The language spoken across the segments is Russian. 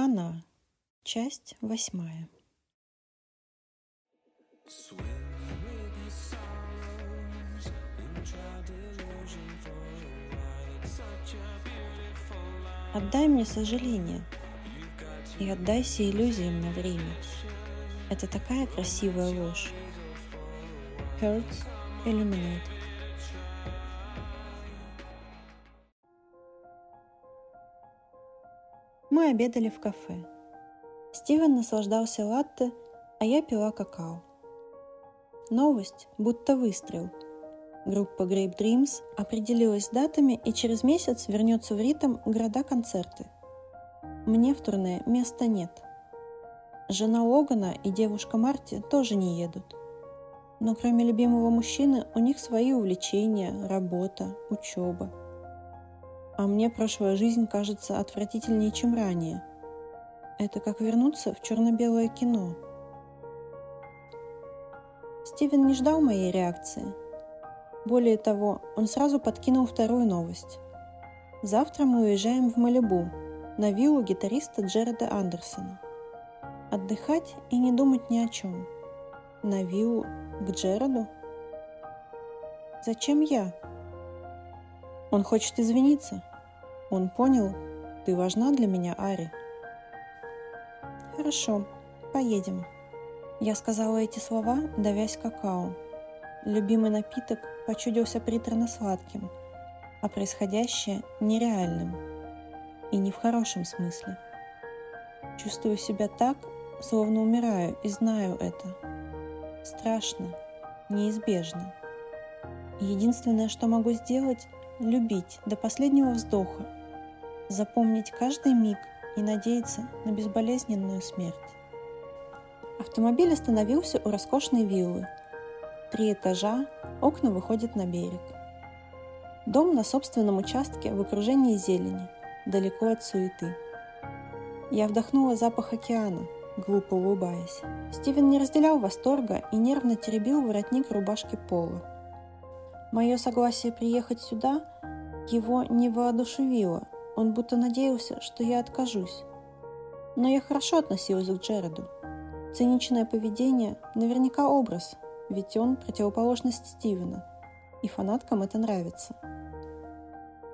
Она. Часть восьмая. Отдай мне сожаление и отдайся иллюзиям на время. Это такая красивая ложь. Hertz Illuminate. Мы обедали в кафе. Стивен наслаждался латте, а я пила какао. Новость, будто выстрел. Группа Grape Dreams определилась с датами и через месяц вернется в ритм города-концерты. Мне в турне места нет. Жена Логана и девушка Марти тоже не едут. Но кроме любимого мужчины у них свои увлечения, работа, учеба – а мне прошлая жизнь кажется отвратительнее, чем ранее. Это как вернуться в черно-белое кино. Стивен не ждал моей реакции. Более того, он сразу подкинул вторую новость. Завтра мы уезжаем в Малибу, на виллу гитариста Джереда Андерсона. Отдыхать и не думать ни о чем. На виллу к Джереду? Зачем я? Он хочет извиниться. Он понял, ты важна для меня, Ари. Хорошо, поедем. Я сказала эти слова, давясь какао. Любимый напиток почудился приторно-сладким, а происходящее нереальным. И не в хорошем смысле. Чувствую себя так, словно умираю, и знаю это. Страшно, неизбежно. Единственное, что могу сделать, любить до последнего вздоха запомнить каждый миг и надеяться на безболезненную смерть. Автомобиль остановился у роскошной виллы. Три этажа, окна выходят на берег. Дом на собственном участке в окружении зелени, далеко от суеты. Я вдохнула запах океана, глупо улыбаясь. Стивен не разделял восторга и нервно теребил воротник рубашки Пола. Мое согласие приехать сюда его не воодушевило, он будто надеялся, что я откажусь. Но я хорошо относилась к Джереду. Циничное поведение наверняка образ, ведь он противоположность Стивена, и фанаткам это нравится.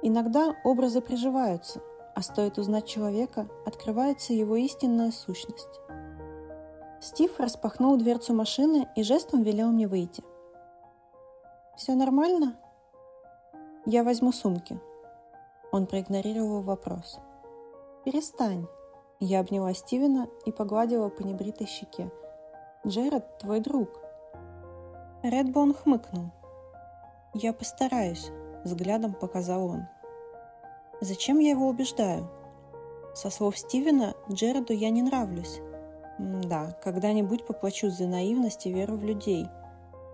Иногда образы приживаются, а стоит узнать человека, открывается его истинная сущность. Стив распахнул дверцу машины и жестом велел мне выйти. «Все нормально?» «Я возьму сумки», он проигнорировал вопрос. «Перестань!» Я обняла Стивена и погладила по небритой щеке. «Джеред твой друг!» Редбон хмыкнул. «Я постараюсь», — взглядом показал он. «Зачем я его убеждаю?» Со слов Стивена, Джереду я не нравлюсь. Да, когда-нибудь поплачусь за наивность и веру в людей.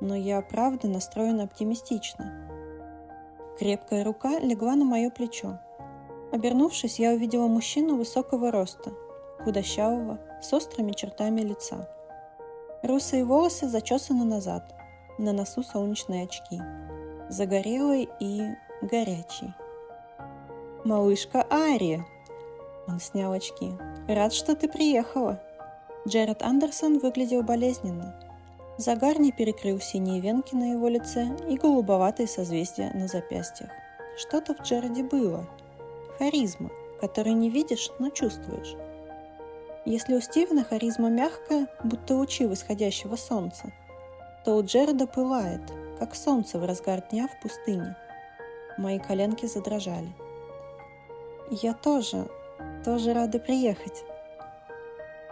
Но я правда настроена оптимистично. Крепкая рука легла на мое плечо. Обернувшись, я увидела мужчину высокого роста, худощавого, с острыми чертами лица. Русые волосы зачесаны назад, на носу солнечные очки. Загорелый и горячий. «Малышка Ари!» Он снял очки. «Рад, что ты приехала!» Джеред Андерсон выглядел болезненно – Загар не перекрыл синие венки на его лице и голубоватые созвездия на запястьях. Что-то в Джереде было. Харизма, которую не видишь, но чувствуешь. Если у Стивена харизма мягкая, будто лучи восходящего солнца, то у Джереда пылает, как солнце в разгар дня в пустыне. Мои коленки задрожали. Я тоже, тоже рада приехать.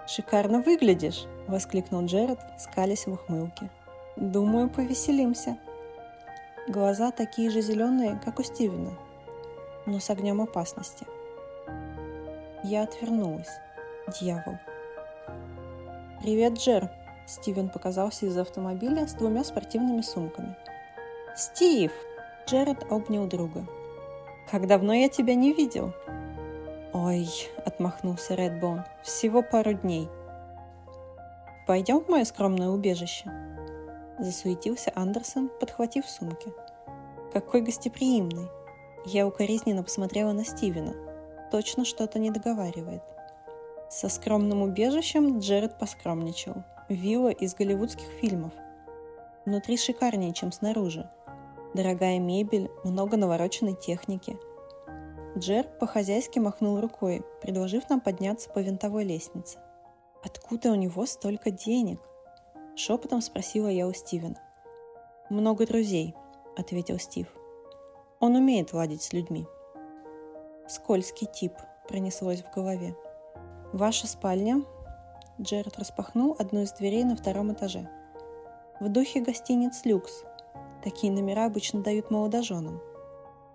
Шикарно выглядишь, – воскликнул Джеред, скалясь в ухмылке. «Думаю, повеселимся». Глаза такие же зеленые, как у Стивена, но с огнем опасности. Я отвернулась. Дьявол. «Привет, Джер!» Стивен показался из автомобиля с двумя спортивными сумками. «Стив!» Джеред обнял друга. «Как давно я тебя не видел?» «Ой!» – отмахнулся Редбон. «Всего пару дней. «Пойдем в мое скромное убежище?» Засуетился Андерсон, подхватив сумки. «Какой гостеприимный!» Я укоризненно посмотрела на Стивена. Точно что-то не договаривает. Со скромным убежищем Джеред поскромничал. Вилла из голливудских фильмов. Внутри шикарнее, чем снаружи. Дорогая мебель, много навороченной техники. Джер по-хозяйски махнул рукой, предложив нам подняться по винтовой лестнице. «Откуда у него столько денег?» Шепотом спросила я у Стивена. «Много друзей», — ответил Стив. «Он умеет ладить с людьми». «Скользкий тип», — пронеслось в голове. «Ваша спальня?» Джеред распахнул одну из дверей на втором этаже. «В духе гостиниц «Люкс». Такие номера обычно дают молодоженам.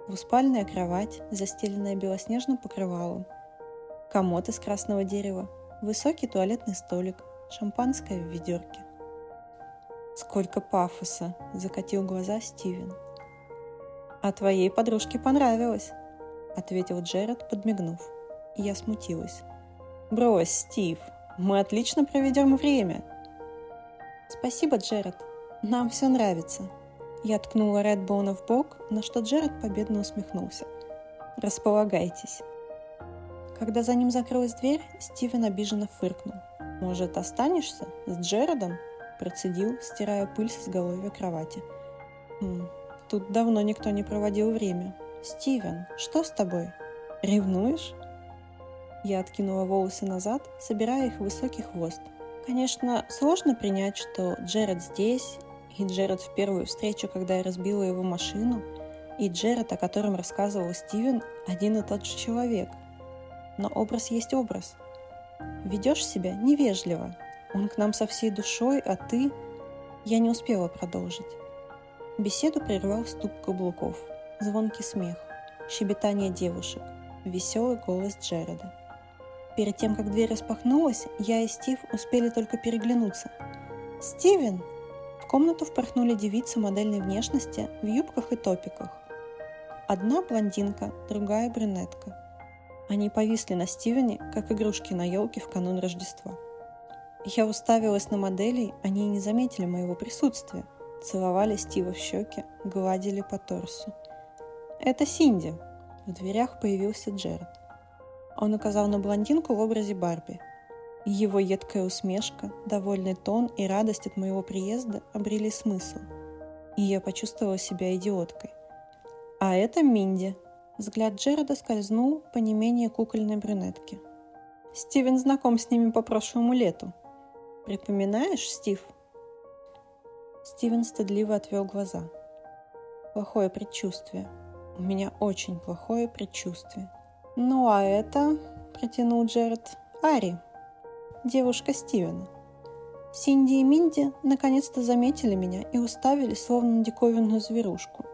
Двуспальная кровать, застеленная белоснежным покрывалом, комод из красного дерева, высокий туалетный столик, шампанское в ведерке. «Сколько пафоса!» – закатил глаза Стивен. «А твоей подружке понравилось!» – ответил Джеред, подмигнув. И я смутилась. «Брось, Стив, мы отлично проведем время!» «Спасибо, Джеред, нам все нравится!» Я ткнула Редбоуна в бок, на что Джеред победно усмехнулся. «Располагайтесь!» Когда за ним закрылась дверь, Стивен обиженно фыркнул. «Может, останешься с Джередом?» Процедил, стирая пыль с изголовья кровати. «М, «Тут давно никто не проводил время. Стивен, что с тобой? Ревнуешь?» Я откинула волосы назад, собирая их в высокий хвост. Конечно, сложно принять, что Джеред здесь, и Джеред в первую встречу, когда я разбила его машину, и Джеред, о котором рассказывал Стивен, один и тот же человек – но образ есть образ. Ведешь себя невежливо. Он к нам со всей душой, а ты... Я не успела продолжить. Беседу прервал стук каблуков, звонкий смех, щебетание девушек, веселый голос Джереда. Перед тем, как дверь распахнулась, я и Стив успели только переглянуться. «Стивен!» В комнату впорхнули девицы модельной внешности в юбках и топиках. Одна блондинка, другая брюнетка. Они повисли на Стивене, как игрушки на елке в канун Рождества. Я уставилась на моделей, они и не заметили моего присутствия. Целовали Стива в щеки, гладили по торсу. «Это Синди!» В дверях появился Джеред. Он указал на блондинку в образе Барби. Его едкая усмешка, довольный тон и радость от моего приезда обрели смысл. И я почувствовала себя идиоткой. «А это Минди», Взгляд Джереда скользнул по не менее кукольной брюнетке. «Стивен знаком с ними по прошлому лету. Припоминаешь, Стив?» Стивен стыдливо отвел глаза. «Плохое предчувствие. У меня очень плохое предчувствие». «Ну а это...» – протянул Джеред. «Ари, девушка Стивена». Синди и Минди наконец-то заметили меня и уставили, словно на диковинную зверушку.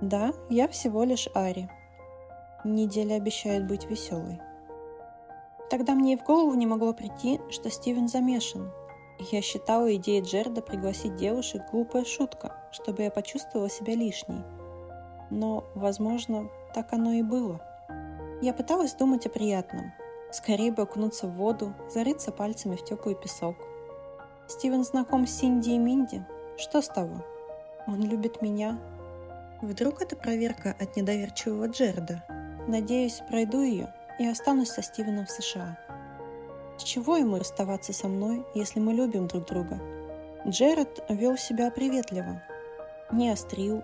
Да, я всего лишь Ари, Неделя обещает быть веселой. Тогда мне и в голову не могло прийти, что Стивен замешан. Я считала идеей Джерда пригласить девушек глупая шутка, чтобы я почувствовала себя лишней. Но, возможно, так оно и было. Я пыталась думать о приятном. Скорее бы окунуться в воду, зарыться пальцами в теплый песок. Стивен знаком с Синди и Минди. Что с того? Он любит меня. Вдруг это проверка от недоверчивого Джерда? Надеюсь, пройду ее и останусь со Стивеном в США. С чего ему расставаться со мной, если мы любим друг друга? Джеред вел себя приветливо. Не острил,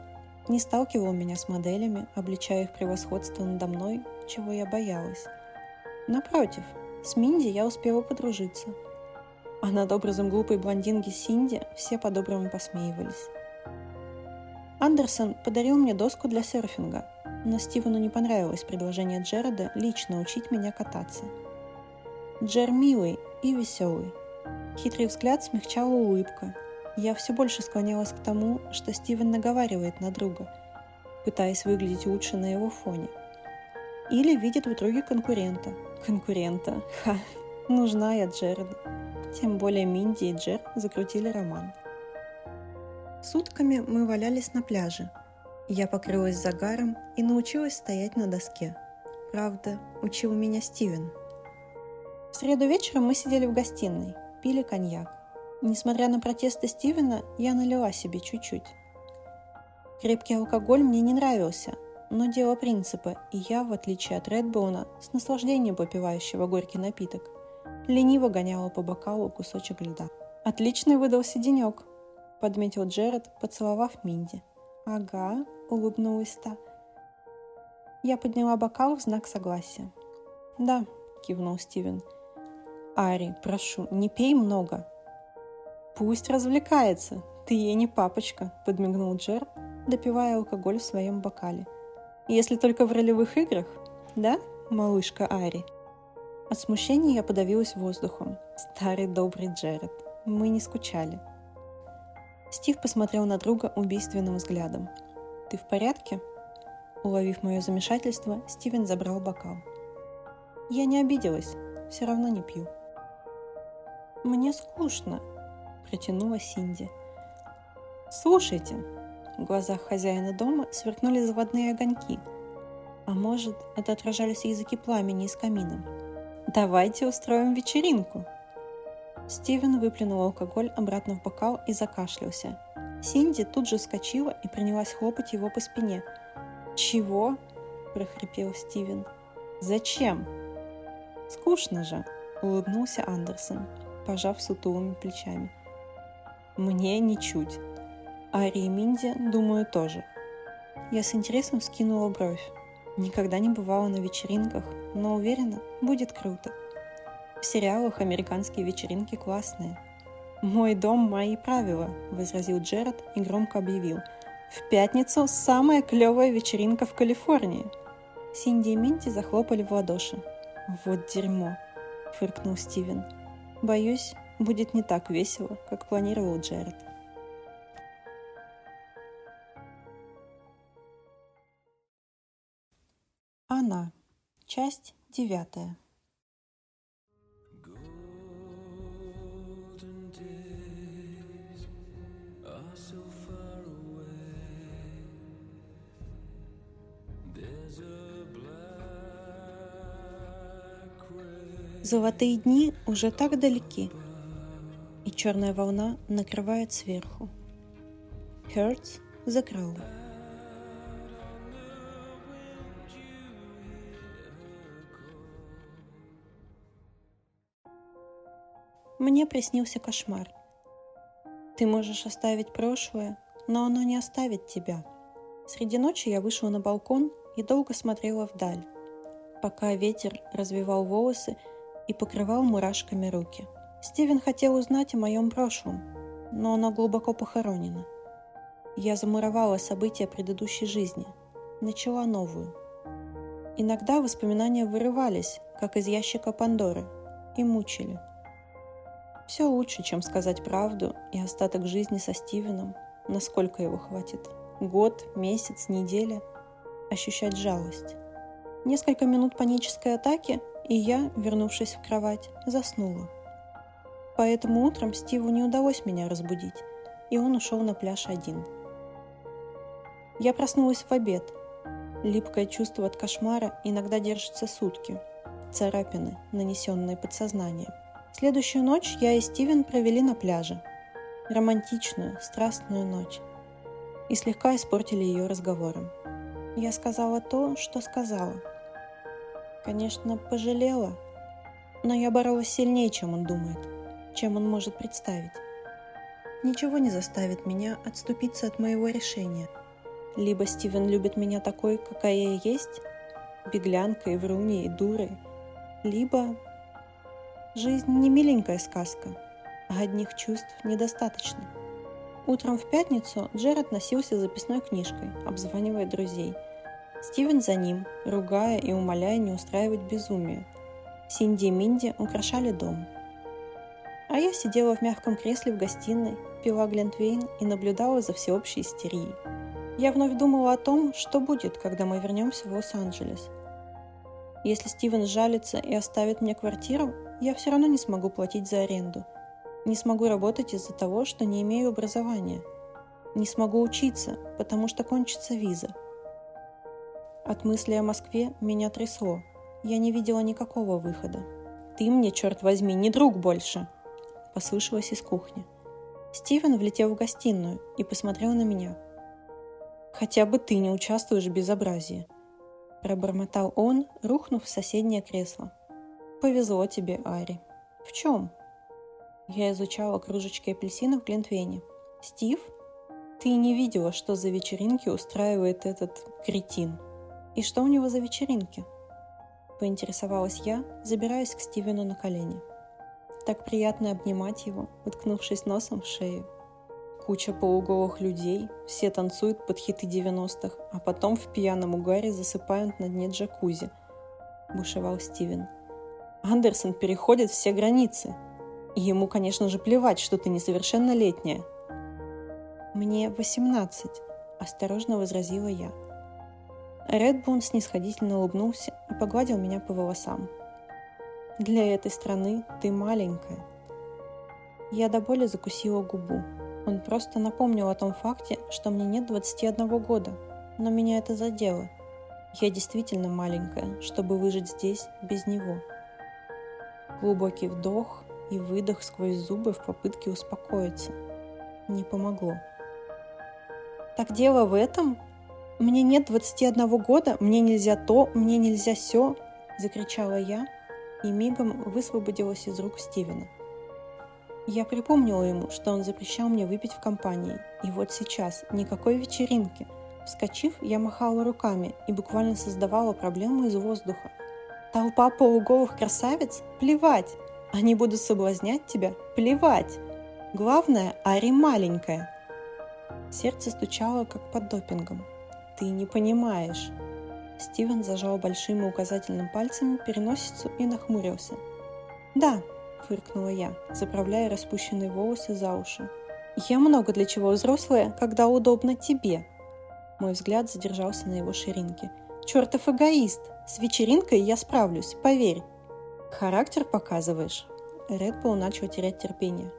не сталкивал меня с моделями, обличая их превосходство надо мной, чего я боялась. Напротив, с Минди я успела подружиться. А над образом глупой блондинки Синди все по-доброму посмеивались. Андерсон подарил мне доску для серфинга, но Стивену не понравилось предложение Джереда лично учить меня кататься. Джер милый и веселый. Хитрый взгляд смягчала улыбка. Я все больше склонялась к тому, что Стивен наговаривает на друга, пытаясь выглядеть лучше на его фоне. Или видит в друге конкурента. Конкурента. Ха, нужна я Джереду. Тем более Минди и Джер закрутили роман. Сутками мы валялись на пляже. Я покрылась загаром и научилась стоять на доске. Правда, учил меня Стивен. В среду вечером мы сидели в гостиной, пили коньяк. Несмотря на протесты Стивена, я налила себе чуть-чуть. Крепкий алкоголь мне не нравился, но дело принципа, и я, в отличие от Редбоуна, с наслаждением попивающего горький напиток. лениво гоняла по бокалу кусочек льда. «Отличный выдался денек», — подметил Джеред, поцеловав Минди. «Ага», — улыбнулась та. Я подняла бокал в знак согласия. «Да», — кивнул Стивен. «Ари, прошу, не пей много». «Пусть развлекается, ты ей не папочка», — подмигнул Джер, допивая алкоголь в своем бокале. «Если только в ролевых играх, да, малышка Ари?» От смущения я подавилась воздухом. Старый добрый Джеред. Мы не скучали. Стив посмотрел на друга убийственным взглядом. «Ты в порядке?» Уловив мое замешательство, Стивен забрал бокал. «Я не обиделась, все равно не пью». «Мне скучно», – протянула Синди. «Слушайте», – в глазах хозяина дома сверкнули заводные огоньки. А может, это отражались языки пламени из камина. «Давайте устроим вечеринку», Стивен выплюнул алкоголь обратно в бокал и закашлялся. Синди тут же вскочила и принялась хлопать его по спине. «Чего?» – прохрипел Стивен. «Зачем?» «Скучно же», – улыбнулся Андерсон, пожав сутулыми плечами. «Мне ничуть. Ари и Минди, думаю, тоже». Я с интересом скинула бровь. Никогда не бывала на вечеринках, но уверена, будет круто – в сериалах американские вечеринки классные. «Мой дом – мои правила», – возразил Джеред и громко объявил. «В пятницу самая клевая вечеринка в Калифорнии». Синди и Минти захлопали в ладоши. «Вот дерьмо», – фыркнул Стивен. «Боюсь, будет не так весело, как планировал Джеред». Она. Часть девятая. Золотые дни уже так далеки, и черная волна накрывает сверху. Хёртс закрыл. Мне приснился кошмар. Ты можешь оставить прошлое, но оно не оставит тебя. Среди ночи я вышла на балкон и долго смотрела вдаль, пока ветер развивал волосы и покрывал мурашками руки. Стивен хотел узнать о моем прошлом, но оно глубоко похоронено. Я замуровала события предыдущей жизни, начала новую. Иногда воспоминания вырывались, как из ящика Пандоры, и мучили. Все лучше, чем сказать правду и остаток жизни со Стивеном, насколько его хватит. Год, месяц, неделя. Ощущать жалость. Несколько минут панической атаки – и я, вернувшись в кровать, заснула. Поэтому утром Стиву не удалось меня разбудить, и он ушел на пляж один. Я проснулась в обед. Липкое чувство от кошмара иногда держится сутки. Царапины, нанесенные подсознанием. Следующую ночь я и Стивен провели на пляже. Романтичную, страстную ночь. И слегка испортили ее разговором. Я сказала то, что сказала – Конечно, пожалела, но я боролась сильнее, чем он думает, чем он может представить. Ничего не заставит меня отступиться от моего решения. Либо Стивен любит меня такой, какая я есть, беглянкой, вруней, дурой, либо жизнь не миленькая сказка, а одних чувств недостаточно. Утром в пятницу Джеред носился записной книжкой, обзванивая друзей – Стивен за ним, ругая и умоляя не устраивать безумие. Синди и Минди украшали дом. А я сидела в мягком кресле в гостиной, пила Глентвейн и наблюдала за всеобщей истерией. Я вновь думала о том, что будет, когда мы вернемся в Лос-Анджелес. Если Стивен жалится и оставит мне квартиру, я все равно не смогу платить за аренду. Не смогу работать из-за того, что не имею образования. Не смогу учиться, потому что кончится виза – от мысли о Москве меня трясло. Я не видела никакого выхода. «Ты мне, черт возьми, не друг больше!» Послышалось из кухни. Стивен влетел в гостиную и посмотрел на меня. «Хотя бы ты не участвуешь в безобразии!» Пробормотал он, рухнув в соседнее кресло. «Повезло тебе, Ари!» В чем? Я изучала кружечки апельсинов в Глинтвейне. Стив? Ты не видела, что за вечеринки устраивает этот кретин. И что у него за вечеринки? Поинтересовалась я, забираясь к Стивену на колени. Так приятно обнимать его, уткнувшись носом в шею. Куча полуголых людей, все танцуют под хиты 90-х, а потом в пьяном угаре засыпают на дне джакузи. Бушевал Стивен. Андерсон переходит все границы. И ему, конечно же, плевать, что ты несовершеннолетняя. Мне 18, осторожно возразила я. Редбун снисходительно улыбнулся и погладил меня по волосам. «Для этой страны ты маленькая». Я до боли закусила губу. Он просто напомнил о том факте, что мне нет 21 года, но меня это задело. Я действительно маленькая, чтобы выжить здесь без него. Глубокий вдох и выдох сквозь зубы в попытке успокоиться. Не помогло. «Так дело в этом? Мне нет 21 года, мне нельзя то, мне нельзя все!» – закричала я и мигом высвободилась из рук Стивена. Я припомнила ему, что он запрещал мне выпить в компании, и вот сейчас никакой вечеринки. Вскочив, я махала руками и буквально создавала проблему из воздуха. Толпа полуголых красавиц? Плевать! Они будут соблазнять тебя? Плевать! Главное, Ари маленькая. Сердце стучало, как под допингом. Ты не понимаешь. Стивен зажал большим и указательным пальцами переносицу и нахмурился. «Да», – фыркнула я, заправляя распущенные волосы за уши. «Я много для чего взрослая, когда удобно тебе». Мой взгляд задержался на его ширинке. «Чертов эгоист! С вечеринкой я справлюсь, поверь!» «Характер показываешь?» Редбул начал терять терпение.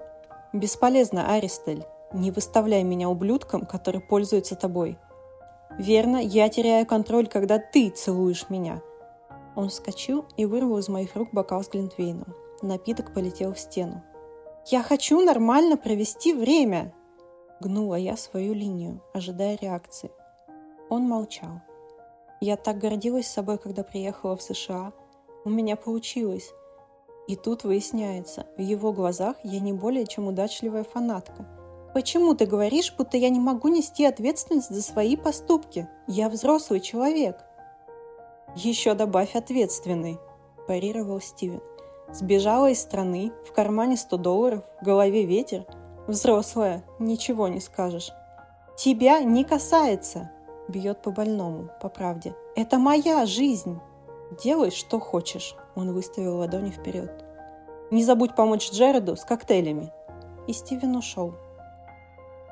«Бесполезно, Аристель. Не выставляй меня ублюдком, который пользуется тобой. Верно, я теряю контроль, когда ты целуешь меня. Он вскочил и вырвал из моих рук бокал с глинтвейном. Напиток полетел в стену. «Я хочу нормально провести время!» Гнула я свою линию, ожидая реакции. Он молчал. Я так гордилась собой, когда приехала в США. У меня получилось. И тут выясняется, в его глазах я не более чем удачливая фанатка – Почему ты говоришь, будто я не могу нести ответственность за свои поступки? Я взрослый человек. Еще добавь ответственный, парировал Стивен. Сбежала из страны, в кармане 100 долларов, в голове ветер. Взрослая, ничего не скажешь. Тебя не касается, бьет по больному, по правде. Это моя жизнь. Делай, что хочешь. Он выставил ладони вперед. Не забудь помочь Джереду с коктейлями. И Стивен ушел,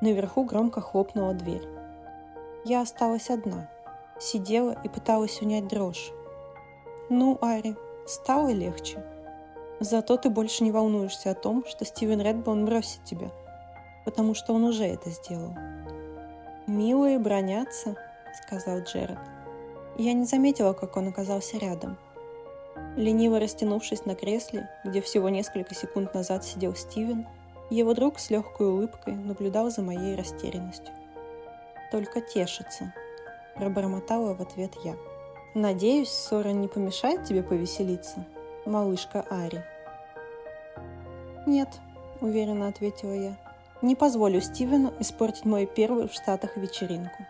Наверху громко хлопнула дверь. Я осталась одна. Сидела и пыталась унять дрожь. «Ну, Ари, стало легче. Зато ты больше не волнуешься о том, что Стивен Редбон бросит тебя, потому что он уже это сделал». «Милые бронятся», — сказал Джеред. Я не заметила, как он оказался рядом. Лениво растянувшись на кресле, где всего несколько секунд назад сидел Стивен, — его друг с легкой улыбкой наблюдал за моей растерянностью. «Только тешится», – пробормотала в ответ я. «Надеюсь, ссора не помешает тебе повеселиться, малышка Ари?» «Нет», – уверенно ответила я. «Не позволю Стивену испортить мою первую в Штатах вечеринку».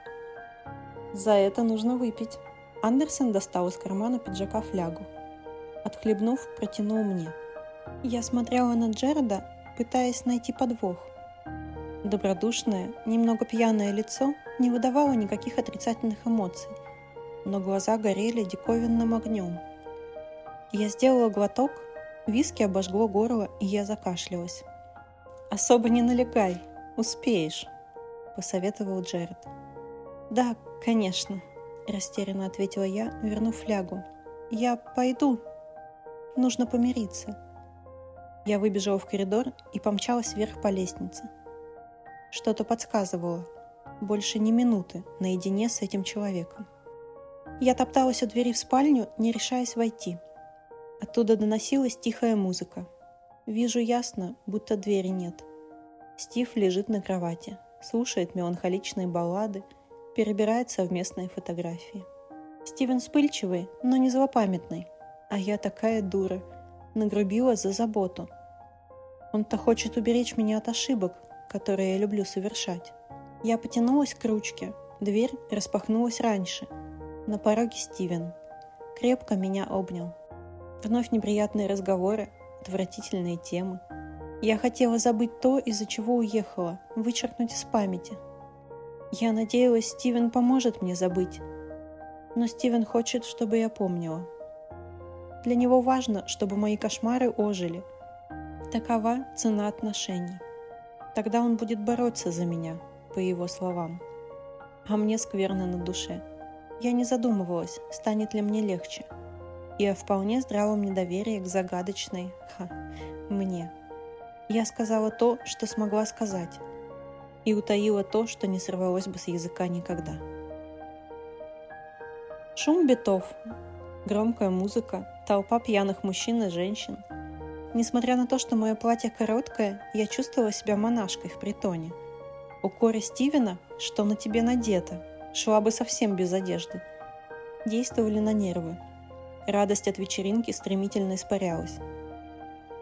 «За это нужно выпить». Андерсон достал из кармана пиджака флягу. Отхлебнув, протянул мне. Я смотрела на Джереда пытаясь найти подвох. Добродушное, немного пьяное лицо не выдавало никаких отрицательных эмоций, но глаза горели диковинным огнем. Я сделала глоток, виски обожгло горло, и я закашлялась. «Особо не налегай, успеешь», – посоветовал Джеред. «Да, конечно», – растерянно ответила я, вернув флягу. «Я пойду. Нужно помириться». Я выбежала в коридор и помчалась вверх по лестнице. Что-то подсказывало. Больше ни минуты наедине с этим человеком. Я топталась у двери в спальню, не решаясь войти. Оттуда доносилась тихая музыка. Вижу ясно, будто двери нет. Стив лежит на кровати, слушает меланхоличные баллады, перебирает совместные фотографии. Стивен вспыльчивый, но не злопамятный. А я такая дура – нагрубила за заботу. Он-то хочет уберечь меня от ошибок, которые я люблю совершать. Я потянулась к ручке, дверь распахнулась раньше. На пороге Стивен. Крепко меня обнял. Вновь неприятные разговоры, отвратительные темы. Я хотела забыть то, из-за чего уехала, вычеркнуть из памяти. Я надеялась, Стивен поможет мне забыть. Но Стивен хочет, чтобы я помнила. Для него важно, чтобы мои кошмары ожили. Такова цена отношений. Тогда он будет бороться за меня, по его словам. А мне скверно на душе. Я не задумывалась, станет ли мне легче. И о вполне здравом недоверии к загадочной, ха, мне. Я сказала то, что смогла сказать, и утаила то, что не сорвалось бы с языка никогда. Шум битов, громкая музыка, толпа пьяных мужчин и женщин. Несмотря на то, что мое платье короткое, я чувствовала себя монашкой в притоне. Укоры Стивена, что на тебе надето, шла бы совсем без одежды, действовали на нервы. Радость от вечеринки стремительно испарялась.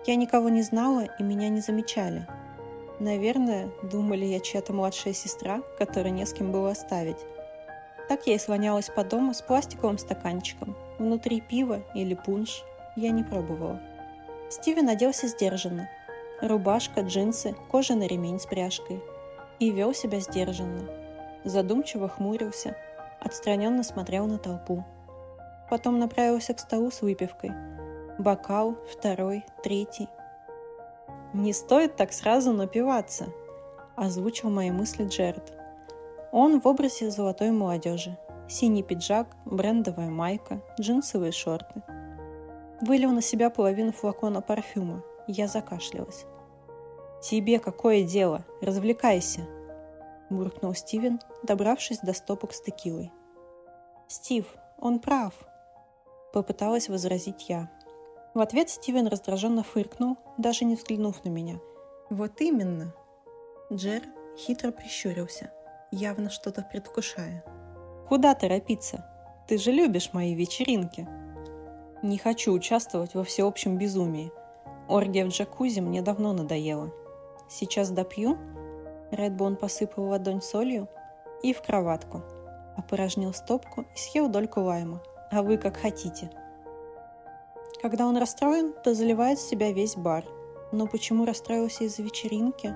Я никого не знала и меня не замечали. Наверное, думали я чья-то младшая сестра, которой не с кем было оставить. Так я и слонялась по дому с пластиковым стаканчиком. Внутри пива или пунш я не пробовала. Стивен оделся сдержанно. Рубашка, джинсы, кожаный ремень с пряжкой. И вел себя сдержанно. Задумчиво хмурился, отстраненно смотрел на толпу. Потом направился к столу с выпивкой – бокал, второй, третий. «Не стоит так сразу напиваться», – озвучил мои мысли Джеред. Он в образе золотой молодежи. Синий пиджак, брендовая майка, джинсовые шорты. Вылил на себя половину флакона парфюма. Я закашлялась. «Тебе какое дело? Развлекайся!» – буркнул Стивен, добравшись до стопок с текилой. «Стив, он прав!» – попыталась возразить я. В ответ Стивен раздраженно фыркнул, даже не взглянув на меня. «Вот именно!» Джер хитро прищурился, явно что-то предвкушая. «Куда торопиться? Ты же любишь мои вечеринки!» «Не хочу участвовать во всеобщем безумии. Оргия в джакузи мне давно надоела. Сейчас допью?» Редбон посыпал ладонь солью и в кроватку. Опорожнил стопку и съел дольку лайма. А вы как хотите – когда он расстроен, то заливает в себя весь бар. Но почему расстроился из-за вечеринки?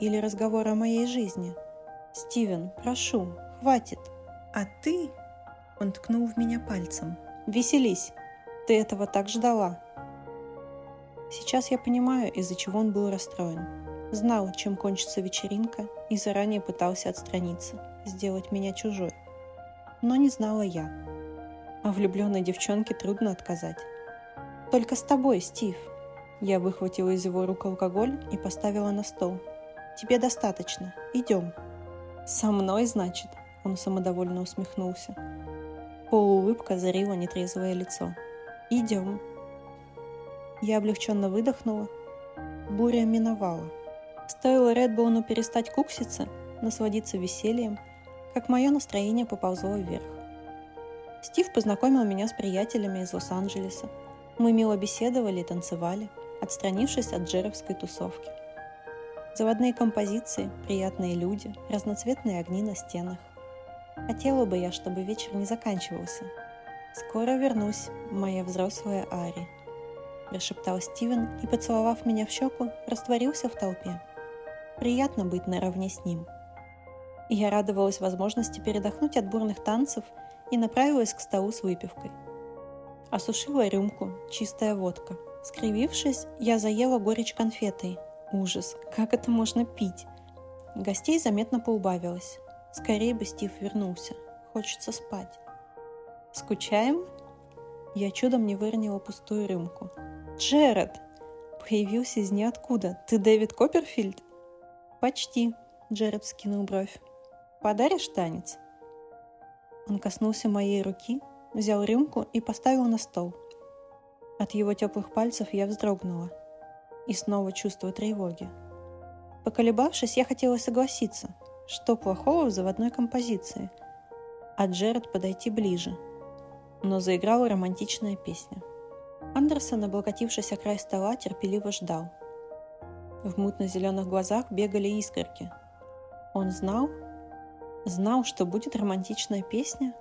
Или разговора о моей жизни? «Стивен, прошу, хватит!» «А ты...» Он ткнул в меня пальцем. «Веселись! Ты этого так ждала!» Сейчас я понимаю, из-за чего он был расстроен. Знал, чем кончится вечеринка, и заранее пытался отстраниться, сделать меня чужой. Но не знала я. А влюбленной девчонке трудно отказать. «Только с тобой, Стив». Я выхватила из его рук алкоголь и поставила на стол. «Тебе достаточно. Идем». «Со мной, значит?» Он самодовольно усмехнулся. Полуулыбка зарила нетрезвое лицо. «Идем». Я облегченно выдохнула. Буря миновала. Стоило Редбоуну перестать кукситься, насладиться весельем, как мое настроение поползло вверх. Стив познакомил меня с приятелями из Лос-Анджелеса, мы мило беседовали и танцевали, отстранившись от джеровской тусовки. Заводные композиции, приятные люди, разноцветные огни на стенах. Хотела бы я, чтобы вечер не заканчивался. «Скоро вернусь, моя взрослая Ари», – прошептал Стивен и, поцеловав меня в щеку, растворился в толпе. Приятно быть наравне с ним. Я радовалась возможности передохнуть от бурных танцев и направилась к столу с выпивкой – Осушила рюмку, чистая водка. Скривившись, я заела горечь конфетой. Ужас, как это можно пить? Гостей заметно поубавилось. Скорее бы Стив вернулся. Хочется спать. Скучаем? Я чудом не выронила пустую рюмку. Джеред! Появился из ниоткуда. Ты Дэвид Копперфильд? Почти. Джеред скинул бровь. Подаришь танец? Он коснулся моей руки, взял рюмку и поставил на стол. От его теплых пальцев я вздрогнула. И снова чувство тревоги. Поколебавшись, я хотела согласиться, что плохого в заводной композиции, а Джеред подойти ближе. Но заиграла романтичная песня. Андерсон, облокотившись о край стола, терпеливо ждал. В мутно-зеленых глазах бегали искорки. Он знал? Знал, что будет романтичная песня?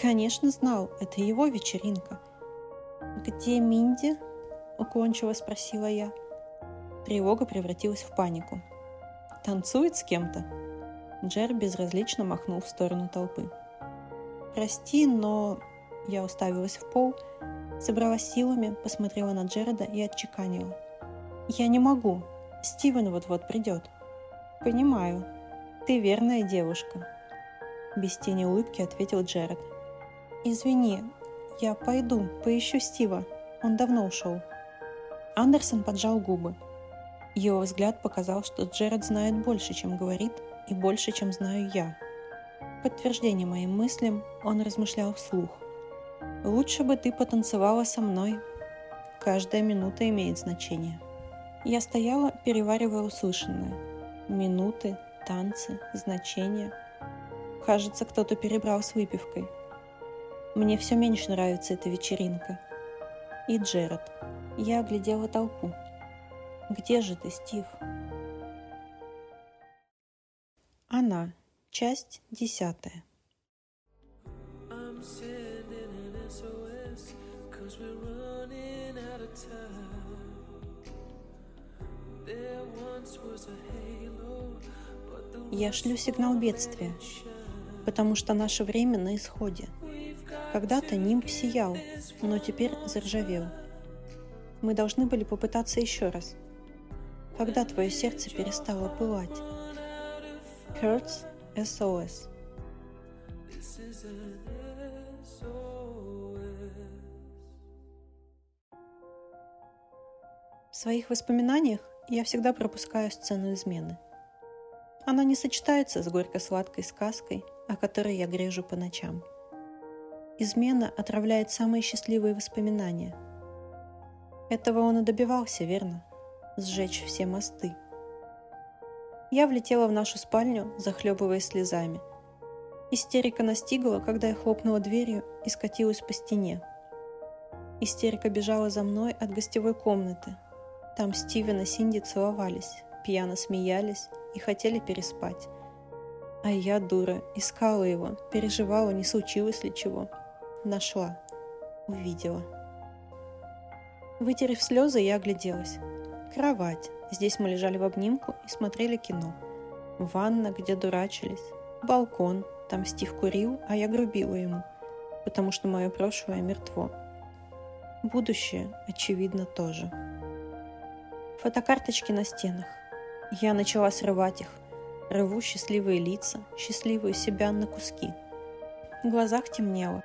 Конечно, знал. Это его вечеринка. «Где Минди?» – уклончиво спросила я. Тревога превратилась в панику. «Танцует с кем-то?» Джер безразлично махнул в сторону толпы. «Прости, но...» Я уставилась в пол, собралась силами, посмотрела на Джереда и отчеканила. «Я не могу. Стивен вот-вот придет». «Понимаю. Ты верная девушка», — без тени улыбки ответил Джеред. «Извини, я пойду, поищу Стива. Он давно ушел». Андерсон поджал губы. Его взгляд показал, что Джеред знает больше, чем говорит, и больше, чем знаю я. Подтверждение моим мыслям он размышлял вслух. «Лучше бы ты потанцевала со мной. Каждая минута имеет значение». Я стояла, переваривая услышанное. Минуты, танцы, значения. Кажется, кто-то перебрал с выпивкой. Мне все меньше нравится эта вечеринка. И Джеред. Я оглядела толпу. «Где же ты, Стив?» Она. Часть десятая. Я шлю сигнал бедствия, потому что наше время на исходе. Когда-то нимб сиял, но теперь заржавел. Мы должны были попытаться еще раз. Когда твое сердце перестало пылать? Hertz SOS. В своих воспоминаниях я всегда пропускаю сцену измены. Она не сочетается с горько-сладкой сказкой, о которой я грежу по ночам. Измена отравляет самые счастливые воспоминания. Этого он и добивался, верно? Сжечь все мосты – я влетела в нашу спальню, захлебываясь слезами. Истерика настигла, когда я хлопнула дверью и скатилась по стене. Истерика бежала за мной от гостевой комнаты. Там Стивен и Синди целовались, пьяно смеялись и хотели переспать. А я, дура, искала его, переживала, не случилось ли чего. Нашла. Увидела. Вытерев слезы, я огляделась. Кровать, Здесь мы лежали в обнимку и смотрели кино. Ванна, где дурачились. Балкон, там Стив курил, а я грубила ему, потому что мое прошлое мертво. Будущее, очевидно, тоже. Фотокарточки на стенах. Я начала срывать их. Рву счастливые лица, счастливую себя на куски. В глазах темнело.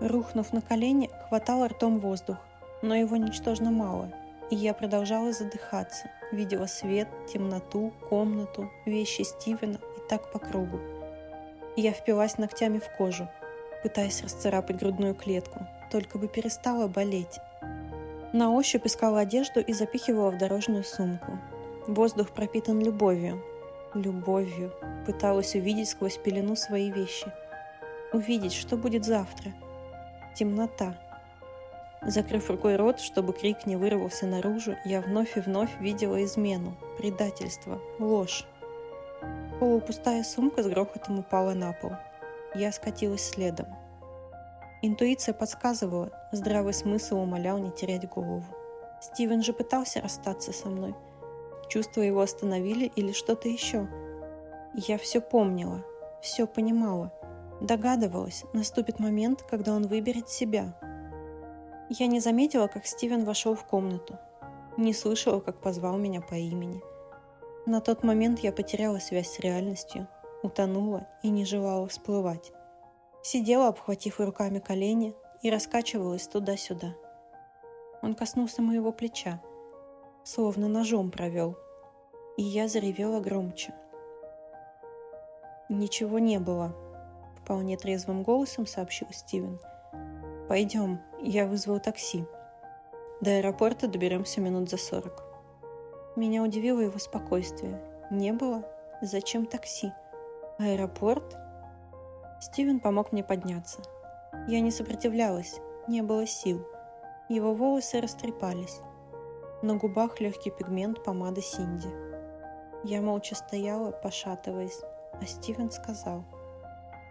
Рухнув на колени, хватала ртом воздух, но его ничтожно мало – и я продолжала задыхаться, видела свет, темноту, комнату, вещи Стивена и так по кругу. Я впилась ногтями в кожу, пытаясь расцарапать грудную клетку, только бы перестала болеть. На ощупь искала одежду и запихивала в дорожную сумку. Воздух пропитан любовью. Любовью. Пыталась увидеть сквозь пелену свои вещи. Увидеть, что будет завтра. Темнота. Закрыв рукой рот, чтобы крик не вырвался наружу, я вновь и вновь видела измену, предательство, ложь. Полупустая сумка с грохотом упала на пол. Я скатилась следом. Интуиция подсказывала, здравый смысл умолял не терять голову. Стивен же пытался расстаться со мной. Чувства его остановили или что-то еще. Я все помнила, все понимала. Догадывалась, наступит момент, когда он выберет себя, я не заметила, как Стивен вошел в комнату. Не слышала, как позвал меня по имени. На тот момент я потеряла связь с реальностью, утонула и не желала всплывать. Сидела, обхватив руками колени, и раскачивалась туда-сюда. Он коснулся моего плеча, словно ножом провел, и я заревела громче. «Ничего не было», — вполне трезвым голосом сообщил Стивен — «Пойдем, я вызвал такси. До аэропорта доберемся минут за сорок». Меня удивило его спокойствие. Не было? Зачем такси? Аэропорт? Стивен помог мне подняться. Я не сопротивлялась, не было сил. Его волосы растрепались. На губах легкий пигмент помады Синди. Я молча стояла, пошатываясь, а Стивен сказал.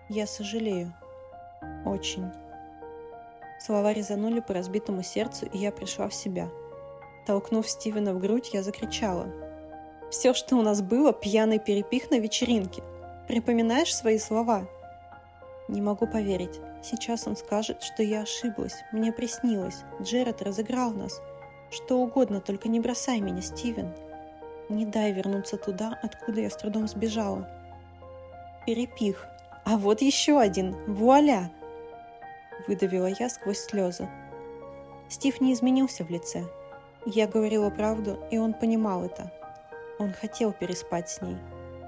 «Я сожалею. Очень». Слова резанули по разбитому сердцу, и я пришла в себя. Толкнув Стивена в грудь, я закричала. «Все, что у нас было, пьяный перепих на вечеринке. Припоминаешь свои слова?» Не могу поверить. Сейчас он скажет, что я ошиблась, мне приснилось. Джеред разыграл нас. Что угодно, только не бросай меня, Стивен. Не дай вернуться туда, откуда я с трудом сбежала. Перепих. А вот еще один. Вуаля! Выдавила я сквозь слезы. Стив не изменился в лице. Я говорила правду, и он понимал это. Он хотел переспать с ней.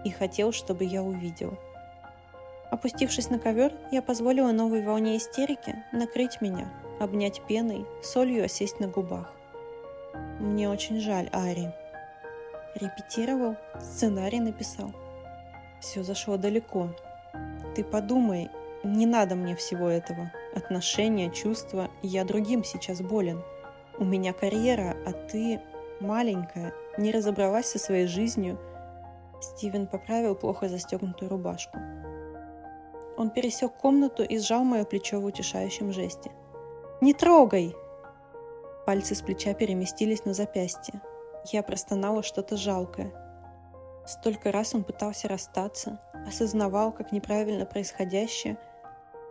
И хотел, чтобы я увидел. Опустившись на ковер, я позволила новой волне истерики накрыть меня, обнять пеной, солью осесть на губах. Мне очень жаль, Ари. Репетировал, сценарий написал. Все зашло далеко. Ты подумай, не надо мне всего этого. Отношения, чувства, я другим сейчас болен. У меня карьера, а ты маленькая, не разобралась со своей жизнью. Стивен поправил плохо застегнутую рубашку. Он пересек комнату и сжал мое плечо в утешающем жесте. «Не трогай!» Пальцы с плеча переместились на запястье. Я простонала что-то жалкое. Столько раз он пытался расстаться, осознавал, как неправильно происходящее,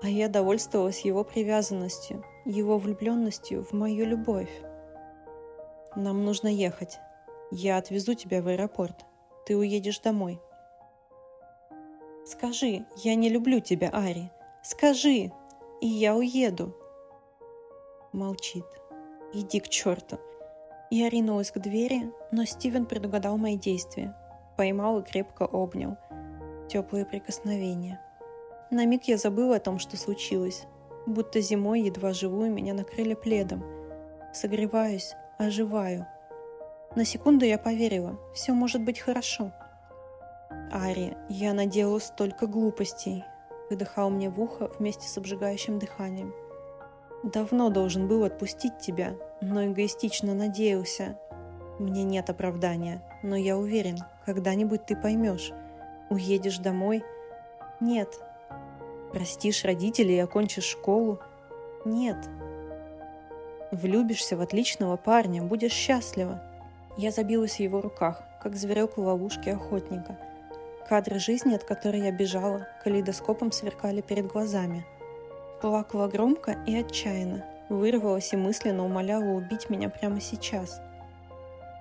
а я довольствовалась его привязанностью, его влюбленностью в мою любовь. «Нам нужно ехать. Я отвезу тебя в аэропорт. Ты уедешь домой». «Скажи, я не люблю тебя, Ари. Скажи, и я уеду». Молчит. «Иди к черту!» Я ринулась к двери, но Стивен предугадал мои действия. Поймал и крепко обнял. Теплые прикосновения. На миг я забыла о том, что случилось. Будто зимой, едва живую, меня накрыли пледом. Согреваюсь, оживаю. На секунду я поверила, все может быть хорошо. Ари, я наделала столько глупостей, выдыхал мне в ухо вместе с обжигающим дыханием. Давно должен был отпустить тебя, но эгоистично надеялся. Мне нет оправдания, но я уверен, когда-нибудь ты поймешь. Уедешь домой? Нет. Простишь родителей и окончишь школу? Нет. Влюбишься в отличного парня, будешь счастлива. Я забилась в его руках, как зверек в ловушке охотника. Кадры жизни, от которой я бежала, калейдоскопом сверкали перед глазами – Плакала громко и отчаянно, вырвалась и мысленно умоляла убить меня прямо сейчас.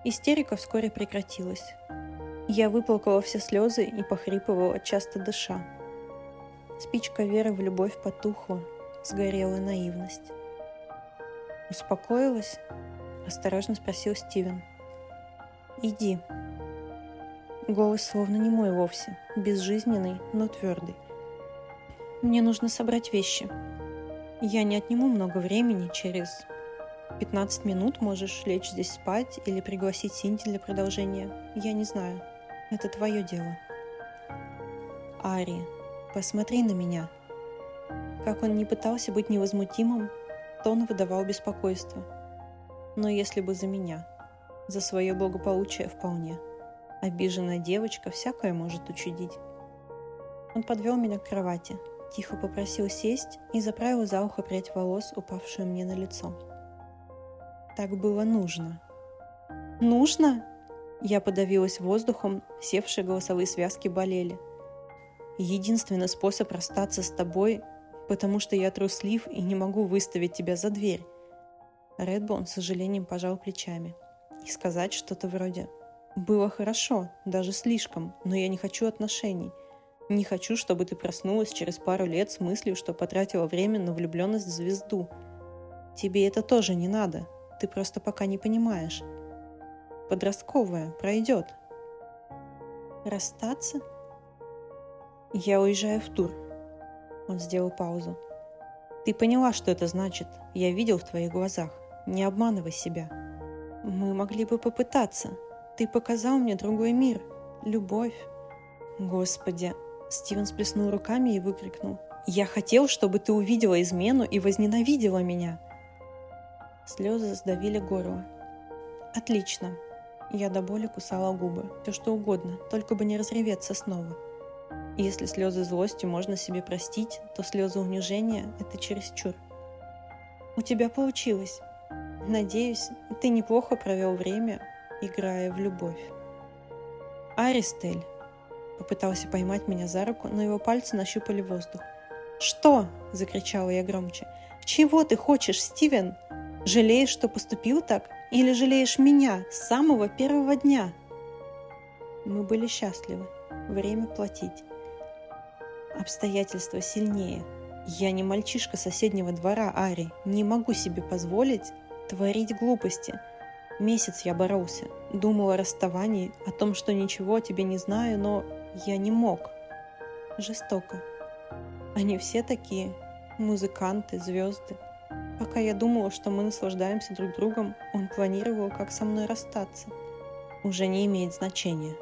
Истерика вскоре прекратилась. Я выплакала все слезы и похрипывала, часто дыша. Спичка веры в любовь потухла, сгорела наивность. «Успокоилась?» – осторожно спросил Стивен. «Иди». Голос словно не мой вовсе, безжизненный, но твердый. «Мне нужно собрать вещи», я не отниму много времени, через 15 минут можешь лечь здесь спать или пригласить Синди для продолжения. Я не знаю. Это твое дело. Ари, посмотри на меня. Как он не пытался быть невозмутимым, тон выдавал беспокойство. Но если бы за меня, за свое благополучие вполне. Обиженная девочка всякое может учудить. Он подвел меня к кровати – Тихо попросил сесть и заправил за ухо прядь волос, упавшую мне на лицо. Так было нужно. «Нужно?» Я подавилась воздухом, севшие голосовые связки болели. Единственный способ расстаться с тобой, потому что я труслив и не могу выставить тебя за дверь. Редбон с сожалением пожал плечами. И сказать что-то вроде «Было хорошо, даже слишком, но я не хочу отношений. Не хочу, чтобы ты проснулась через пару лет с мыслью, что потратила время на влюбленность в звезду. Тебе это тоже не надо. Ты просто пока не понимаешь. Подростковая, пройдет. Расстаться? Я уезжаю в тур. Он сделал паузу. Ты поняла, что это значит. Я видел в твоих глазах. Не обманывай себя. Мы могли бы попытаться. Ты показал мне другой мир. Любовь. Господи, Стивен сплеснул руками и выкрикнул. «Я хотел, чтобы ты увидела измену и возненавидела меня!» Слезы сдавили горло. «Отлично!» Я до боли кусала губы. Все что угодно, только бы не разреветься снова. Если слезы злости можно себе простить, то слезы унижения – это чересчур. «У тебя получилось!» Надеюсь, ты неплохо провел время, играя в любовь. Аристель попытался поймать меня за руку, но его пальцы нащупали воздух. «Что?» – закричала я громче. «Чего ты хочешь, Стивен? Жалеешь, что поступил так? Или жалеешь меня с самого первого дня?» Мы были счастливы. Время платить. Обстоятельства сильнее. Я не мальчишка соседнего двора, Ари. Не могу себе позволить творить глупости. Месяц я боролся, думал о расставании, о том, что ничего о тебе не знаю, но я не мог. Жестоко. Они все такие, музыканты, звезды. Пока я думала, что мы наслаждаемся друг другом, он планировал, как со мной расстаться. Уже не имеет значения.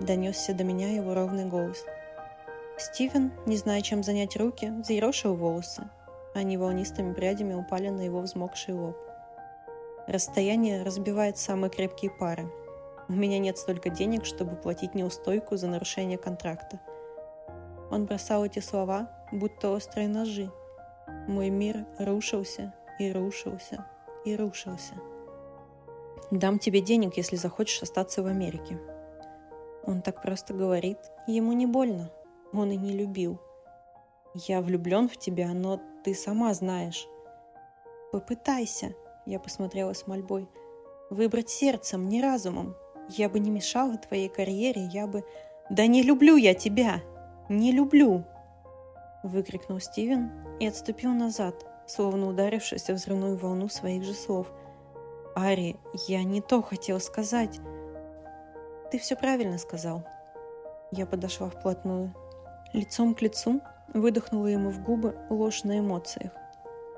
Донесся до меня его ровный голос. Стивен, не зная, чем занять руки, взъерошил волосы. Они волнистыми прядями упали на его взмокший лоб. Расстояние разбивает самые крепкие пары. У меня нет столько денег, чтобы платить неустойку за нарушение контракта. Он бросал эти слова, будто острые ножи. Мой мир рушился и рушился и рушился. Дам тебе денег, если захочешь остаться в Америке. Он так просто говорит. Ему не больно. Он и не любил. Я влюблен в тебя, но ты сама знаешь. Попытайся, я посмотрела с мольбой. Выбрать сердцем, не разумом. Я бы не мешала твоей карьере, я бы... Да не люблю я тебя! Не люблю! Выкрикнул Стивен и отступил назад, словно ударившись о взрывную волну своих же слов. «Ари, я не то хотел сказать!» «Ты все правильно сказал!» Я подошла вплотную. Лицом к лицу выдохнула ему в губы ложь на эмоциях.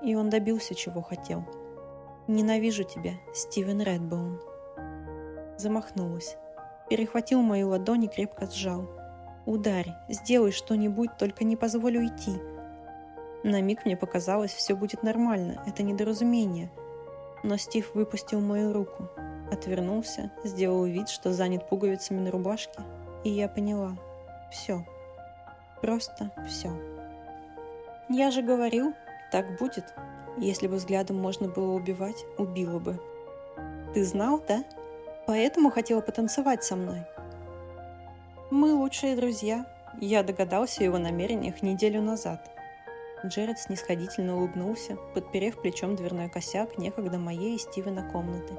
И он добился, чего хотел – «Ненавижу тебя, Стивен Редбоун». Замахнулась. Перехватил мою ладонь и крепко сжал. «Ударь, сделай что-нибудь, только не позволь уйти». На миг мне показалось, все будет нормально, это недоразумение. Но Стив выпустил мою руку, отвернулся, сделал вид, что занят пуговицами на рубашке, и я поняла. Все. Просто все. «Я же говорил, так будет», если бы взглядом можно было убивать, убила бы. Ты знал, да? Поэтому хотела потанцевать со мной. Мы лучшие друзья. Я догадался о его намерениях неделю назад. Джеред снисходительно улыбнулся, подперев плечом дверной косяк некогда моей и Стивена комнаты.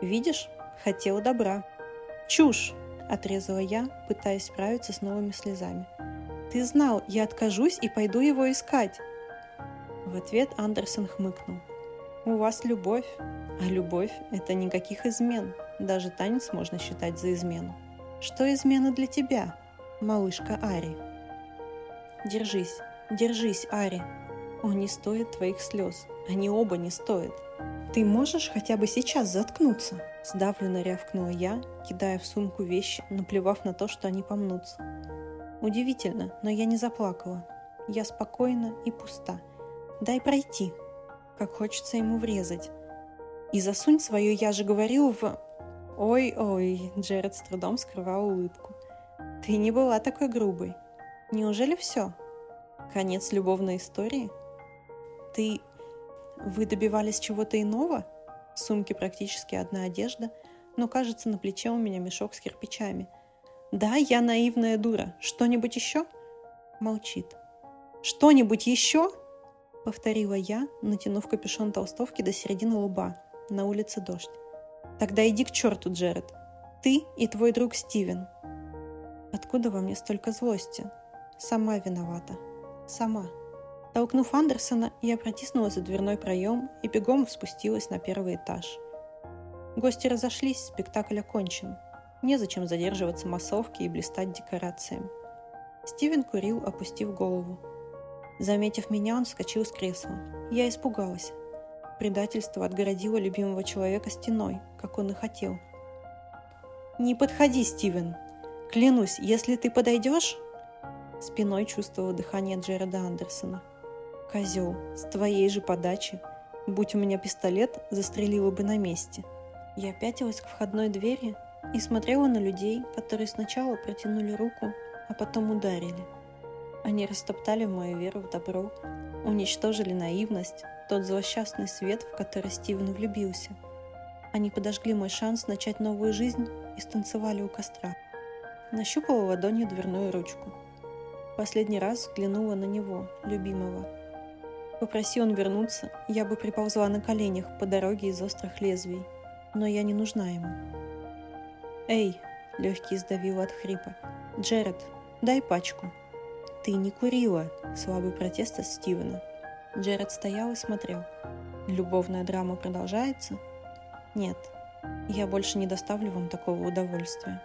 «Видишь? Хотела добра». «Чушь!» – отрезала я, пытаясь справиться с новыми слезами. «Ты знал, я откажусь и пойду его искать. В ответ Андерсон хмыкнул. «У вас любовь, а любовь – это никаких измен. Даже танец можно считать за измену. Что измена для тебя, малышка Ари?» «Держись, держись, Ари. Он не стоит твоих слез. Они оба не стоят. Ты можешь хотя бы сейчас заткнуться?» Сдавленно рявкнула я, кидая в сумку вещи, наплевав на то, что они помнутся. Удивительно, но я не заплакала. Я спокойна и пуста – Дай пройти. Как хочется ему врезать. И засунь свое «я же говорил» в... Ой-ой, Джеред с трудом скрывал улыбку. Ты не была такой грубой. Неужели все? Конец любовной истории? Ты... Вы добивались чего-то иного? В сумке практически одна одежда, но кажется, на плече у меня мешок с кирпичами. Да, я наивная дура. Что-нибудь еще? Молчит. Что-нибудь еще? — повторила я, натянув капюшон толстовки до середины лба. На улице дождь. «Тогда иди к черту, Джеред. Ты и твой друг Стивен». «Откуда во мне столько злости?» «Сама виновата. Сама». Толкнув Андерсона, я протиснулась за дверной проем и бегом спустилась на первый этаж. Гости разошлись, спектакль окончен. Незачем задерживаться массовке и блистать декорациями. Стивен курил, опустив голову. Заметив меня, он вскочил с кресла. Я испугалась. Предательство отгородило любимого человека стеной, как он и хотел. «Не подходи, Стивен! Клянусь, если ты подойдешь...» Спиной чувствовала дыхание Джереда Андерсона. «Козел, с твоей же подачи. Будь у меня пистолет, застрелила бы на месте. Я пятилась к входной двери и смотрела на людей, которые сначала протянули руку, а потом ударили. Они растоптали мою веру в добро, уничтожили наивность, тот злосчастный свет, в который Стивен влюбился. Они подожгли мой шанс начать новую жизнь и станцевали у костра. Нащупала ладонью дверную ручку. Последний раз взглянула на него, любимого. Попроси он вернуться, я бы приползла на коленях по дороге из острых лезвий, но я не нужна ему. «Эй!» – легкий сдавил от хрипа. «Джеред, дай пачку!» «Ты не курила!» – слабый протест от Стивена. Джеред стоял и смотрел. «Любовная драма продолжается?» «Нет, я больше не доставлю вам такого удовольствия».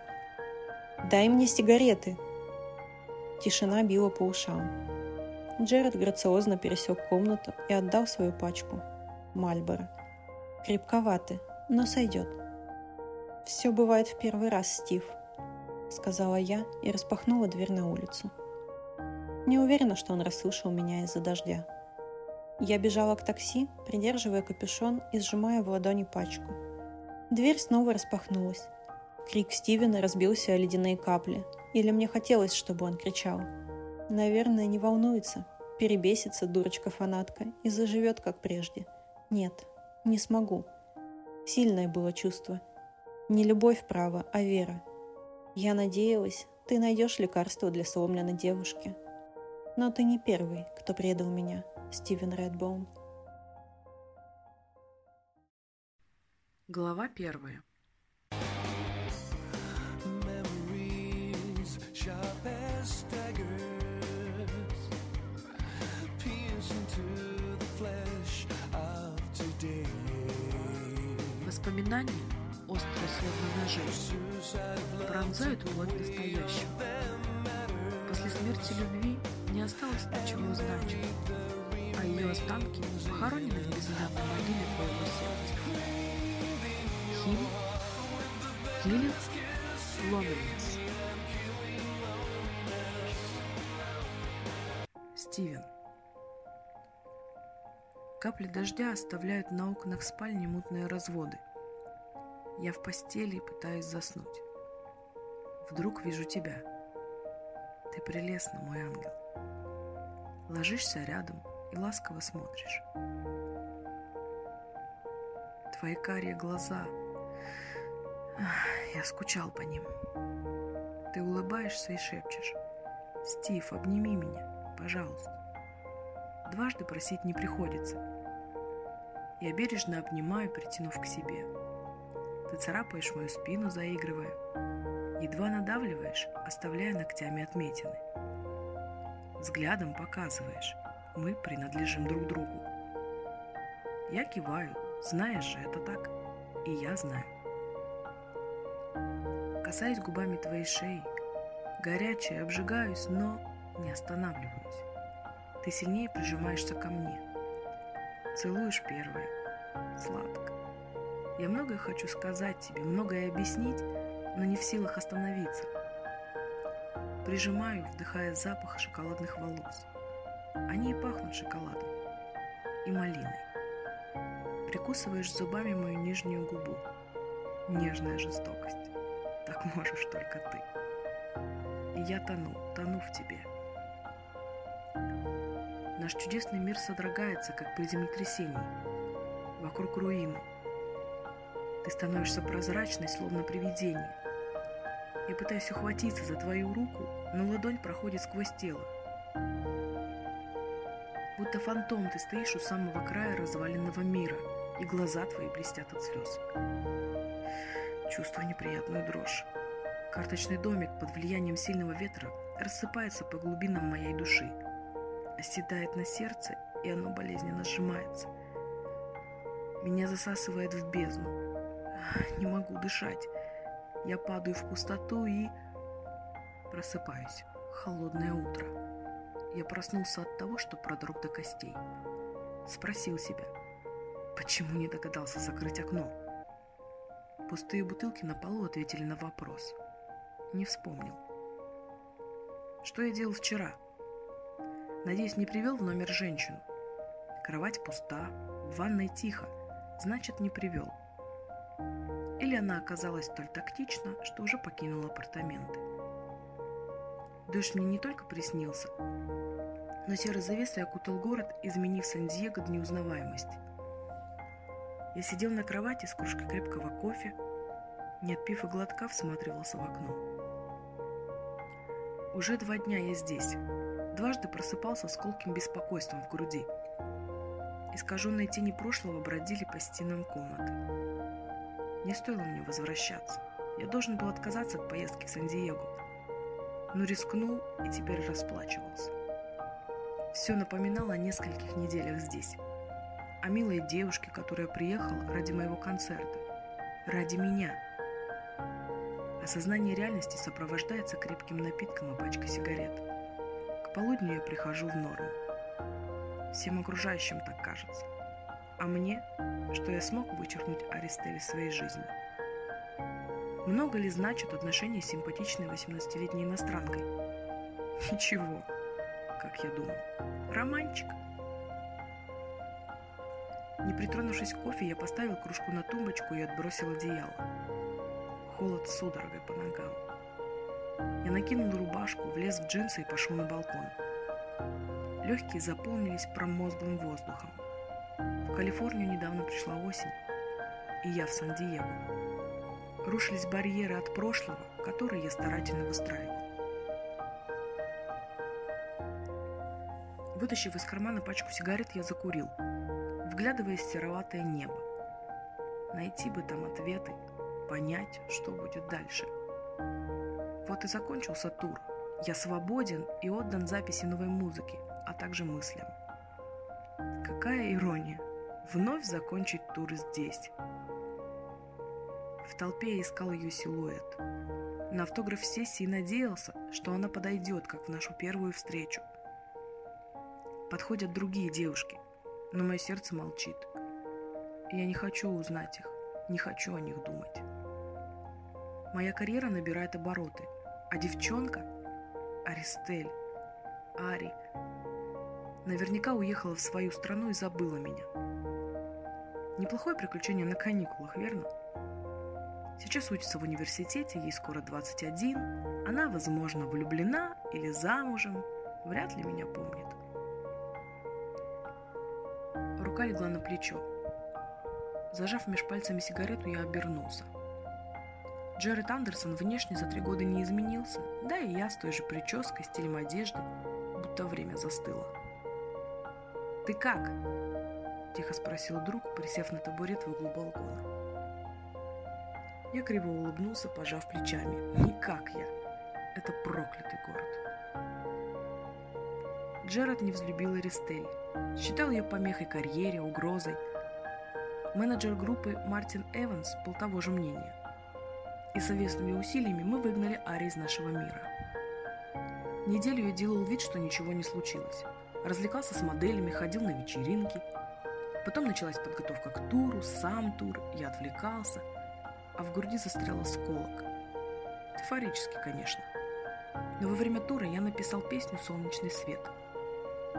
«Дай мне сигареты!» Тишина била по ушам. Джеред грациозно пересек комнату и отдал свою пачку. Мальборо. Крепковаты, но сойдет. «Все бывает в первый раз, Стив», — сказала я и распахнула дверь на улицу. Не уверена, что он расслышал меня из-за дождя. Я бежала к такси, придерживая капюшон и сжимая в ладони пачку. Дверь снова распахнулась. Крик Стивена разбился о ледяные капли, или мне хотелось, чтобы он кричал. Наверное, не волнуется, перебесится дурочка-фанатка и заживет, как прежде. Нет, не смогу. Сильное было чувство. Не любовь право, а вера. Я надеялась, ты найдешь лекарство для сломленной девушки. Но ты не первый, кто предал меня, Стивен Редбоун. Глава первая. Воспоминания, острые словно ножи, пронзают плоть настоящего. После смерти любви не осталось ничего значимого, а ее останки похоронены в безымянной могиле твоего сердца. Хим, Лилит, Ломенс. Стивен. Капли дождя оставляют на окнах спальни мутные разводы. Я в постели пытаюсь заснуть. Вдруг вижу тебя. Ты прелестна, мой ангел. Ложишься рядом и ласково смотришь. Твои карие глаза. Я скучал по ним. Ты улыбаешься и шепчешь. Стив, обними меня, пожалуйста. Дважды просить не приходится. Я бережно обнимаю, притянув к себе. Ты царапаешь мою спину, заигрывая. Едва надавливаешь, оставляя ногтями отметины. Взглядом показываешь, мы принадлежим друг другу. Я киваю, знаешь же, это так. И я знаю. Касаюсь губами твоей шеи, горячая, обжигаюсь, но не останавливаюсь. Ты сильнее прижимаешься ко мне. Целуешь первое. Сладко. Я многое хочу сказать тебе, многое объяснить, но не в силах остановиться. Прижимаю, вдыхая запах шоколадных волос. Они и пахнут шоколадом и малиной. Прикусываешь зубами мою нижнюю губу. Нежная жестокость. Так можешь только ты. И я тону, тону в тебе. Наш чудесный мир содрогается, как при землетрясении. Вокруг руины. Ты становишься прозрачной, словно привидение. Я пытаюсь ухватиться за твою руку, но ладонь проходит сквозь тело. Будто фантом ты стоишь у самого края разваленного мира, и глаза твои блестят от слез. Чувствую неприятную дрожь. Карточный домик под влиянием сильного ветра рассыпается по глубинам моей души – оседает на сердце, и оно болезненно сжимается. Меня засасывает в бездну. Не могу дышать. Я падаю в пустоту и... Просыпаюсь. Холодное утро. Я проснулся от того, что продрог до костей. Спросил себя, почему не догадался закрыть окно? Пустые бутылки на полу ответили на вопрос. Не вспомнил. Что я делал вчера? Надеюсь, не привел в номер женщину. Кровать пуста, В ванной тихо, значит, не привел. Или она оказалась столь тактична, что уже покинула апартаменты. Дождь мне не только приснился, но серой завесой окутал город, изменив Сан-Диего до неузнаваемости. Я сидел на кровати с кружкой крепкого кофе, не отпив и глотка, всматривался в окно. Уже два дня я здесь. Дважды просыпался с колким беспокойством в груди. Искаженные тени прошлого бродили по стенам комнаты. Не стоило мне возвращаться. Я должен был отказаться от поездки в Сан-Диего. Но рискнул и теперь расплачивался. Все напоминало о нескольких неделях здесь. О милой девушке, которая приехала ради моего концерта. Ради меня. Осознание реальности сопровождается крепким напитком и пачкой сигарет. К полудню я прихожу в норму. Всем окружающим так кажется. А мне, что я смог вычеркнуть Аристель из своей жизни. Много ли значат отношения с симпатичной 18-летней иностранкой? Ничего, как я думал. Романчик. Не притронувшись к кофе, я поставил кружку на тумбочку и отбросил одеяло. Холод судорогой по ногам. Я накинул рубашку, влез в джинсы и пошел на балкон. Легкие заполнились промозглым воздухом. Калифорнию недавно пришла осень, и я в Сан-Диего. Рушились барьеры от прошлого, которые я старательно выстраивал. Вытащив из кармана пачку сигарет, я закурил, вглядываясь в сероватое небо. Найти бы там ответы, понять, что будет дальше. Вот и закончился тур. Я свободен и отдан записи новой музыки, а также мыслям. Какая ирония! Вновь закончить тур здесь. В толпе я искал ее силуэт. На автограф-сессии надеялся, что она подойдет, как в нашу первую встречу – Подходят другие девушки, но мое сердце молчит. Я не хочу узнать их, не хочу о них думать. Моя карьера набирает обороты, а девчонка, Аристель, Ари, наверняка уехала в свою страну и забыла меня. Неплохое приключение на каникулах, верно? Сейчас учится в университете, ей скоро 21, она, возможно, влюблена или замужем, вряд ли меня помнит. Рука легла на плечо. Зажав меж пальцами сигарету, я обернулся. Джеред Андерсон внешне за три года не изменился, да и я с той же прической, стилем одежды, будто время застыло. «Ты как?» – тихо спросил друг, присев на табурет в углу балкона. Я криво улыбнулся, пожав плечами. «Никак я! Это проклятый город!» Джеред не взлюбил Эристель. Считал ее помехой карьере, угрозой. Менеджер группы Мартин Эванс был того же мнения. И совместными усилиями мы выгнали Ари из нашего мира. Неделю я делал вид, что ничего не случилось. Развлекался с моделями, ходил на вечеринки. Потом началась подготовка к туру, сам тур, я отвлекался, а в груди застрял осколок. Метафорически, конечно. Но во время тура я написал песню «Солнечный свет»,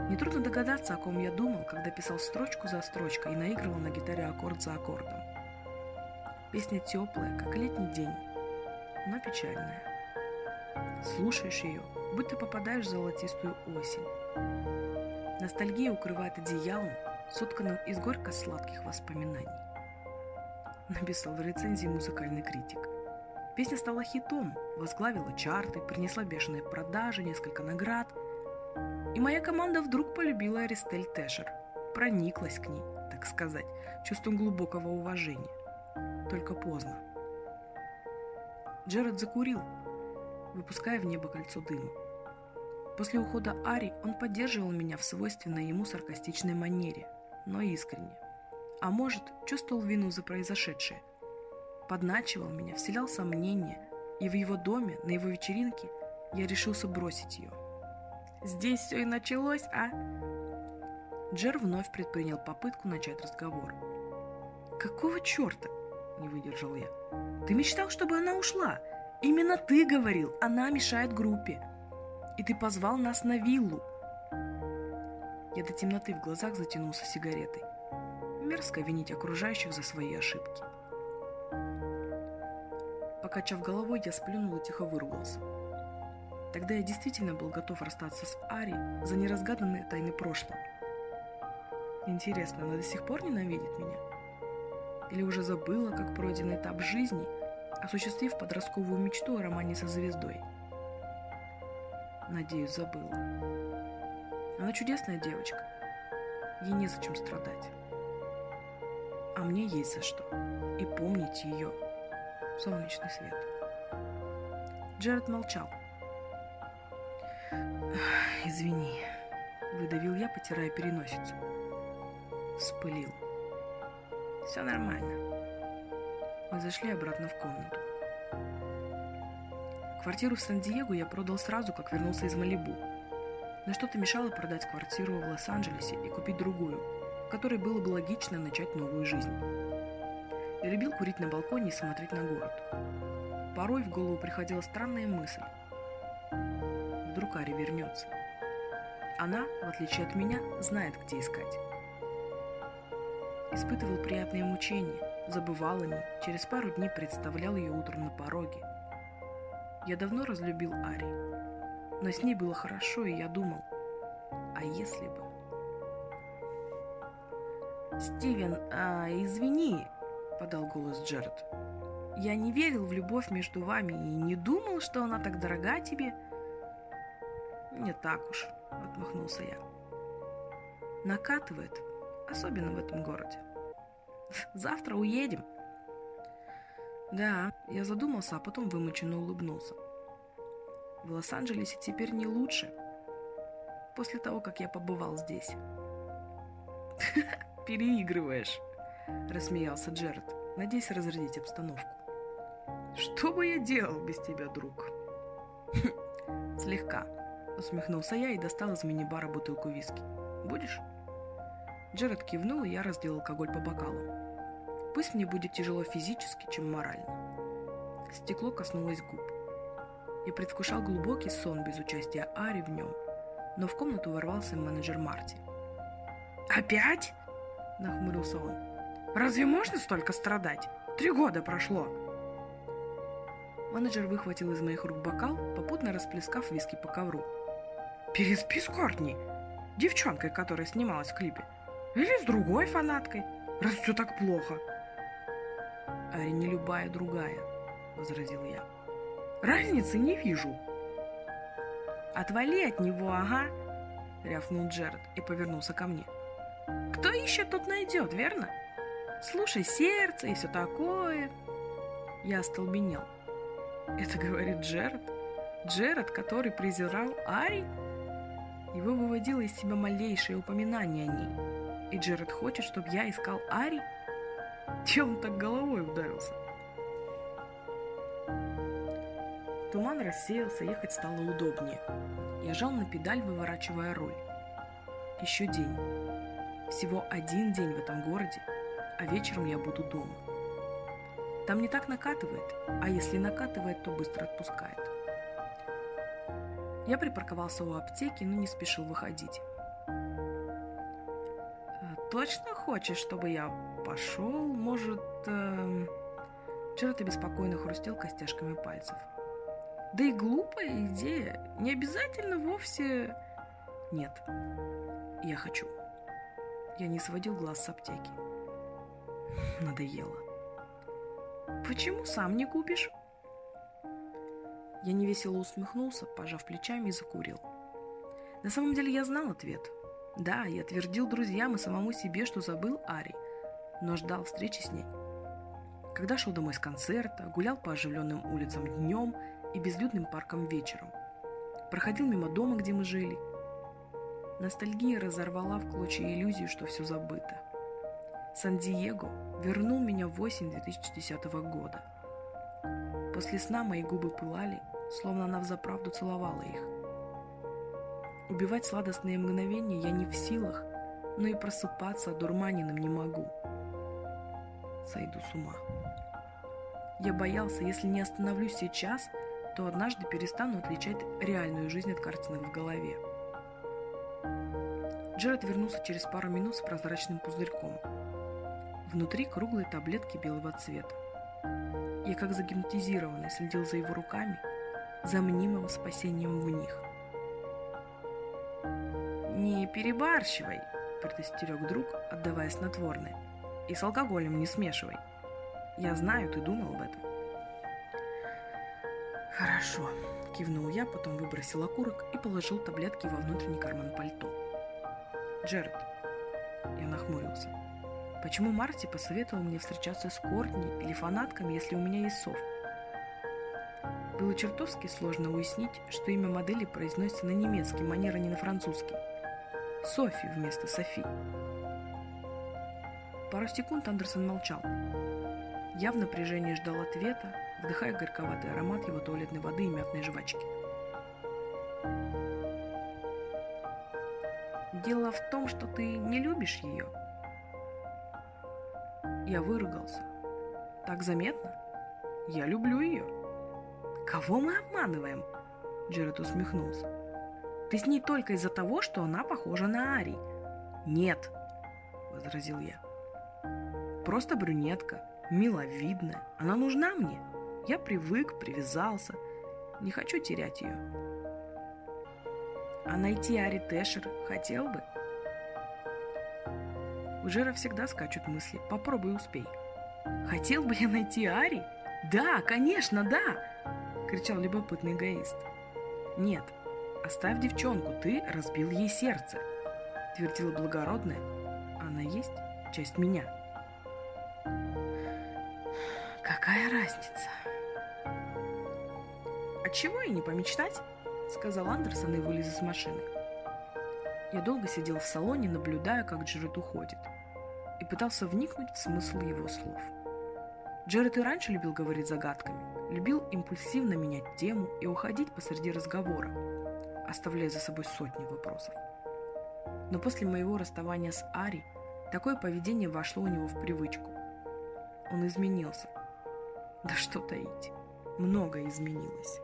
Нетрудно догадаться, о ком я думал, когда писал строчку за строчкой и наигрывал на гитаре аккорд за аккордом. Песня теплая, как летний день, но печальная. Слушаешь ее, будто попадаешь в золотистую осень. Ностальгия укрывает одеялом, сотканным из горько-сладких воспоминаний. Написал в рецензии музыкальный критик. Песня стала хитом, возглавила чарты, принесла бешеные продажи, несколько наград – и моя команда вдруг полюбила Аристель Тэшер. Прониклась к ней, так сказать, чувством глубокого уважения. Только поздно. Джеред закурил, выпуская в небо кольцо дыма. После ухода Ари он поддерживал меня в свойственной ему саркастичной манере, но искренне. А может, чувствовал вину за произошедшее. Подначивал меня, вселял сомнения, и в его доме, на его вечеринке, я решился бросить ее – Здесь все и началось, а?» Джер вновь предпринял попытку начать разговор. «Какого черта?» – не выдержал я. «Ты мечтал, чтобы она ушла. Именно ты говорил, она мешает группе. И ты позвал нас на виллу». Я до темноты в глазах затянулся сигаретой. Мерзко винить окружающих за свои ошибки. Покачав головой, я сплюнул и тихо выругался. Тогда я действительно был готов расстаться с Ари за неразгаданные тайны прошлого. Интересно, она до сих пор ненавидит меня? Или уже забыла, как пройден этап жизни, осуществив подростковую мечту о романе со звездой? Надеюсь, забыла. Она чудесная девочка. Ей незачем страдать. А мне есть за что. И помнить ее. Солнечный свет. Джеред молчал. «Извини», — выдавил я, потирая переносицу. Вспылил. «Все нормально». Мы зашли обратно в комнату. Квартиру в Сан-Диего я продал сразу, как вернулся из Малибу. Но что-то мешало продать квартиру в Лос-Анджелесе и купить другую, в которой было бы логично начать новую жизнь. Я любил курить на балконе и смотреть на город. Порой в голову приходила странная мысль. Вдруг Ари вернется. Она, в отличие от меня, знает, где искать. Испытывал приятные мучения, забывал о ней, через пару дней представлял ее утром на пороге. Я давно разлюбил Ари, но с ней было хорошо, и я думал, а если бы... «Стивен, а, извини», — подал голос Джеред. «Я не верил в любовь между вами и не думал, что она так дорога тебе». «Не так уж», — отмахнулся я. «Накатывает, особенно в этом городе. Завтра уедем». Да, я задумался, а потом вымученно улыбнулся. В Лос-Анджелесе теперь не лучше. После того, как я побывал здесь. Переигрываешь, рассмеялся Джеред, надеясь разрядить обстановку. Что бы я делал без тебя, друг? Слегка, усмехнулся я и достал из мини-бара бутылку виски. Будешь? Джеред кивнул, и я разделал алкоголь по бокалам. Пусть мне будет тяжело физически, чем морально. Стекло коснулось губ. Я предвкушал глубокий сон без участия Ари в нем, но в комнату ворвался менеджер Марти. «Опять?» – нахмурился он. «Разве можно столько страдать? Три года прошло!» Менеджер выхватил из моих рук бокал, попутно расплескав виски по ковру. «Переспи с Кортни, девчонкой, которая снималась в клипе. Или с другой фанаткой, раз все так плохо!» Ари не любая другая, возразил я. Разницы не вижу. Отвали от него, ага, рявкнул Джеред и повернулся ко мне. Кто еще тут найдет, верно? Слушай сердце и все такое. Я остолбенел. Это говорит Джеред? Джеред, который презирал Ари? Его выводило из себя малейшее упоминание о ней. И Джеред хочет, чтобы я искал Ари? Чем он так головой ударился? Туман рассеялся, ехать стало удобнее. Я жал на педаль, выворачивая руль. Еще день. Всего один день в этом городе, а вечером я буду дома. Там не так накатывает, а если накатывает, то быстро отпускает. Я припарковался у аптеки, но не спешил выходить. «Точно хочешь, чтобы я пошел, может...» э... Джеред обеспокоенно хрустел костяшками пальцев. «Да и глупая идея. Не обязательно вовсе...» «Нет, я хочу». Я не сводил глаз с аптеки. Надоело. «Почему сам не купишь?» Я невесело усмехнулся, пожав плечами и закурил. На самом деле я знал ответ. Да, я твердил друзьям и самому себе, что забыл Ари – но ждал встречи с ней. Когда шел домой с концерта, гулял по оживленным улицам днем и безлюдным паркам вечером. Проходил мимо дома, где мы жили. Ностальгия разорвала в клочья иллюзию, что все забыто. Сан-Диего вернул меня в осень 2010 года. После сна мои губы пылали, словно она взаправду целовала их. Убивать сладостные мгновения я не в силах, но и просыпаться дурманином не могу – сойду с ума. Я боялся, если не остановлюсь сейчас, то однажды перестану отличать реальную жизнь от картинок в голове. Джеред вернулся через пару минут с прозрачным пузырьком. Внутри круглые таблетки белого цвета. Я как загипнотизированный следил за его руками, за мнимым спасением в них. «Не перебарщивай», — предостерег друг, отдавая снотворное. «И с алкоголем не смешивай. Я знаю, ты думал об этом». «Хорошо», — кивнул я, потом выбросил окурок и положил таблетки во внутренний карман пальто. «Джеред», — я нахмурился, — «почему Марти посоветовал мне встречаться с Кортни или фанатками, если у меня есть сов?» Было чертовски сложно уяснить, что имя модели произносится на немецкий манер, а не на французский. Софи вместо Софи. Пару секунд Андерсон молчал. Я в напряжении ждал ответа, вдыхая горьковатый аромат его туалетной воды и мятной жвачки. Дело в том, что ты не любишь ее. Я выругался. Так заметно? Я люблю ее. Кого мы обманываем? Джеред усмехнулся. Ты с ней только из-за того, что она похожа на Ари. Нет, возразил я. Просто брюнетка, миловидная. Она нужна мне. Я привык, привязался. Не хочу терять ее. А найти Ари Тэшер хотел бы? У Жера всегда скачут мысли. Попробуй успей. Хотел бы я найти Ари? Да, конечно, да! Кричал любопытный эгоист. Нет, оставь девчонку, ты разбил ей сердце. Твердила благородная. Она есть часть меня. Какая разница? А чего и не помечтать? Сказал Андерсон и вылез из машины. Я долго сидел в салоне, наблюдая, как Джеред уходит, и пытался вникнуть в смысл его слов. Джеред и раньше любил говорить загадками, любил импульсивно менять тему и уходить посреди разговора, оставляя за собой сотни вопросов. Но после моего расставания с Ари такое поведение вошло у него в привычку. Он изменился. Да что таить, многое изменилось.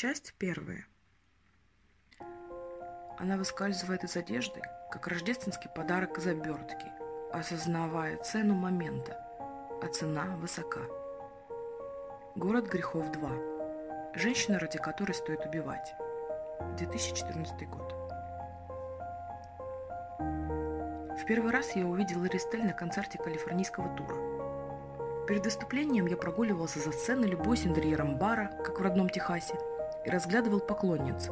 Часть первая. Она выскальзывает из одежды, как рождественский подарок из обертки, осознавая цену момента, а цена высока. Город грехов 2. Женщина, ради которой стоит убивать. 2014 год. В первый раз я увидела Ристель на концерте калифорнийского тура. Перед выступлением я прогуливался за сценой, любуясь интерьером бара, как в родном Техасе, и разглядывал поклонниц.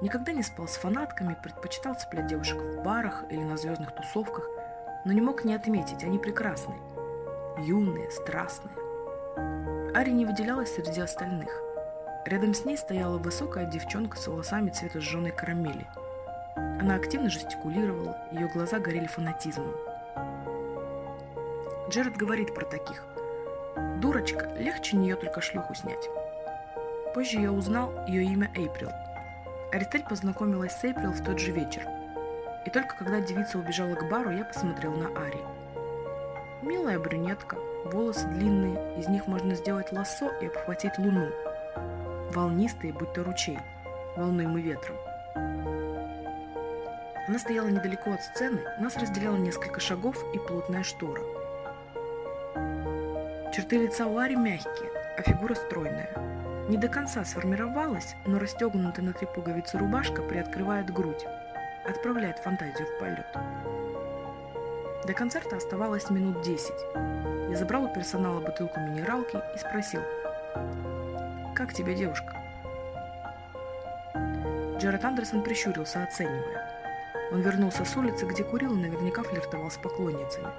Никогда не спал с фанатками, предпочитал цеплять девушек в барах или на звездных тусовках, но не мог не отметить, они прекрасные. Юные, страстные. Ари не выделялась среди остальных. Рядом с ней стояла высокая девчонка с волосами цвета сжженной карамели. Она активно жестикулировала, ее глаза горели фанатизмом. Джеред говорит про таких. Дурочка, легче нее только шлюху снять. Позже я узнал ее имя Эйприл. Аристель познакомилась с Эйприл в тот же вечер. И только когда девица убежала к бару, я посмотрел на Ари. Милая брюнетка, волосы длинные, из них можно сделать лассо и обхватить луну. Волнистые, будто ручей, волнуемый ветром. Она стояла недалеко от сцены, нас разделяло несколько шагов и плотная штора – Черты лица у Ари мягкие, а фигура стройная. Не до конца сформировалась, но расстегнутая на три пуговицы рубашка приоткрывает грудь, отправляет фантазию в полет. До концерта оставалось минут десять. Я забрал у персонала бутылку минералки и спросил, «Как тебе девушка?» Джеред Андерсон прищурился, оценивая. Он вернулся с улицы, где курил и наверняка флиртовал с поклонницами –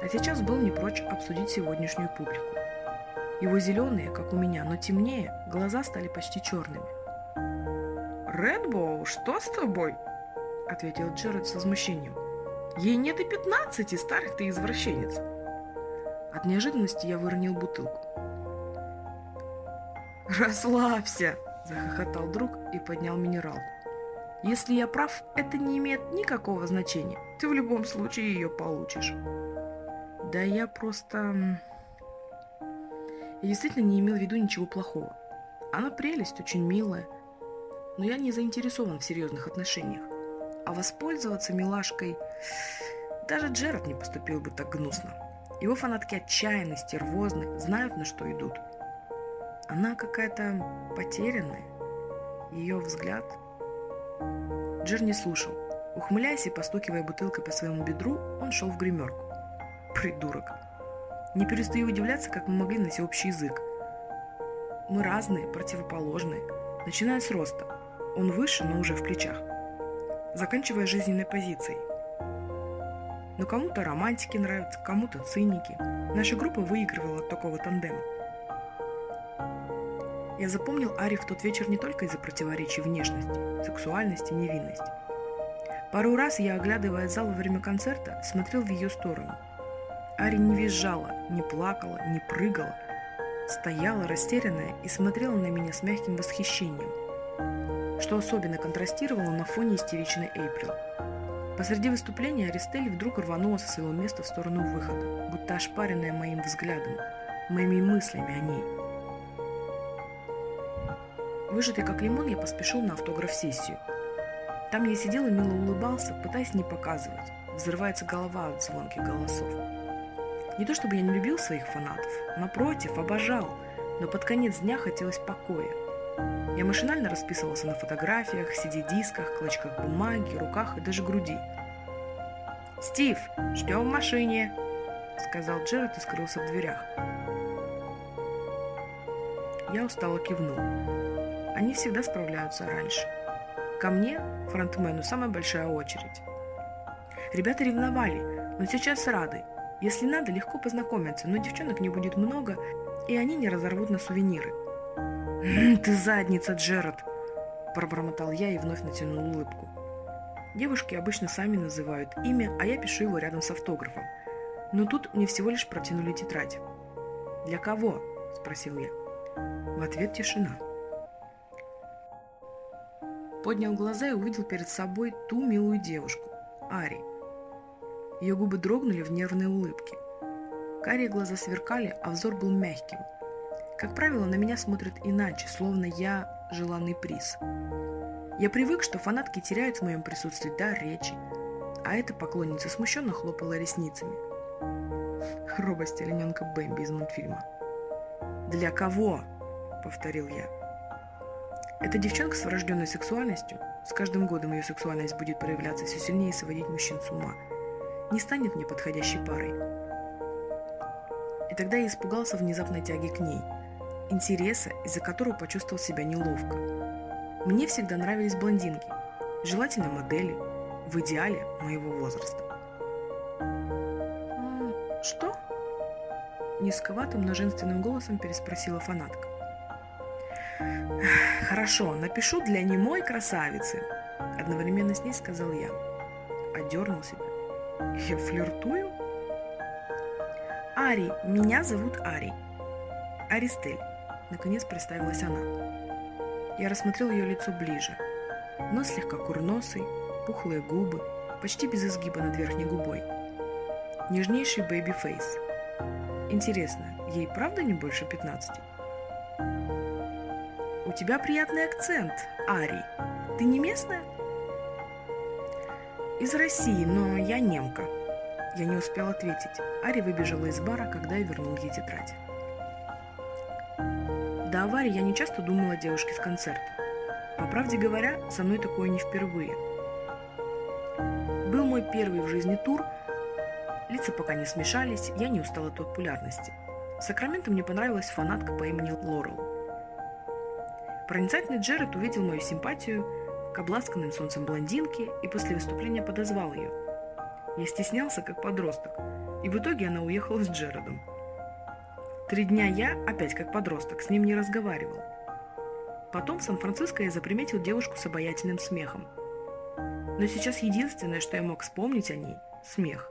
а сейчас был не прочь обсудить сегодняшнюю публику. Его зеленые, как у меня, но темнее, глаза стали почти черными. «Редбоу, что с тобой?» — ответил Джеред с возмущением. «Ей нет и пятнадцати, старых ты извращенец!» От неожиданности я выронил бутылку. «Расслабься!» – захохотал друг и поднял минералку. «Если я прав, это не имеет никакого значения. Ты в любом случае ее получишь». Да я просто... Я действительно не имел в виду ничего плохого. Она прелесть, очень милая, но я не заинтересован в серьезных отношениях. А воспользоваться милашкой... Даже Джерард не поступил бы так гнусно. Его фанатки отчаянны, стервозны, знают, на что идут. Она какая-то потерянная. Ее взгляд... Джер не слушал. Ухмыляясь и постукивая бутылкой по своему бедру, он шел в гримерку. Придурок. Не перестаю удивляться, как мы могли найти общий язык. Мы разные, противоположные, начиная с роста. Он выше, но уже в плечах. Заканчивая жизненной позицией. Но кому-то романтики нравятся, кому-то циники. Наша группа выигрывала от такого тандема. Я запомнил Ари в тот вечер не только из-за противоречий внешности, сексуальности, невинности. Пару раз я, оглядывая зал во время концерта, смотрел в ее сторону. Ари не визжала, не плакала, не прыгала. Стояла растерянная и смотрела на меня с мягким восхищением, что особенно контрастировало на фоне истеричной Эйприл. Посреди выступления Аристель вдруг рванула со своего места в сторону выхода, будто ошпаренная моим взглядом, моими мыслями о ней. Выжатый как лимон, я поспешил на автограф-сессию. Там я сидел и мило улыбался, пытаясь не показывать. Взрывается голова от звонких голосов. Не то чтобы я не любил своих фанатов, напротив, обожал, но под конец дня хотелось покоя. Я машинально расписывался на фотографиях, CD-дисках, клочках бумаги, руках и даже груди. «Стив, ждем в машине!» — сказал Джеред и скрылся в дверях. Я устало кивнул. Они всегда справляются раньше. Ко мне, фронтмену, самая большая очередь. Ребята ревновали, но сейчас рады. Если надо, легко познакомиться, но девчонок не будет много, и они не разорвут на сувениры. «Ты задница, Джеред!» – пробормотал я и вновь натянул улыбку. Девушки обычно сами называют имя, а я пишу его рядом с автографом. Но тут мне всего лишь протянули тетрадь. «Для кого?» – спросил я. В ответ тишина. Поднял глаза и увидел перед собой ту милую девушку, Ари. Ее губы дрогнули в нервной улыбке. Карие глаза сверкали, а взор был мягким. Как правило, на меня смотрят иначе, словно я желанный приз. Я привык, что фанатки теряют в моем присутствии дар речи, а эта поклонница смущенно хлопала ресницами. Робость олененка Бэмби из мультфильма. «Для кого?» — повторил я. Эта девчонка с врожденной сексуальностью, с каждым годом ее сексуальность будет проявляться все сильнее и сводить мужчин с ума, не станет мне подходящей парой. И тогда я испугался внезапной тяги к ней, интереса, из-за которого почувствовал себя неловко. Мне всегда нравились блондинки, желательно модели, в идеале моего возраста. «Что?» Низковатым, но женственным голосом переспросила фанатка. «Хорошо, напишу для немой красавицы», — одновременно с ней сказал я. Одернул себя. «Я флиртую?» «Ари, меня зовут Ари. Аристель», — наконец представилась она. Я рассмотрел ее лицо ближе. Нос слегка курносый, пухлые губы, почти без изгиба над верхней губой. Нежнейший baby face. Интересно, ей правда не больше 15? У тебя приятный акцент, Ари. Ты не местная? Из России, но я немка. Я не успел ответить. Ари выбежала из бара, когда я вернул ей тетрадь. До аварии я не часто думала о девушке с концерта. По правде говоря, со мной такое не впервые. Был мой первый в жизни тур. Лица пока не смешались, я не устала от популярности. В Сакраменто мне понравилась фанатка по имени Лорел. Проницательный Джеред увидел мою симпатию к обласканным солнцем блондинке и после выступления подозвал ее. Я стеснялся, как подросток, и в итоге она уехала с Джередом. Три дня я, опять как подросток, с ним не разговаривал. Потом в Сан-Франциско я заприметил девушку с обаятельным смехом. Но сейчас единственное, что я мог вспомнить о ней – смех.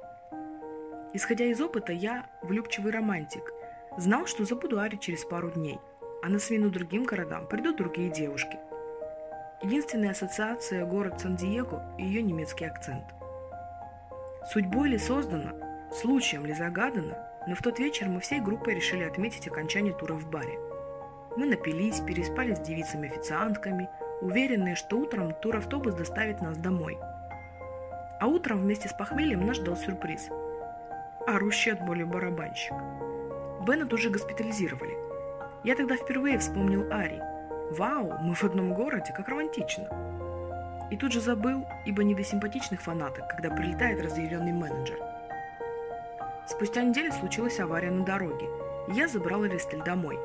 Исходя из опыта, я влюбчивый романтик. Знал, что забуду Ари через пару дней – а на смену другим городам придут другие девушки. Единственная ассоциация – город Сан-Диего и ее немецкий акцент. Судьбой ли создано, случаем ли загадано, Но в тот вечер мы всей группой решили отметить окончание тура в баре. Мы напились, переспали с девицами-официантками, уверенные, что утром туравтобус доставит нас домой. А утром вместе с похмельем нас ждал сюрприз. Орущий от боли барабанщик. Бена тут же госпитализировали. Я тогда впервые вспомнил Ари. Вау, мы в одном городе, как романтично. И тут же забыл, ибо не до симпатичных фанаток, когда прилетает разъяренный менеджер. Спустя неделю случилась авария на дороге, и я забрал Эристель домой,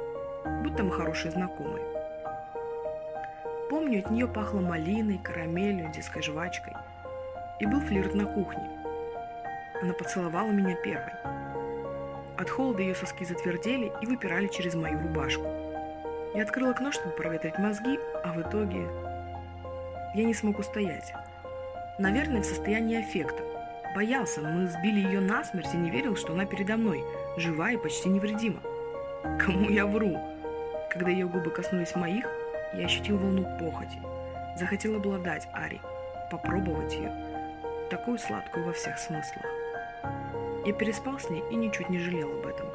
будто мы хорошие знакомые. Помню, от нее пахло малиной, карамелью, детской жвачкой. И был флирт на кухне. Она поцеловала меня первой. От холода ее соски затвердели и выпирали через мою рубашку. Я открыл окно, чтобы проветрить мозги, а в итоге я не смог устоять. Наверное, в состоянии аффекта. Боялся, мы сбили ее насмерть и не верил, что она передо мной, жива и почти невредима. Кому я вру? Когда ее губы коснулись моих, я ощутил волну похоти. Захотел обладать Ари, попробовать ее, такую сладкую во всех смыслах. Я переспал с ней и ничуть не жалел об этом.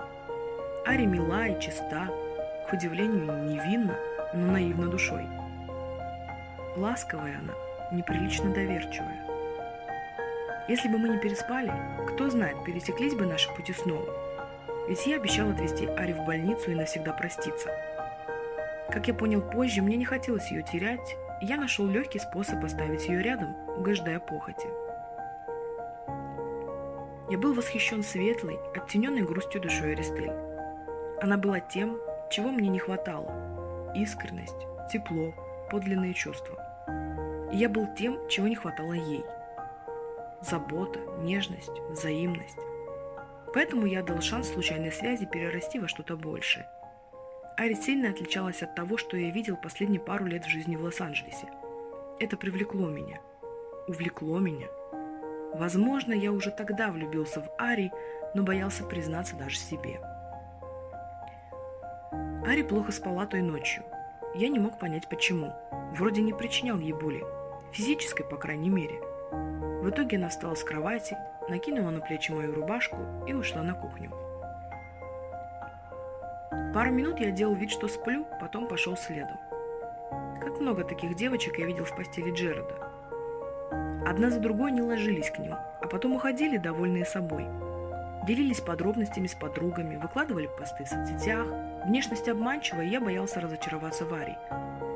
Ари мила и чиста, к удивлению невинна, но наивна душой. Ласковая она, неприлично доверчивая. Если бы мы не переспали, кто знает, пересеклись бы наши пути снова. Ведь я обещал отвезти Ари в больницу и навсегда проститься. Как я понял позже, мне не хотелось ее терять, и я нашел легкий способ оставить ее рядом, угождая похоти. Я был восхищен светлой, оттененной грустью душой Аристель. Она была тем, чего мне не хватало. Искренность, тепло, подлинные чувства. Я был тем, чего не хватало ей – забота, нежность, взаимность. Поэтому я дал шанс случайной связи перерасти во что-то большее. Ари сильно отличалась от того, что я видел последние пару лет в жизни в Лос-Анджелесе. Это привлекло меня, увлекло меня. Возможно, я уже тогда влюбился в Ари, но боялся признаться даже себе. Ари плохо спала той ночью. Я не мог понять почему. Вроде не причинял ей боли. Физической, по крайней мере – в итоге она встала с кровати, накинула на плечи мою рубашку и ушла на кухню. Пару минут я делал вид, что сплю, потом пошел следом. Как много таких девочек я видел в постели Джереда. Одна за другой не ложились к нему, а потом уходили, довольные собой. Делились подробностями с подругами, выкладывали посты в соцсетях. Внешность обманчивая, и я боялся разочароваться в Ари,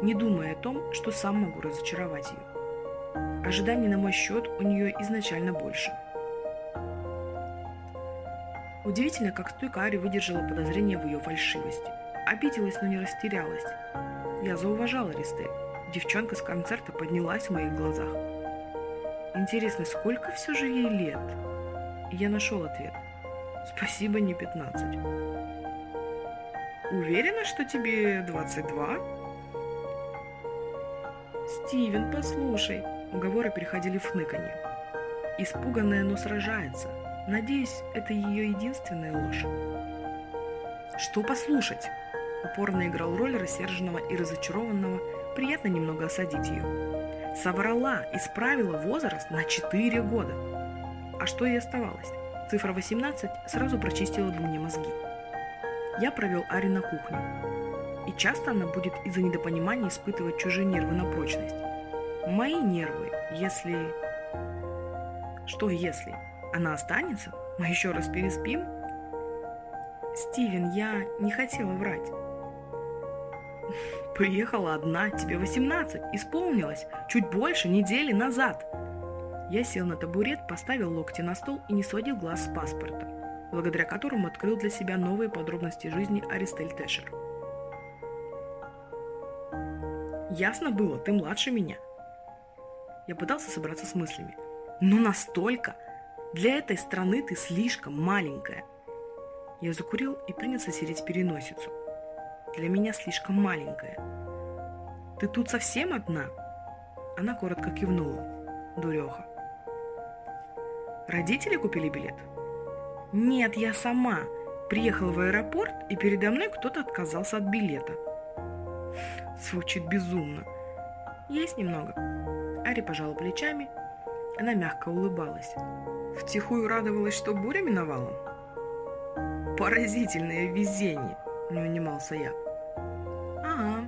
не думая о том, что сам могу разочаровать ее. Ожиданий на мой счет у нее изначально больше. Удивительно, как стойко Ари выдержала подозрение в ее фальшивости. Обиделась, но не растерялась. Я зауважала Ристель. Девчонка с концерта поднялась в моих глазах. Интересно, сколько все же ей лет? Я нашел ответ. Спасибо, не 15. Уверена, что тебе 22? Стивен, послушай, Уговоры переходили в хныканье. Испуганная, но сражается. Надеюсь, это ее единственная ложь. Что послушать? Упорно играл роль рассерженного и разочарованного, приятно немного осадить ее. Соврала, исправила возраст на 4 года. А что ей оставалось? Цифра 18 сразу прочистила бы мне мозги. Я провел Ари на кухню. И часто она будет из-за недопонимания испытывать чужие нервы на прочность. Мои нервы, если... Что если? Она останется? Мы еще раз переспим? Стивен, я не хотела врать. Приехала одна, тебе 18, исполнилось, чуть больше недели назад. Я сел на табурет, поставил локти на стол и не сводил глаз с паспорта, благодаря которому открыл для себя новые подробности жизни Аристель Тэшер. Ясно было, ты младше меня – я пытался собраться с мыслями. Ну настолько! Для этой страны ты слишком маленькая. Я закурил и принялся сереть переносицу. Для меня слишком маленькая. Ты тут совсем одна? Она коротко кивнула. Дуреха. Родители купили билет? Нет, я сама. Приехала в аэропорт, и передо мной кто-то отказался от билета. Звучит безумно. Есть немного. Ари пожала плечами. Она мягко улыбалась. Втихую радовалась, что буря миновала. Поразительное везение, не унимался я. Ага.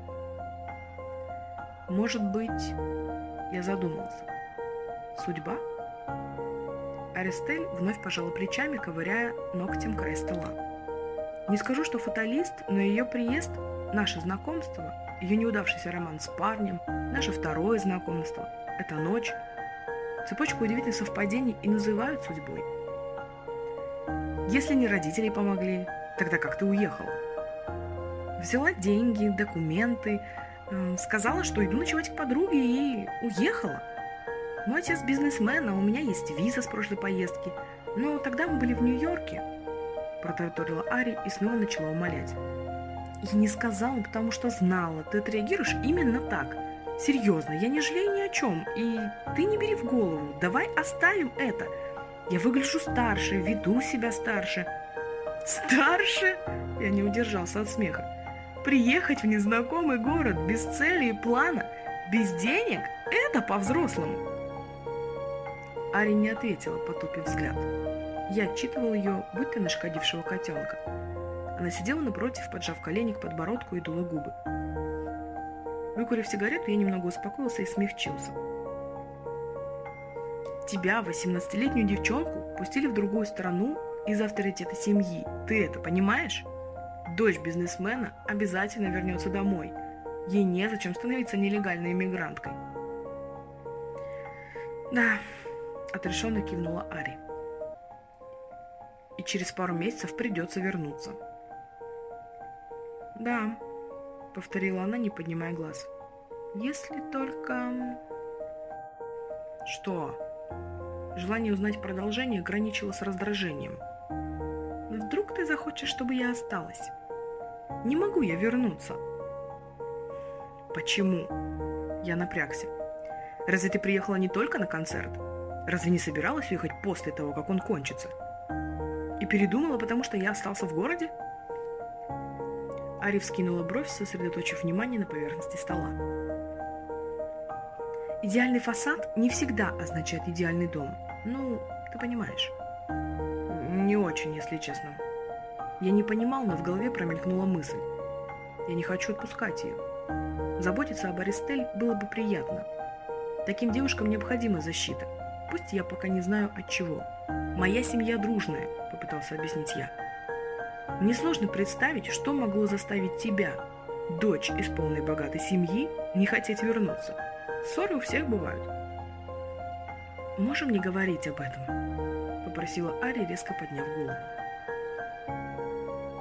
Может быть, я задумался. Судьба? Аристель вновь пожала плечами, ковыряя ногтем край стола. Не скажу, что фаталист, но ее приезд, наше знакомство, ее неудавшийся роман с парнем, наше второе знакомство, эта ночь, цепочку удивительных совпадений и называют судьбой. Если не родители помогли, тогда как ты уехала? Взяла деньги, документы, сказала, что иду ночевать к подруге и уехала. Мой отец бизнесмен, а у меня есть виза с прошлой поездки. Но тогда мы были в Нью-Йорке. Протараторила Ари и снова начала умолять. Я не сказала, потому что знала. Ты отреагируешь именно так. Серьезно, я не жалею ни о чем. И ты не бери в голову. Давай оставим это. Я выгляжу старше, веду себя старше. Старше? Я не удержался от смеха. Приехать в незнакомый город без цели и плана, без денег – это по-взрослому. Ари не ответила, потупив взгляд. Я отчитывал ее, будто нашкодившего котенка. Она сидела напротив, поджав колени к подбородку и дула губы. Выкурив сигарету, я немного успокоился и смягчился. Тебя, 18-летнюю девчонку, пустили в другую страну из-за авторитета семьи. Ты это понимаешь? Дочь бизнесмена обязательно вернется домой. Ей незачем становиться нелегальной иммигранткой. Да, отрешенно кивнула Ари. И через пару месяцев придется вернуться. Да, повторила она, не поднимая глаз. Если только... Что? Желание узнать продолжение граничило с раздражением. Вдруг ты захочешь, чтобы я осталась? Не могу я вернуться. Почему? Я напрягся. Разве ты приехала не только на концерт? Разве не собиралась уехать после того, как он кончится? И передумала, потому что я остался в городе? Ари вскинула бровь, сосредоточив внимание на поверхности стола. Идеальный фасад не всегда означает идеальный дом. Ну, ты понимаешь. Не очень, если честно. Я не понимал, но в голове промелькнула мысль. Я не хочу отпускать ее. Заботиться об Аристель было бы приятно. Таким девушкам необходима защита. Пусть я пока не знаю от чего. Моя семья дружная, попытался объяснить я. Мне сложно представить, что могло заставить тебя, дочь из полной богатой семьи, не хотеть вернуться. Ссоры у всех бывают. «Можем не говорить об этом?» – попросила Ари, резко подняв голову.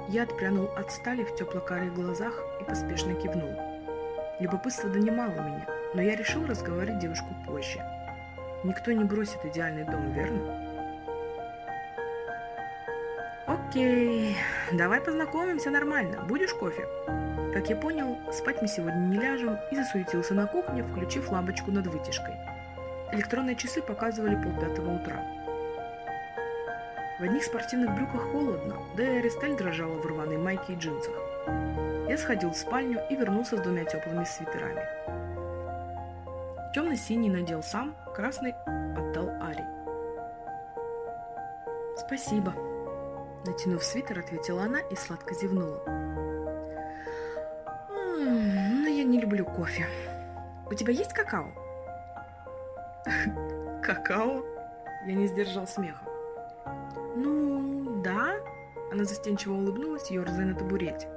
Я отпрянул от стали в тепло-карих глазах и поспешно кивнул. Любопытство донимало меня, но я решил разговорить девушку позже. Никто не бросит идеальный дом, верно? Окей, давай познакомимся нормально. Будешь кофе? Как я понял, спать мы сегодня не ляжем и засуетился на кухне, включив лампочку над вытяжкой. Электронные часы показывали полпятого утра. В одних спортивных брюках холодно, да и Аристель дрожала в рваной майке и джинсах. Я сходил в спальню и вернулся с двумя теплыми свитерами. Темно-синий надел сам, красный отдал Ари. «Спасибо», – натянув свитер, ответила она и сладко зевнула. «Но я не люблю кофе. У тебя есть какао?» «Какао?» Я не сдержал смеха. «Ну, да», — она застенчиво улыбнулась, ерзая на табурете.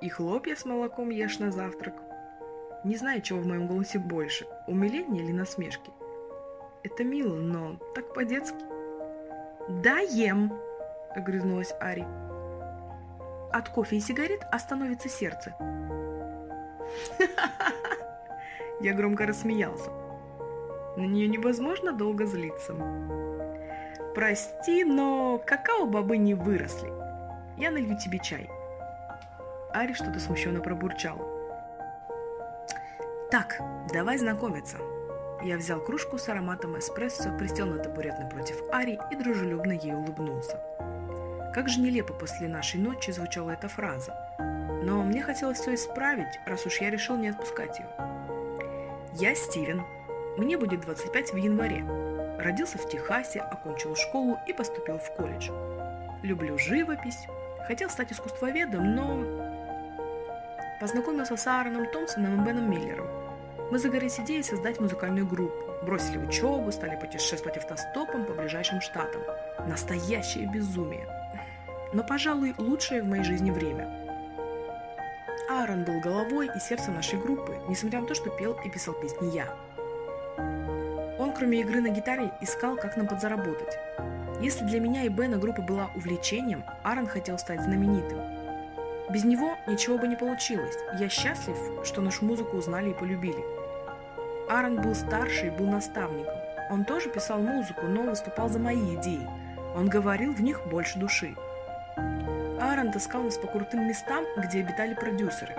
«И хлопья с молоком ешь на завтрак?» Не знаю, чего в моем голосе больше, умиления или насмешки. Это мило, но так по-детски. «Да, ем!» — огрызнулась Ари. «От кофе и сигарет остановится сердце». Я громко рассмеялся. На нее невозможно долго злиться. Прости, но какао-бобы не выросли. Я налью тебе чай. Ари что-то смущенно пробурчала. Так, давай знакомиться. Я взял кружку с ароматом эспрессо, пристел на табурет напротив Ари и дружелюбно ей улыбнулся. Как же нелепо после нашей ночи звучала эта фраза. Но мне хотелось все исправить, раз уж я решил не отпускать ее. Я Стивен. Мне будет 25 в январе. Родился в Техасе, окончил школу и поступил в колледж. люблю живопись, хотел стать искусствоведом, но познакомился с Аароном Томпсоном и Беном Миллером. Мы загорелись идеей создать музыкальную группу, бросили учебу, стали путешествовать автостопом по ближайшим штатам. Настоящее безумие. Но, пожалуй, лучшее в моей жизни время. Аарон был головой и сердцем нашей группы, несмотря на то, что пел и писал песни я. Он, кроме игры на гитаре, искал, как нам подзаработать. Если для меня и Бена группа была увлечением, Аарон хотел стать знаменитым. Без него ничего бы не получилось. Я счастлив, что нашу музыку узнали и полюбили. Аарон был старше и был наставником. Он тоже писал музыку, но выступал за мои идеи. Он говорил в них больше души. Аарон таскал нас по крутым местам, где обитали продюсеры.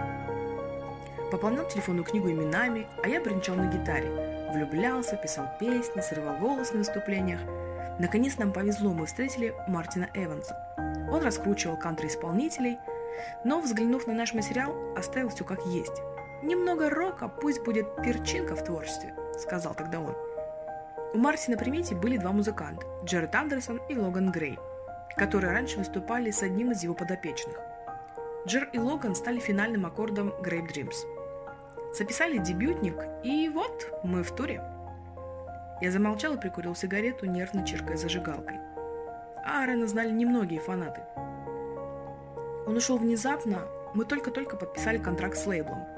Пополнял телефонную книгу именами, а я бренчал на гитаре. Влюблялся, писал песни, срывал голос на выступлениях. Наконец нам повезло, мы встретили Мартина Эванса. Он раскручивал кантри-исполнителей, но, взглянув на наш материал, оставил все как есть. «Немного рока, пусть будет перчинка в творчестве», — сказал тогда он. У Марти на примете были два музыканта – Джеред Андерсон и Логан Грей, которые раньше выступали с одним из его подопечных. Джер и Логан стали финальным аккордом Grape Dreams. Записали дебютник, и вот мы в туре. Я замолчал и прикурил сигарету, нервно чиркая зажигалкой. Аарона знали немногие фанаты. Он ушел внезапно, мы только-только подписали контракт с лейблом.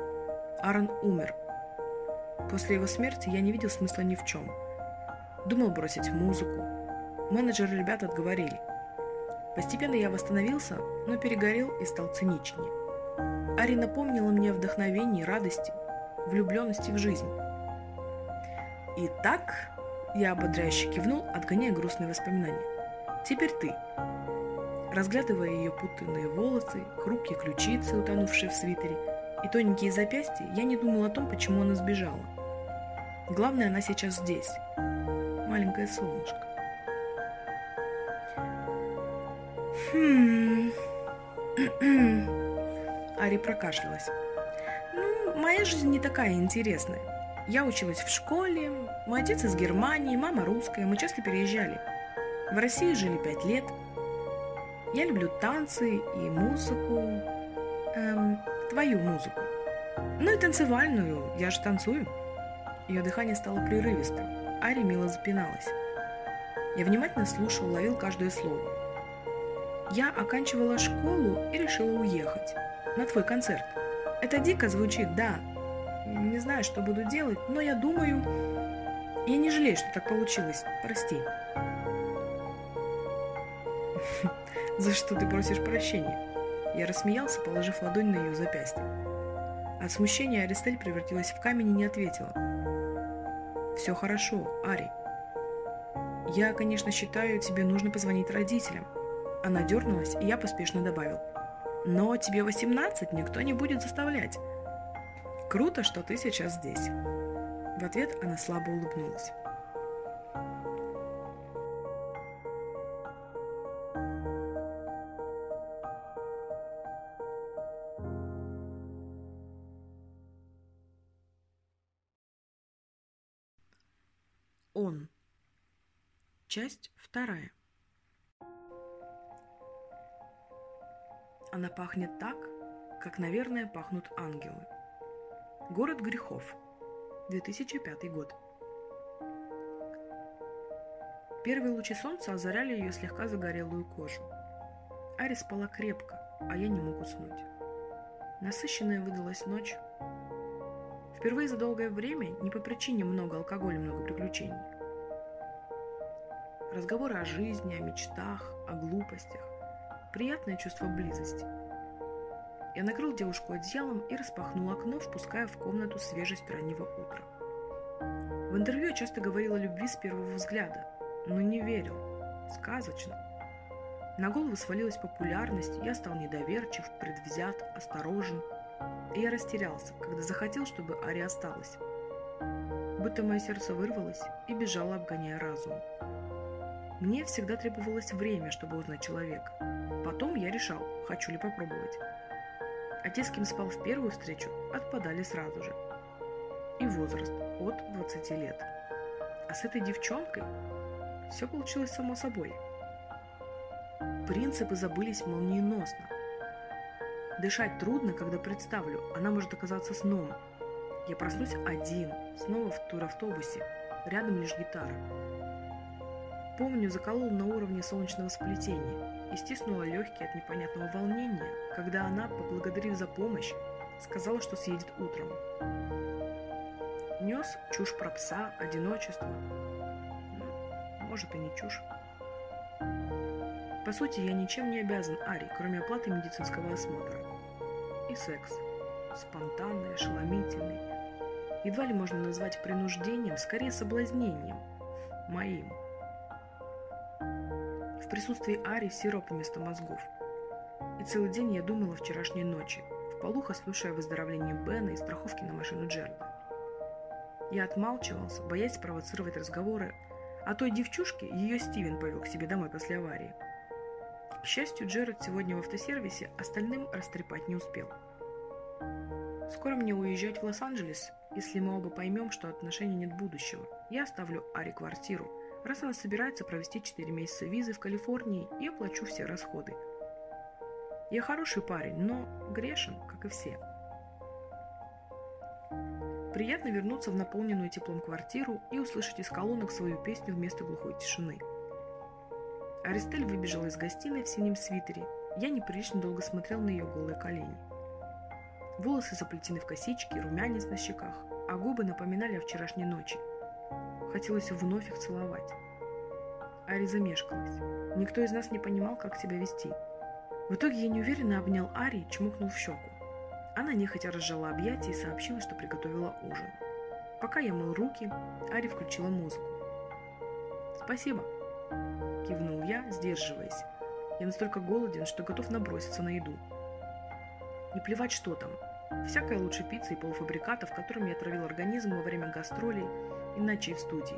Аарон умер. После его смерти я не видел смысла ни в чем – Думал бросить музыку. Менеджеры ребят отговорили. Постепенно я восстановился, но перегорел и стал циничнее. Ари напомнила мне о вдохновении, радости, влюбленности в жизнь. Итак, я ободряюще кивнул, отгоняя грустные воспоминания. Теперь ты. Разглядывая ее путанные волосы, хрупкие ключицы, утонувшие в свитере, и тоненькие запястья, я не думал о том, почему она сбежала. Главное, она сейчас здесь, маленькое солнышко. Хм. Ари прокашлялась. Ну, моя жизнь не такая интересная. Я училась в школе, мой отец из Германии, мама русская, мы часто переезжали. В России жили пять лет. Я люблю танцы и музыку. Эм, твою музыку. Ну и танцевальную, я же танцую. Ее дыхание стало прерывистым. Ари мило запиналась. Я внимательно слушал, ловил каждое слово. Я оканчивала школу и решила уехать. На твой концерт. Это дико звучит, да. Не знаю, что буду делать, но я думаю... Я не жалею, что так получилось. Прости. За что ты просишь прощения? Я рассмеялся, положив ладонь на ее запястье. От смущения Аристель превратилась в камень и не ответила. Все хорошо, Ари. Я, конечно, считаю, тебе нужно позвонить родителям. Она дернулась, и я поспешно добавил. Но тебе 18, никто не будет заставлять. Круто, что ты сейчас здесь. В ответ она слабо улыбнулась. Часть вторая. Она пахнет так, как, наверное, пахнут ангелы. Город грехов. 2005 год. Первые лучи солнца озаряли ее слегка загорелую кожу. Ари спала крепко, а я не мог уснуть. Насыщенная выдалась ночь, Впервые за долгое время не по причине много алкоголя, много приключений. Разговоры о жизни, о мечтах, о глупостях. Приятное чувство близости. Я накрыл девушку одеялом и распахнул окно, впуская в комнату свежесть раннего утра. В интервью я часто говорил о любви с первого взгляда, но не верил. Сказочно. На голову свалилась популярность, я стал недоверчив, предвзят, осторожен – и я растерялся, когда захотел, чтобы Ари осталась. Будто мое сердце вырвалось и бежало, обгоняя разум. Мне всегда требовалось время, чтобы узнать человека. Потом я решал, хочу ли попробовать. А те, с кем спал в первую встречу, отпадали сразу же. И возраст от 20 лет. А с этой девчонкой все получилось само собой. принципы забылись молниеносно. Дышать трудно, когда представлю, она может оказаться сном. Я проснусь один, снова в туравтобусе, рядом лишь гитара. Помню, заколол на уровне солнечного сплетения и стиснула легкие от непонятного волнения, когда она, поблагодарив за помощь, сказала, что съедет утром. Нес чушь про пса, одиночество. Ну, может и не чушь. По сути, я ничем не обязан Ари, кроме оплаты медицинского осмотра. И секс. Спонтанный, ошеломительный. Едва ли можно назвать принуждением, скорее соблазнением. Моим. В присутствии Ари сироп вместо мозгов. И целый день я думала о вчерашней ночи, в полухо слушая о Бена и страховки на машину Джерда. Я отмалчивался, боясь спровоцировать разговоры, а той девчушке ее Стивен повел к себе домой после аварии – к счастью, Джеред сегодня в автосервисе остальным растрепать не успел. Скоро мне уезжать в Лос-Анджелес, если мы оба поймем, что отношений нет будущего. Я оставлю Ари квартиру, раз она собирается провести 4 месяца визы в Калифорнии и оплачу все расходы. Я хороший парень, но грешен, как и все. Приятно вернуться в наполненную теплом квартиру и услышать из колонок свою песню вместо глухой тишины – Аристель выбежала из гостиной в синем свитере. Я неприлично долго смотрел на ее голые колени. Волосы заплетены в косички, румянец на щеках, а губы напоминали о вчерашней ночи. Хотелось вновь их целовать. Ари замешкалась. Никто из нас не понимал, как себя вести. В итоге я неуверенно обнял Ари и чмокнул в щеку. Она нехотя разжала объятия и сообщила, что приготовила ужин. Пока я мыл руки, Ари включила музыку. «Спасибо», Кивнул я, сдерживаясь. Я настолько голоден, что готов наброситься на еду. Не плевать, что там. Всякая лучше пиццы и полуфабрикатов, которыми я травил организм во время гастролей и ночей в студии.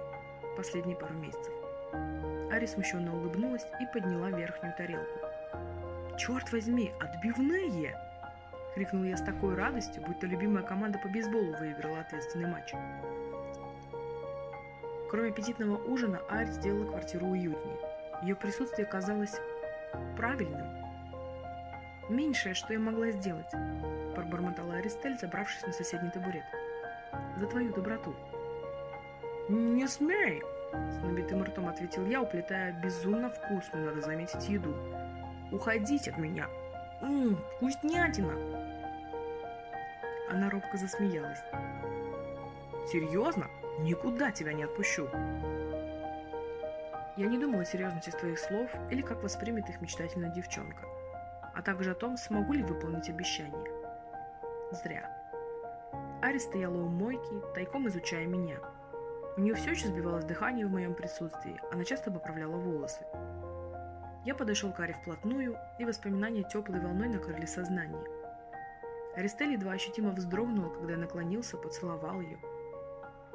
Последние пару месяцев. Ари смущенно улыбнулась и подняла верхнюю тарелку. «Черт возьми, отбивные!» — крикнул я с такой радостью, будто любимая команда по бейсболу выиграла ответственный матч. Кроме аппетитного ужина, Ари сделала квартиру уютнее. Ее присутствие казалось правильным. «Меньшее, что я могла сделать», – пробормотала Аристель, забравшись на соседний табурет. «За твою доброту». «Не смей!» – с набитым ртом ответил я, уплетая безумно вкусную, надо заметить, еду. «Уходить от меня! Ммм, вкуснятина!» Она робко засмеялась. «Серьезно? Никуда тебя не отпущу!» Я не думала о серьезности твоих слов или как воспримет их мечтательная девчонка, а также о том, смогу ли выполнить обещание. Зря. Ари стояла у мойки, тайком изучая меня. У нее все еще сбивалось дыхание в моем присутствии, она часто поправляла волосы. Я подошел к Аре вплотную, и воспоминания теплой волной накрыли сознание. Аристель едва ощутимо вздрогнула, когда я наклонился, поцеловал ее.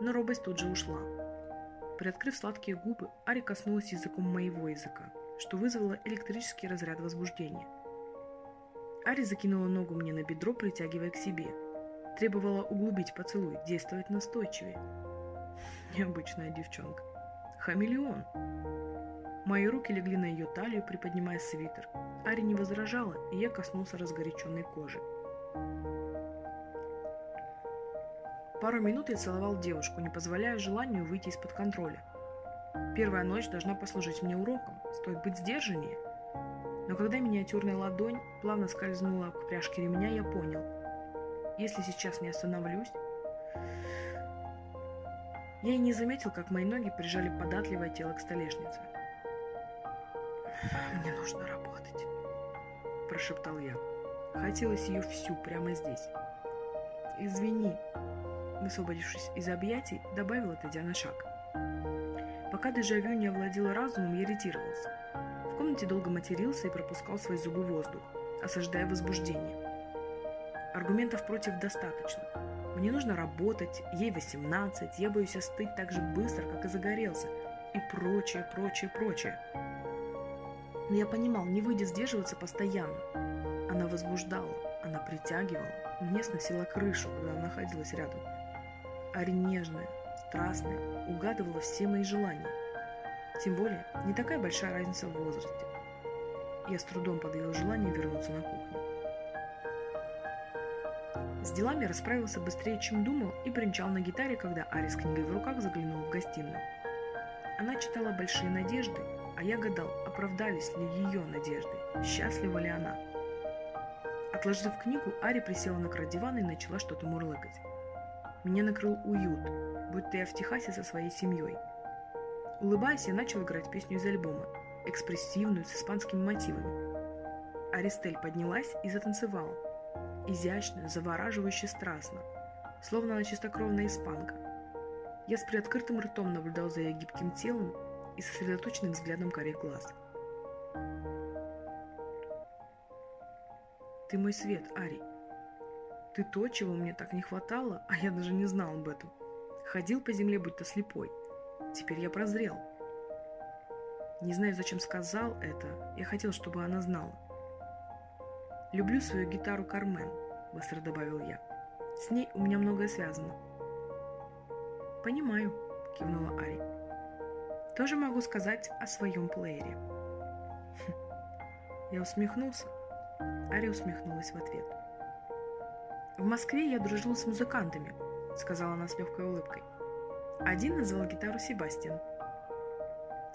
Но робость тут же ушла. Приоткрыв сладкие губы, Ари коснулась языком моего языка, что вызвало электрический разряд возбуждения. Ари закинула ногу мне на бедро, притягивая к себе. Требовала углубить поцелуй, действовать настойчивее. Необычная девчонка. Хамелеон. Мои руки легли на ее талию, приподнимая свитер. Ари не возражала, и я коснулся разгоряченной кожи. Пару минут я целовал девушку, не позволяя желанию выйти из-под контроля. Первая ночь должна послужить мне уроком, стоит быть сдержаннее. Но когда миниатюрная ладонь плавно скользнула к пряжке ремня, я понял. Если сейчас не остановлюсь... Я и не заметил, как мои ноги прижали податливое тело к столешнице. «Мне нужно работать», – прошептал я. Хотелось ее всю прямо здесь. «Извини», высвободившись из объятий, добавила Тедя на шаг. Пока дежавю не овладела разумом, я ретировался. В комнате долго матерился и пропускал свои зубы воздух, осаждая возбуждение. Аргументов против достаточно. Мне нужно работать, ей 18, я боюсь остыть так же быстро, как и загорелся, и прочее, прочее, прочее. Но я понимал, не выйдет сдерживаться постоянно. Она возбуждала, она притягивала, мне сносила крышу, когда она находилась рядом. Ари нежная, страстная, угадывала все мои желания. Тем более, не такая большая разница в возрасте. Я с трудом подавил желание вернуться на кухню. С делами расправился быстрее, чем думал, и бренчал на гитаре, когда Ари с книгой в руках заглянул в гостиную. Она читала «Большие надежды», а я гадал, оправдались ли ее надежды, счастлива ли она. Отложив книгу, Ари присела на край дивана и начала что-то мурлыкать. Меня накрыл уют, будто я в Техасе со своей семьей. Улыбаясь, я начал играть песню из альбома, экспрессивную, с испанскими мотивами. Аристель поднялась и затанцевала. Изящно, завораживающе страстно, словно она чистокровная испанка. Я с приоткрытым ртом наблюдал за ее гибким телом и сосредоточенным взглядом корей глаз. «Ты мой свет, Ари. Ты то, чего мне так не хватало, а я даже не знал об этом. Ходил по земле, будто слепой. Теперь я прозрел. Не знаю, зачем сказал это, я хотел, чтобы она знала. «Люблю свою гитару Кармен», — быстро добавил я. «С ней у меня многое связано». «Понимаю», — кивнула Ари. «Тоже могу сказать о своем плеере». Я усмехнулся. Ари усмехнулась в ответ. «В Москве я дружила с музыкантами», — сказала она с легкой улыбкой. Один назвал гитару Себастьян.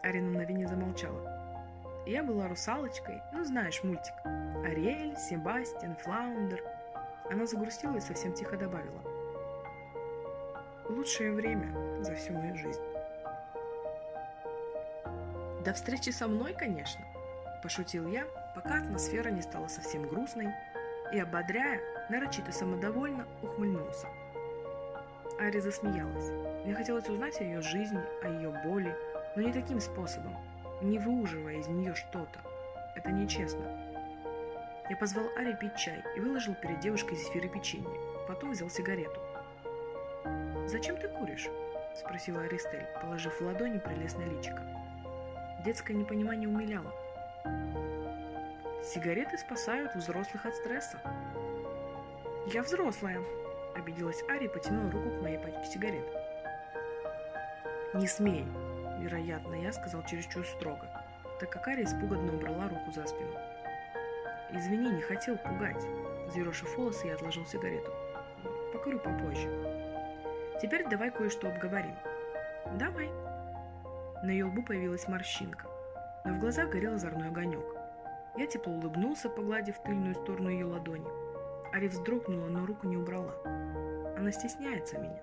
Ари на мгновение замолчала. Я была русалочкой, ну знаешь мультик. Ариэль, Себастьян, Флаундер. Она загрустила и совсем тихо добавила. Лучшее время за всю мою жизнь. До встречи со мной, конечно, пошутил я, пока атмосфера не стала совсем грустной, и, ободряя, нарочито самодовольно ухмыльнулся. Ари засмеялась. Мне хотелось узнать о ее жизни, о ее боли, но не таким способом, не выуживая из нее что-то. Это нечестно. Я позвал Ари пить чай и выложил перед девушкой зефир и печенье. Потом взял сигарету. «Зачем ты куришь?» – спросила Аристель, положив в ладони прелестное личико. Детское непонимание умиляло. «Сигареты спасают взрослых от стресса». «Я взрослая», – обиделась Ари и потянула руку к моей пачке сигарет. «Не смей!» – вероятно, я сказал чересчур строго, так как Ари испуганно убрала руку за спину. «Извини, не хотел пугать». Зерошив волосы, я отложил сигарету. «Покурю попозже». «Теперь давай кое-что обговорим». «Давай». На ее лбу появилась морщинка, но в глазах горел озорной огонек. Я тепло улыбнулся, погладив тыльную сторону ее ладони. Ари вздрогнула, но руку не убрала. Она стесняется меня.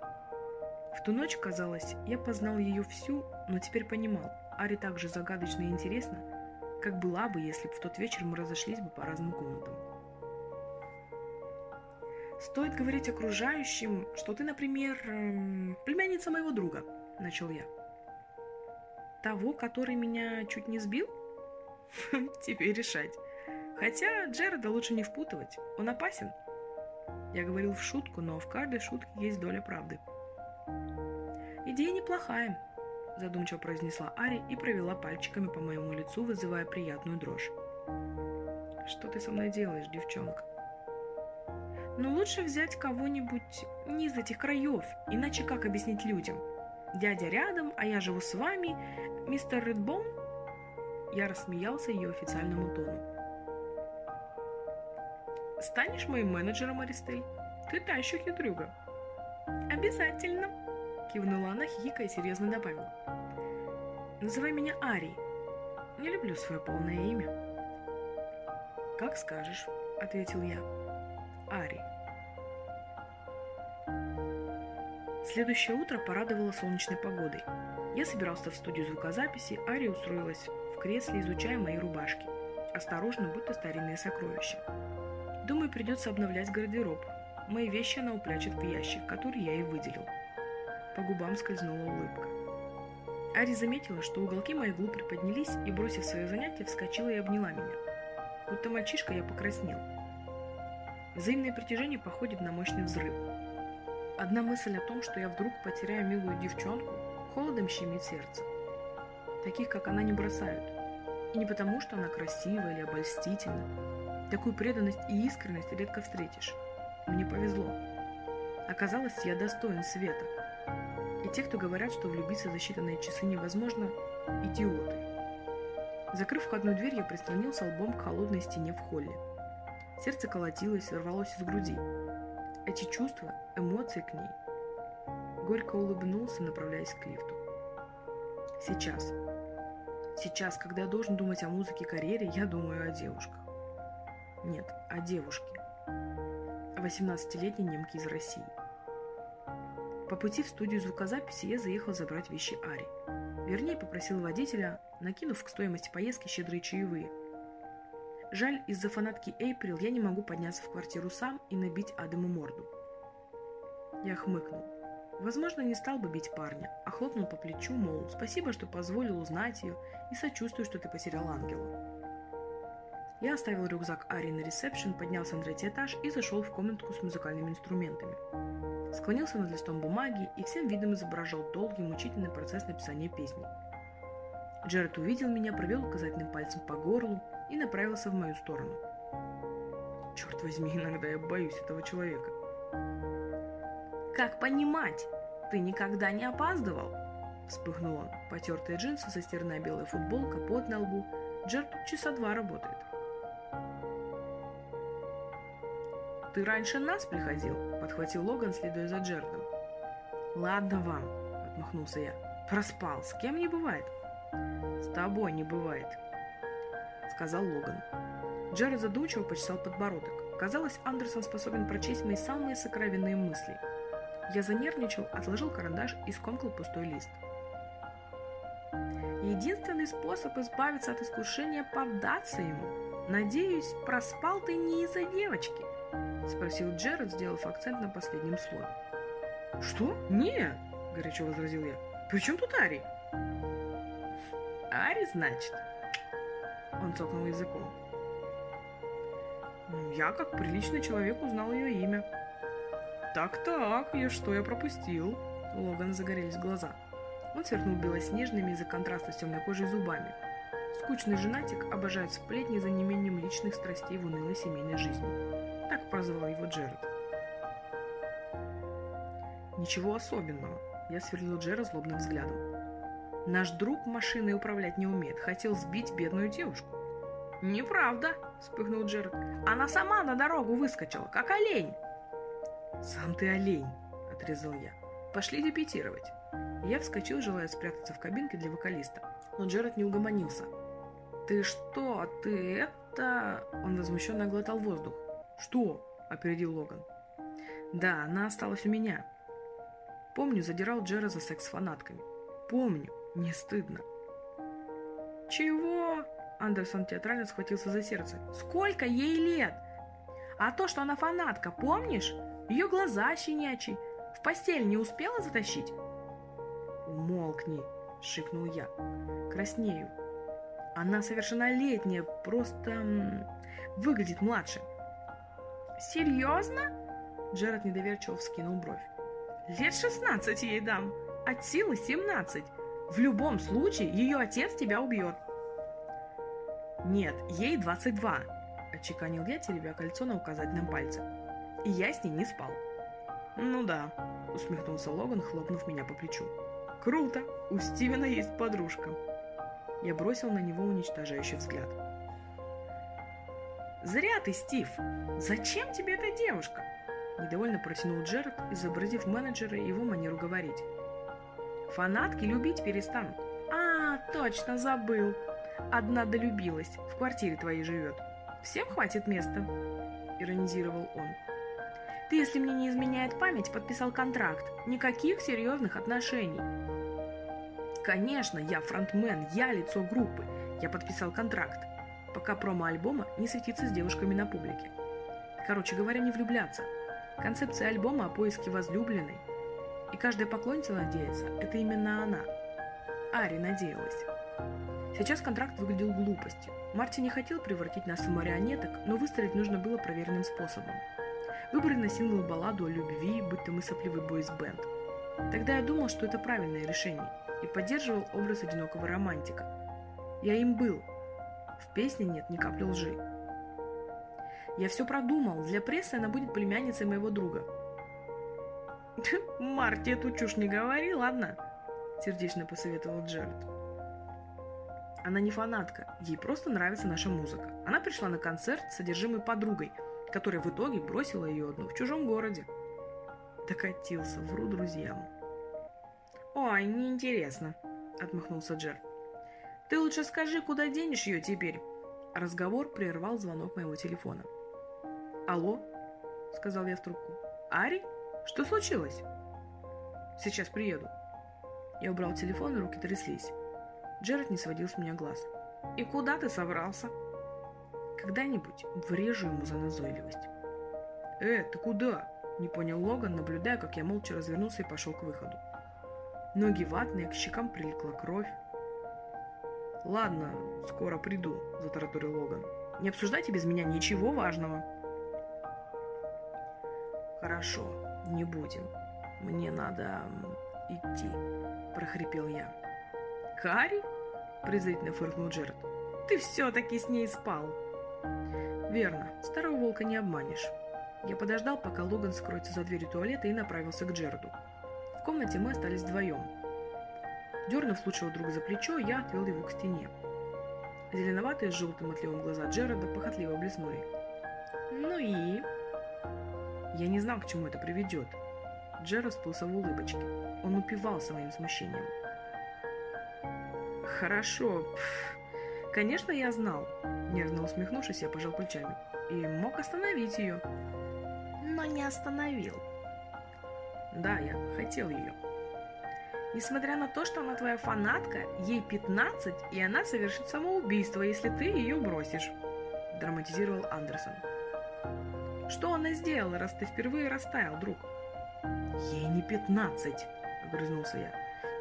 В ту ночь, казалось, я познал ее всю, но теперь понимал, Ари так же загадочно и интересно, как была бы, если бы в тот вечер мы разошлись бы по разным комнатам. «Стоит говорить окружающим, что ты, например, эм, племянница моего друга», — начал я. «Того, который меня чуть не сбил?» «Тебе решать. Хотя Джереда лучше не впутывать, он опасен». Я говорил в шутку, но в каждой шутке есть доля правды. «Идея неплохая», – задумчиво произнесла Ари и провела пальчиками по моему лицу, вызывая приятную дрожь. «Что ты со мной делаешь, девчонка?» «Но «Ну, лучше взять кого-нибудь не из этих краев, иначе как объяснить людям? Дядя рядом, а я живу с вами, мистер Редбоун?» Я рассмеялся ее официальному тону. «Станешь моим менеджером, Аристель? Ты та еще хитрюга». «Обязательно!» Кивнула она, хихикая и серьезно добавила. «Называй меня Ари. Не люблю свое полное имя». «Как скажешь», — ответил я. «Ари». Следующее утро порадовало солнечной погодой. Я собирался в студию звукозаписи, Ари устроилась в кресле, изучая мои рубашки. Осторожно, будто старинные сокровища. Думаю, придется обновлять гардероб. Мои вещи она упрячет в ящик, который я ей выделил. По губам скользнула улыбка. Ари заметила, что уголки моих губ приподнялись и, бросив свое занятие, вскочила и обняла меня. Будто мальчишка я покраснел. Взаимное притяжение походит на мощный взрыв. Одна мысль о том, что я вдруг потеряю милую девчонку, холодом щемит сердце. Таких, как она, не бросают. И не потому, что она красивая или обольстительна. Такую преданность и искренность редко встретишь. Мне повезло. Оказалось, я достоин света. Те, кто говорят, что влюбиться за считанные часы невозможно, идиоты. Закрыв входную дверь, я прислонился лбом к холодной стене в холле. Сердце колотилось, рвалось из груди. Эти чувства, эмоции к ней. Горько улыбнулся, направляясь к лифту. Сейчас. Сейчас, когда я должен думать о музыке карьере, я думаю о девушках. Нет, о девушке. О 18-летней немке из России. По пути в студию звукозаписи я заехал забрать вещи Ари. Вернее, попросил водителя, накинув к стоимости поездки щедрые чаевые. Жаль, из-за фанатки Эйприл я не могу подняться в квартиру сам и набить Адаму морду. Я хмыкнул. Возможно, не стал бы бить парня, а хлопнул по плечу, мол, спасибо, что позволил узнать ее, и сочувствую, что ты потерял ангела. Я оставил рюкзак Ари на ресепшн, поднялся на третий этаж и зашел в комнатку с музыкальными инструментами. Склонился над листом бумаги и всем видом изображал долгий, мучительный процесс написания песни. Джеред увидел меня, провел указательным пальцем по горлу и направился в мою сторону. Черт возьми, иногда я боюсь этого человека. «Как понимать? Ты никогда не опаздывал?» Вспыхнул он. Потертые джинсы, застиранная белая футболка, пот на лбу. Джерд часа два работает. «Ты раньше нас приходил?» – подхватил Логан, следуя за Джердом. «Ладно вам», – отмахнулся я. «Проспал. С кем не бывает?» «С тобой не бывает», – сказал Логан. Джеред задумчиво почесал подбородок. Казалось, Андерсон способен прочесть мои самые сокровенные мысли – я занервничал, отложил карандаш и скомкал пустой лист. Единственный способ избавиться от искушения – поддаться ему. Надеюсь, проспал ты не из-за девочки? Спросил Джеред, сделав акцент на последнем слове. Что? Нет, горячо возразил я. При чем тут Ари? Ари, значит? Он цокнул языком. Я, как приличный человек, узнал ее имя. Так-так, и что я пропустил? У Логана загорелись глаза. Он сверкнул белоснежными из-за контраста с темной кожей зубами. Скучный женатик обожает сплетни за неимением личных страстей в унылой семейной жизни. Прозвал его Джеред. Ничего особенного. Я сверлил Джера злобным взглядом. Наш друг машиной управлять не умеет. Хотел сбить бедную девушку. «Неправда!» – вспыхнул Джеред. «Она сама на дорогу выскочила, как олень!» «Сам ты олень!» – отрезал я. «Пошли репетировать!» Я вскочил, желая спрятаться в кабинке для вокалиста. Но Джеред не угомонился. «Ты что? Ты это...» Он возмущенно глотал воздух. «Что?» – опередил Логан. «Да, она осталась у меня». Помню, задирал Джера за секс с фанатками. Помню, не стыдно. «Чего?» Андерсон театрально схватился за сердце. «Сколько ей лет? А то, что она фанатка, помнишь? Ее глаза щенячьи. В постель не успела затащить? Умолкни, шикнул я. Краснею. Она совершеннолетняя, просто выглядит младше. Серьезно? Джеред недоверчиво вскинул бровь. Лет шестнадцать ей дам, от силы семнадцать. В любом случае, ее отец тебя убьет. Нет, ей двадцать два, отчеканил я, теребя кольцо на указательном пальце и я с ней не спал. «Ну да», — усмехнулся Логан, хлопнув меня по плечу. «Круто! У Стивена есть подружка!» Я бросил на него уничтожающий взгляд. «Зря ты, Стив! Зачем тебе эта девушка?» Недовольно протянул Джеред, изобразив менеджера и его манеру говорить. «Фанатки любить перестанут». «А, точно, забыл. Одна долюбилась, в квартире твоей живет. Всем хватит места?» Иронизировал он. Ты, если мне не изменяет память, подписал контракт. Никаких серьезных отношений. Конечно, я фронтмен, я лицо группы. Я подписал контракт. Пока промо-альбома не светится с девушками на публике. Короче говоря, не влюбляться. Концепция альбома о поиске возлюбленной. И каждая поклонница надеется, это именно она. Ари надеялась. Сейчас контракт выглядел глупостью. Марти не хотел превратить нас в марионеток, но выстроить нужно было проверенным способом. Выбрали на сингл балладу о любви, будто мы сопливый бойс-бенд. Тогда я думал, что это правильное решение, и поддерживал образ одинокого романтика. Я им был. В песне нет ни капли лжи. Я все продумал. Для прессы она будет племянницей моего друга. Марти эту чушь не говори, ладно? Сердечно посоветовал Джеред. Она не фанатка, ей просто нравится наша музыка. Она пришла на концерт с содержимой подругой, которая в итоге бросила ее одну в чужом городе. Докатился, вру друзьям. «Ой, неинтересно», — отмахнулся Джер. «Ты лучше скажи, куда денешь ее теперь?» Разговор прервал звонок моего телефона. «Алло?» — сказал я в трубку. «Ари? Что случилось?» «Сейчас приеду». Я убрал телефон, и руки тряслись. Джеред не сводил с меня глаз. «И куда ты собрался?» «Когда-нибудь врежу ему за назойливость». «Э, ты куда?» – не понял Логан, наблюдая, как я молча развернулся и пошел к выходу. Ноги ватные, к щекам прилипла кровь. «Ладно, скоро приду», – затараторил Логан. «Не обсуждайте без меня ничего важного». «Хорошо, не будем. Мне надо идти», – прохрипел я. «Карри?» – презрительно фыркнул Джеред. «Ты все-таки с ней спал!» «Верно, старого волка не обманешь». Я подождал, пока Логан скроется за дверью туалета и направился к Джереду. В комнате мы остались вдвоем. Дернув лучшего друга за плечо, я отвел его к стене. Зеленоватые с желтым отливом глаза Джереда похотливо блеснули. «Ну и?» Я не знал, к чему это приведет. Джеред расплылся в улыбочке. Он упивался моим смущением. «Хорошо. Пф. Конечно, я знал». Нервно усмехнувшись, я пожал плечами. «И мог остановить ее». «Но не остановил». «Да, я хотел ее». Несмотря на то, что она твоя фанатка, ей 15, и она совершит самоубийство, если ты ее бросишь», – драматизировал Андерсон. «Что она сделала, раз ты впервые растаял, друг?» «Ей не 15», – огрызнулся я.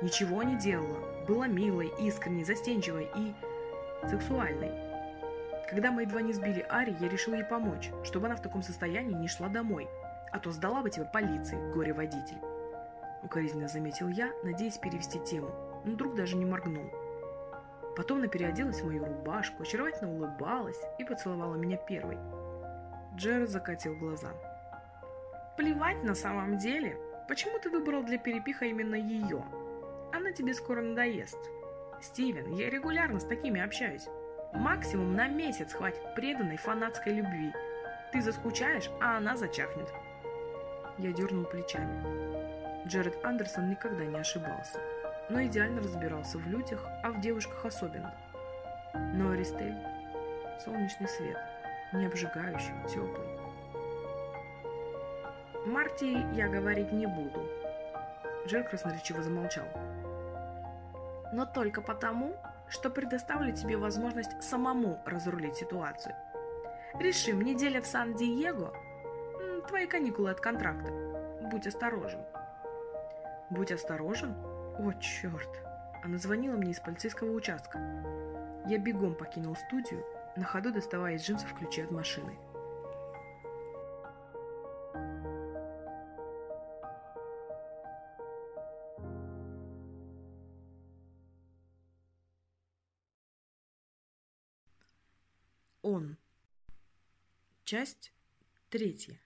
«Ничего не делала. Была милой, искренней, застенчивой и сексуальной. Когда мы едва не сбили Ари, я решил ей помочь, чтобы она в таком состоянии не шла домой, а то сдала бы тебя полиции, горе-водитель». Укоризненно заметил я, надеясь перевести тему, но друг даже не моргнул. Потом она переоделась в мою рубашку, очаровательно улыбалась и поцеловала меня первой. Джеред закатил глаза. «Плевать на самом деле. Почему ты выбрал для перепиха именно ее? Она тебе скоро надоест. Стивен, я регулярно с такими общаюсь. Максимум на месяц хватит преданной фанатской любви. Ты заскучаешь, а она зачахнет». Я дернул плечами. Джеред Андерсон никогда не ошибался, но идеально разбирался в людях, а в девушках особенно. Но Аристель – солнечный свет, не обжигающий, теплый. «Марти я говорить не буду», Джер красноречиво замолчал. «Но только потому, что предоставлю тебе возможность самому разрулить ситуацию. Решим, неделя в Сан-Диего – твои каникулы от контракта. Будь осторожен». «Будь осторожен?» О, черт! Она звонила мне из полицейского участка. Я бегом покинул студию, на ходу доставая из джинсов ключи от машины. Он. Часть третья.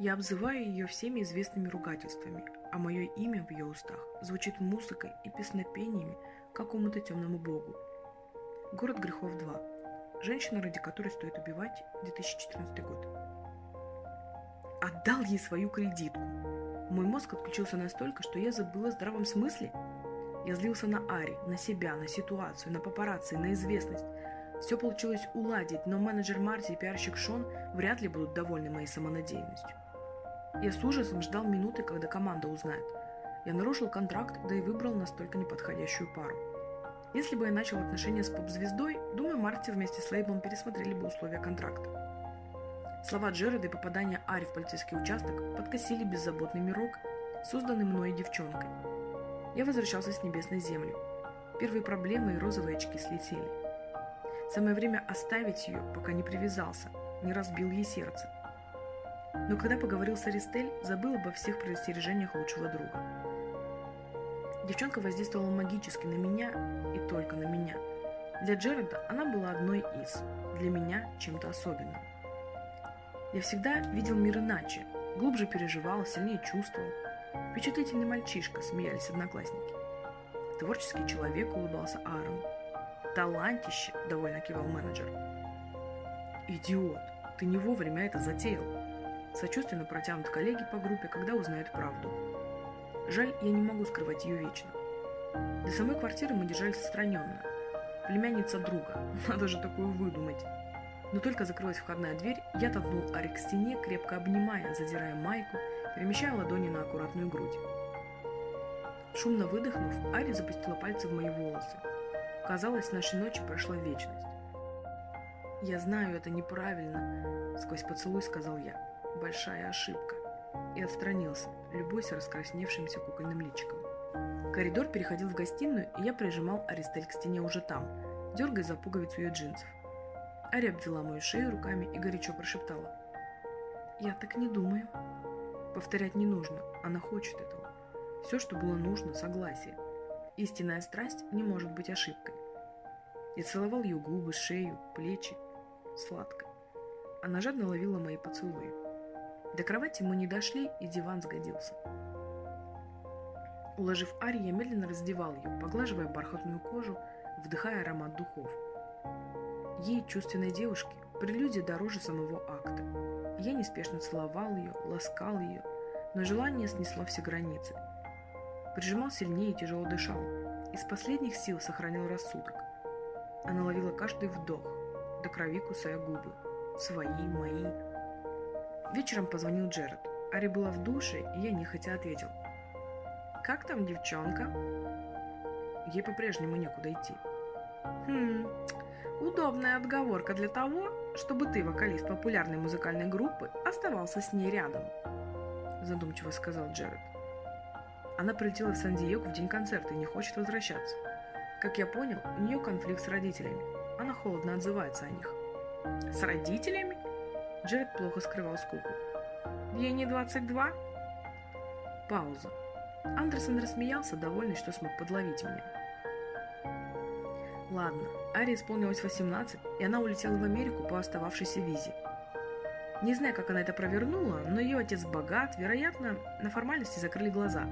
Я обзываю ее всеми известными ругательствами, а мое имя в ее устах звучит музыкой и песнопениями какому-то темному богу. Город грехов 2. Женщина, ради которой стоит убивать, 2014 год. Отдал ей свою кредитку. Мой мозг отключился настолько, что я забыла о здравом смысле. Я злился на Ари, на себя, на ситуацию, на папарацци, на известность. Все получилось уладить, но менеджер Марти и пиарщик Шон вряд ли будут довольны моей самонадеянностью. Я с ужасом ждал минуты, когда команда узнает. Я нарушил контракт, да и выбрал настолько неподходящую пару. Если бы я начал отношения с поп-звездой, думаю, Марти вместе с лейблом пересмотрели бы условия контракта. Слова Джереда и попадание Ари в полицейский участок подкосили беззаботный мирок, созданный мной девчонкой. Я возвращался с небес на землю. Первые проблемы и розовые очки слетели. Самое время оставить ее, пока не привязался, не разбил ей сердце. Но когда поговорил с Аристель, забыл обо всех предостережениях лучшего друга. Девчонка воздействовала магически на меня и только на меня. Для Джереда она была одной из, для меня чем-то особенным. Я всегда видел мир иначе, глубже переживал, сильнее чувствовал. Впечатлительный мальчишка, смеялись одноклассники. Творческий человек, улыбался Аарон. Талантище, довольно кивал менеджер. Идиот, ты не вовремя это затеял. Сочувственно протянут коллеги по группе, когда узнают правду. Жаль, я не могу скрывать ее вечно. До самой квартиры мы держались отстраненно. Племянница друга, надо же такую выдумать. Но только закрылась входная дверь, я толкнул Ари к стене, крепко обнимая, задирая майку, перемещая ладони на аккуратную грудь. Шумно выдохнув, Ари запустила пальцы в мои волосы. Казалось, нашей ночи прошла вечность. «Я знаю, это неправильно», — сквозь поцелуй сказал я. «Большая ошибка». И отстранился, любуясь раскрасневшимся кукольным личиком. Коридор переходил в гостиную, и я прижимал Аристель к стене уже там, дергая за пуговицу ее джинсов. Ари обвела мою шею руками и горячо прошептала. «Я так не думаю». Повторять не нужно, она хочет этого. Все, что было нужно, согласие. Истинная страсть не может быть ошибкой. Я целовал ее губы, шею, плечи. Сладко. Она жадно ловила мои поцелуи. До кровати мы не дошли, и диван сгодился. Уложив Ари, я медленно раздевал ее, поглаживая бархатную кожу, вдыхая аромат духов. Ей, чувственной девушке, прелюдия дороже самого акта. Я неспешно целовал ее, ласкал ее, но желание снесло все границы. Прижимал сильнее и тяжело дышал. Из последних сил сохранил рассудок. Она ловила каждый вдох, до крови кусая губы. Свои, мои. Вечером позвонил Джеред. Ари была в душе, и я нехотя ответил. «Как там девчонка?» Ей по-прежнему некуда идти. Хм, удобная отговорка для того, чтобы ты, вокалист популярной музыкальной группы, оставался с ней рядом, задумчиво сказал Джеред. Она прилетела в Сан-Диего в день концерта и не хочет возвращаться. Как я понял, у нее конфликт с родителями. Она холодно отзывается о них. С родителями? Джеред плохо скрывал скуку. Ей не 22? Пауза. Андерсон рассмеялся, довольный, что смог подловить меня. Ладно, Аре исполнилось 18, и она улетела в Америку по остававшейся визе. Не знаю, как она это провернула, но ее отец богат, вероятно, на формальности закрыли глаза.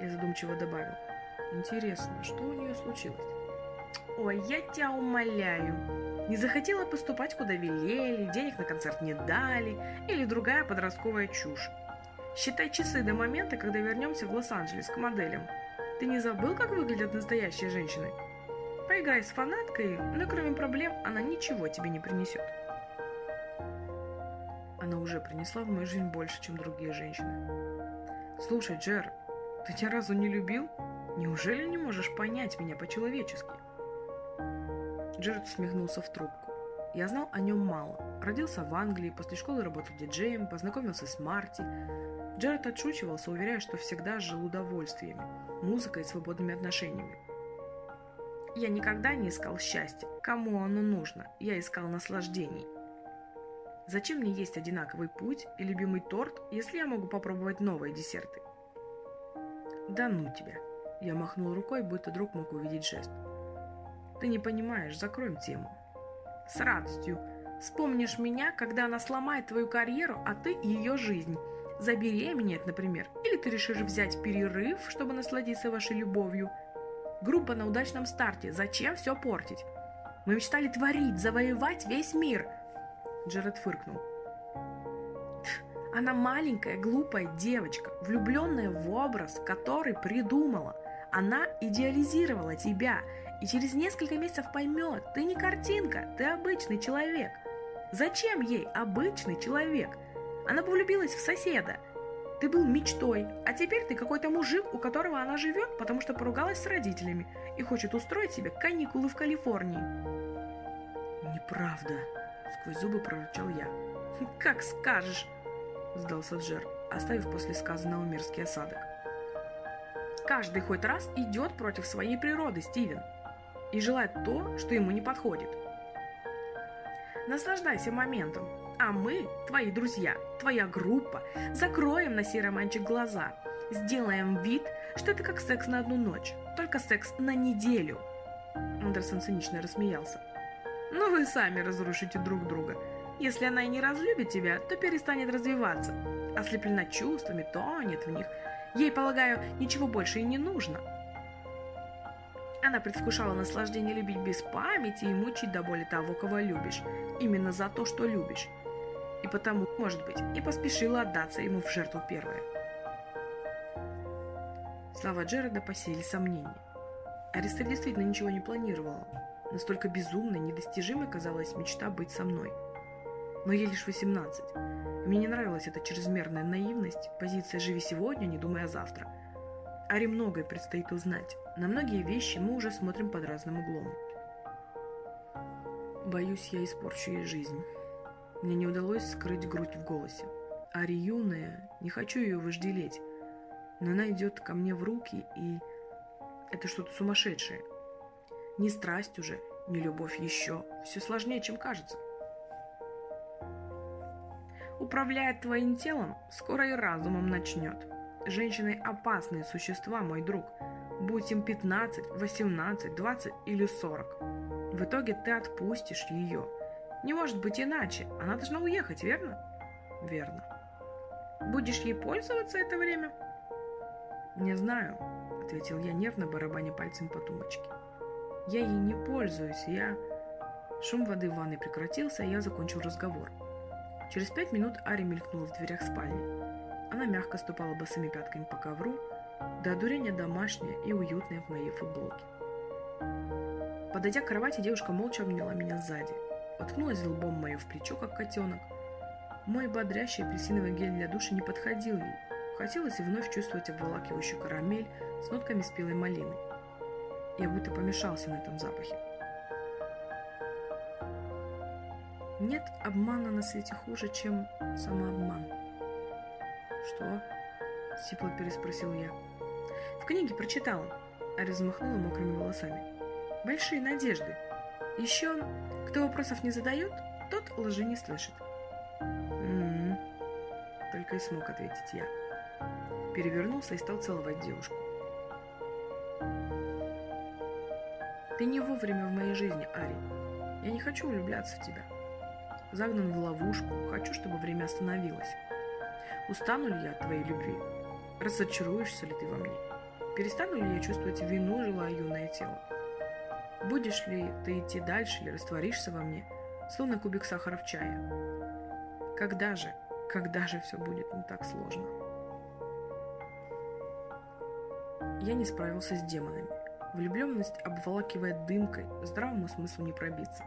Я задумчиво добавил. Интересно, что у нее случилось? Ой, я тебя умоляю. Не захотела поступать, куда велели, денег на концерт не дали, или другая подростковая чушь. Считай часы до момента, когда вернемся в Лос-Анджелес к моделям. Ты не забыл, как выглядят настоящие женщины? Поиграй с фанаткой, но кроме проблем она ничего тебе не принесет. Она уже принесла в мою жизнь больше, чем другие женщины. Слушай, Джер, ты ни разу не любил? Неужели не можешь понять меня по-человечески? Джеред усмехнулся в трубку. Я знал о нем мало. Родился в Англии, после школы работал диджеем, познакомился с Марти. Джеред отшучивался, уверяя, что всегда жил удовольствиями, музыкой и свободными отношениями. Я никогда не искал счастья. Кому оно нужно? Я искал наслаждений. Зачем мне есть одинаковый путь и любимый торт, если я могу попробовать новые десерты? Да ну тебя. Я махнул рукой, будто друг мог увидеть жест. Ты не понимаешь, закроем тему. С радостью. Вспомнишь меня, когда она сломает твою карьеру, а ты ее жизнь. Забеременеет, например. Или ты решишь взять перерыв, чтобы насладиться вашей любовью. Группа на удачном старте. Зачем все портить? Мы мечтали творить, завоевать весь мир. Джеред фыркнул. Она маленькая, глупая девочка, влюбленная в образ, который придумала. Она идеализировала тебя и через несколько месяцев поймет, ты не картинка, ты обычный человек. Зачем ей обычный человек? Она влюбилась в соседа. Ты был мечтой, а теперь ты какой-то мужик, у которого она живет, потому что поругалась с родителями и хочет устроить себе каникулы в Калифорнии. Неправда, сквозь зубы прорычал я. Как скажешь, сдался Джер, оставив после сказанного мерзкий осадок. Каждый хоть раз идет против своей природы, Стивен, и желает то, что ему не подходит. Наслаждайся моментом, а мы, твои друзья, твоя группа, закроем на сей романчик глаза, сделаем вид, что это как секс на одну ночь, только секс на неделю. Андерсон цинично рассмеялся. Но «Ну, вы сами разрушите друг друга. Если она и не разлюбит тебя, то перестанет развиваться. Ослеплена чувствами, тонет в них. Ей, полагаю, ничего больше и не нужно. Она предвкушала наслаждение любить без памяти и мучить до боли того, кого любишь, именно за то, что любишь. И потому, может быть, и поспешила отдаться ему в жертву первая. Слова Джереда посеяли сомнения. Аристель действительно ничего не планировала. Настолько безумной, недостижимой казалась мечта быть со мной. Но ей лишь 18. Мне не нравилась эта чрезмерная наивность, позиция «живи сегодня, не думая завтра». Ари многое предстоит узнать. На многие вещи мы уже смотрим под разным углом. Боюсь, я испорчу ей жизнь. Мне не удалось скрыть грудь в голосе. Ари юная, не хочу ее вожделеть. Но она идет ко мне в руки, и это что-то сумасшедшее. Не страсть уже, не любовь еще. Все сложнее, чем кажется. Управляет твоим телом, скоро и разумом начнет. Женщины опасные существа, мой друг – будь им 15, 18, 20 или 40. В итоге ты отпустишь ее. Не может быть иначе. Она должна уехать, верно? Верно. Будешь ей пользоваться это время? Не знаю, ответил я нервно, барабаня пальцем по тумбочке. Я ей не пользуюсь, я... Шум воды в ванной прекратился, и я закончил разговор. Через пять минут Ари мелькнула в дверях спальни. Она мягко ступала босыми пятками по ковру, до одурения домашняя и уютная в моей футболке. Подойдя к кровати, девушка молча обняла меня сзади, уткнулась лбом мое в плечо, как котенок. Мой бодрящий апельсиновый гель для душа не подходил ей. Хотелось вновь чувствовать обволакивающую карамель с нотками спелой малины. Я будто помешался на этом запахе. Нет обмана на свете хуже, чем самообман. Что? Сипло переспросил я. В книге прочитала. А размахнула мокрыми волосами. Большие надежды. Еще, кто вопросов не задает, тот лжи не слышит. М-м-м. Только и смог ответить я. Перевернулся и стал целовать девушку. Ты не вовремя в моей жизни, Ари. Я не хочу влюбляться в тебя. Загнан в ловушку, хочу, чтобы время остановилось. Устану ли я от твоей любви? Разочаруешься ли ты во мне? Перестану ли я чувствовать вину, желая юное тело? Будешь ли ты идти дальше или растворишься во мне, словно кубик сахара в чае? Когда же, когда же все будет не так сложно? Я не справился с демонами. Влюбленность обволакивает дымкой, здравому смыслу не пробиться.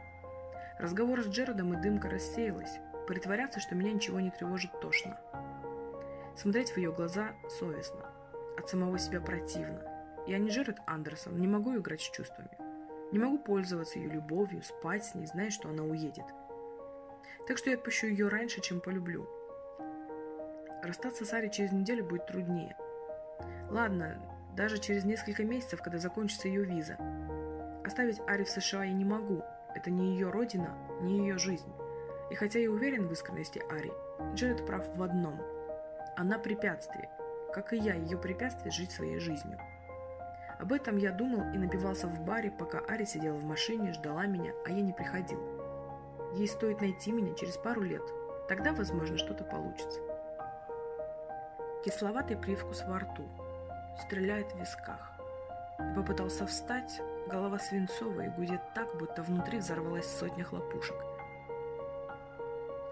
Разговор с Джеродом и дымка рассеялась. Притворяться, что меня ничего не тревожит, тошно. Смотреть в ее глаза совестно. От самого себя противно. Я не Джеред Андерсон, не могу играть с чувствами. Не могу пользоваться ее любовью, спать с ней, зная, что она уедет. Так что я отпущу ее раньше, чем полюблю. Расстаться с Ари через неделю будет труднее. Ладно, даже через несколько месяцев, когда закончится ее виза. Оставить Ари в США я не могу. Это не ее родина, не ее жизнь. И хотя я уверен в искренности Ари, Джеред прав в одном – она препятствие, как и я, ее препятствие жить своей жизнью. Об этом я думал и напивался в баре, пока Ари сидела в машине, ждала меня, а я не приходил. Ей стоит найти меня через пару лет. Тогда, возможно, что-то получится. Кисловатый привкус во рту. Стреляет в висках. Я попытался встать, голова свинцовая и гудит так, будто внутри взорвалась сотня хлопушек.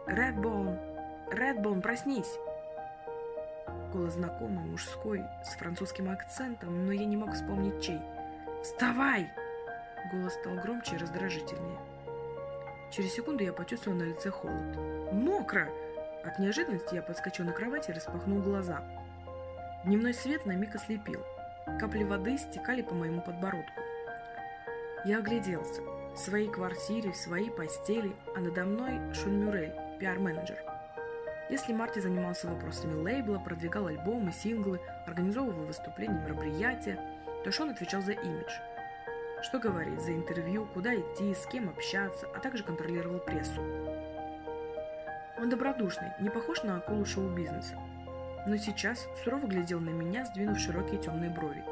«Редбоун! Редбоун, проснись!» Голос знакомый, мужской, с французским акцентом, но я не мог вспомнить чей. «Вставай!» Голос стал громче и раздражительнее. Через секунду я почувствовал на лице холод. «Мокро!» От неожиданности я подскочил на кровати и распахнул глаза. Дневной свет на миг ослепил. Капли воды стекали по моему подбородку. Я огляделся. В своей квартире, в своей постели, а надо мной Шон Мюрель, пиар-менеджер. Если Марти занимался вопросами лейбла, продвигал альбомы, синглы, организовывал выступления, мероприятия, то Шон отвечал за имидж. Что говорить, за интервью, куда идти, с кем общаться, а также контролировал прессу. Он добродушный, не похож на акулу шоу-бизнеса. Но сейчас сурово глядел на меня, сдвинув широкие темные брови.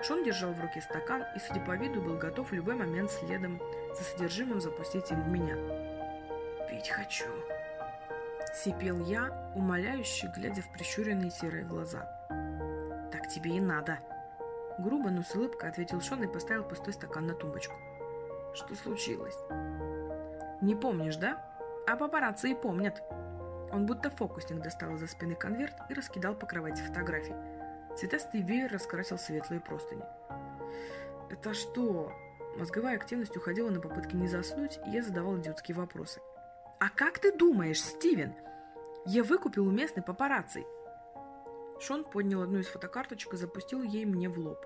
Шон держал в руке стакан и, судя по виду, был готов в любой момент следом за содержимым запустить им в меня. «Пить хочу», Сипел я, умоляюще глядя в прищуренные серые глаза. «Так тебе и надо!» Грубо, но с улыбкой ответил Шон и поставил пустой стакан на тумбочку. Что случилось? Не помнишь, да? А папарацци и помнят. Он будто фокусник достал из-за спины конверт и раскидал по кровати фотографии. Цветастый веер раскрасил светлые простыни. «Это что?» Мозговая активность уходила на попытки не заснуть, и я задавал идиотские вопросы. «А как ты думаешь, Стивен? Я выкупил у местной папарацци!» Шон поднял одну из фотокарточек и запустил ей мне в лоб.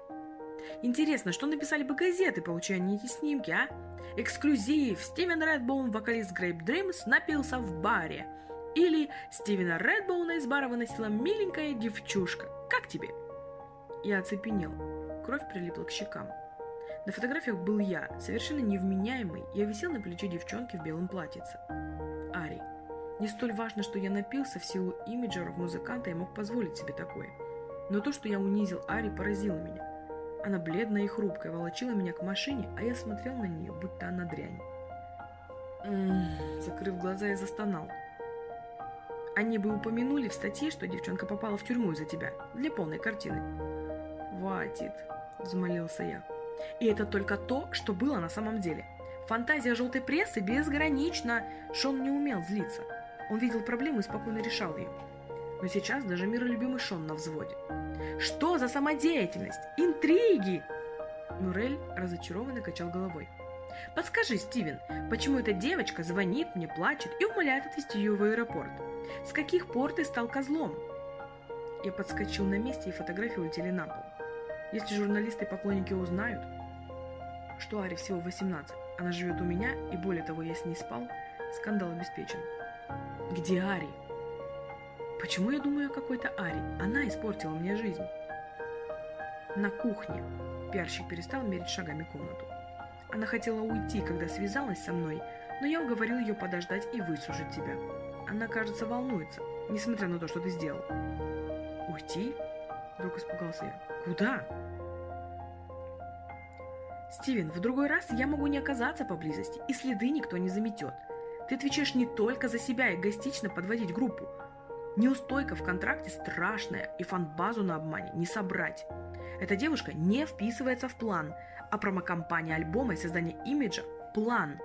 Интересно, что написали бы газеты, получая не эти снимки, а? Эксклюзив! Стивен Редбоун, вокалист Грейп Дримс, напился в баре. Или Стивена Редбоуна из бара выносила миленькая девчушка. Как тебе? Я оцепенел. Кровь прилипла к щекам. На фотографиях был я, совершенно невменяемый, я висел на плече девчонки в белом платьице. Ари. Не столь важно, что я напился в силу имиджеров музыканта, я мог позволить себе такое. Но то, что я унизил Ари, поразило меня. Она бледная и хрупкая, волочила меня к машине, а я смотрел на нее, будто она дрянь. М-м, закрыв глаза, я застонал. Они бы упомянули в статье, что девчонка попала в тюрьму из-за тебя, для полной картины. «Хватит», — взмолился я. И это только то, что было на самом деле. Фантазия желтой прессы безгранична. Шон не умел злиться. Он видел проблему и спокойно решал ее. Но сейчас даже миролюбимый Шон на взводе. Что за самодеятельность? Интриги! Мюрель разочарованно качал головой. Подскажи, Стивен, почему эта девочка звонит мне, плачет и умоляет отвезти ее в аэропорт? С каких пор ты стал козлом? Я подскочил на месте, и фотографии улетели на пол. Если журналисты и поклонники узнают, что Аре всего 18, она живет у меня, и более того, я с ней спал, скандал обеспечен. Где Ари? Почему я думаю о какой-то Ари? Она испортила мне жизнь. На кухне. Пиарщик перестал мерить шагами комнату. Она хотела уйти, когда связалась со мной, но я уговорил ее подождать и выслушать тебя. Она, кажется, волнуется, несмотря на то, что ты сделал. Уйти? Вдруг испугался я. Куда? Стивен, в другой раз я могу не оказаться поблизости, и следы никто не заметет. Ты отвечаешь не только за себя эгоистично подводить группу. Неустойка в контракте страшная, и фан-базу на обмане не собрать. Эта девушка не вписывается в план, а промокомпания альбома и создание имиджа – план.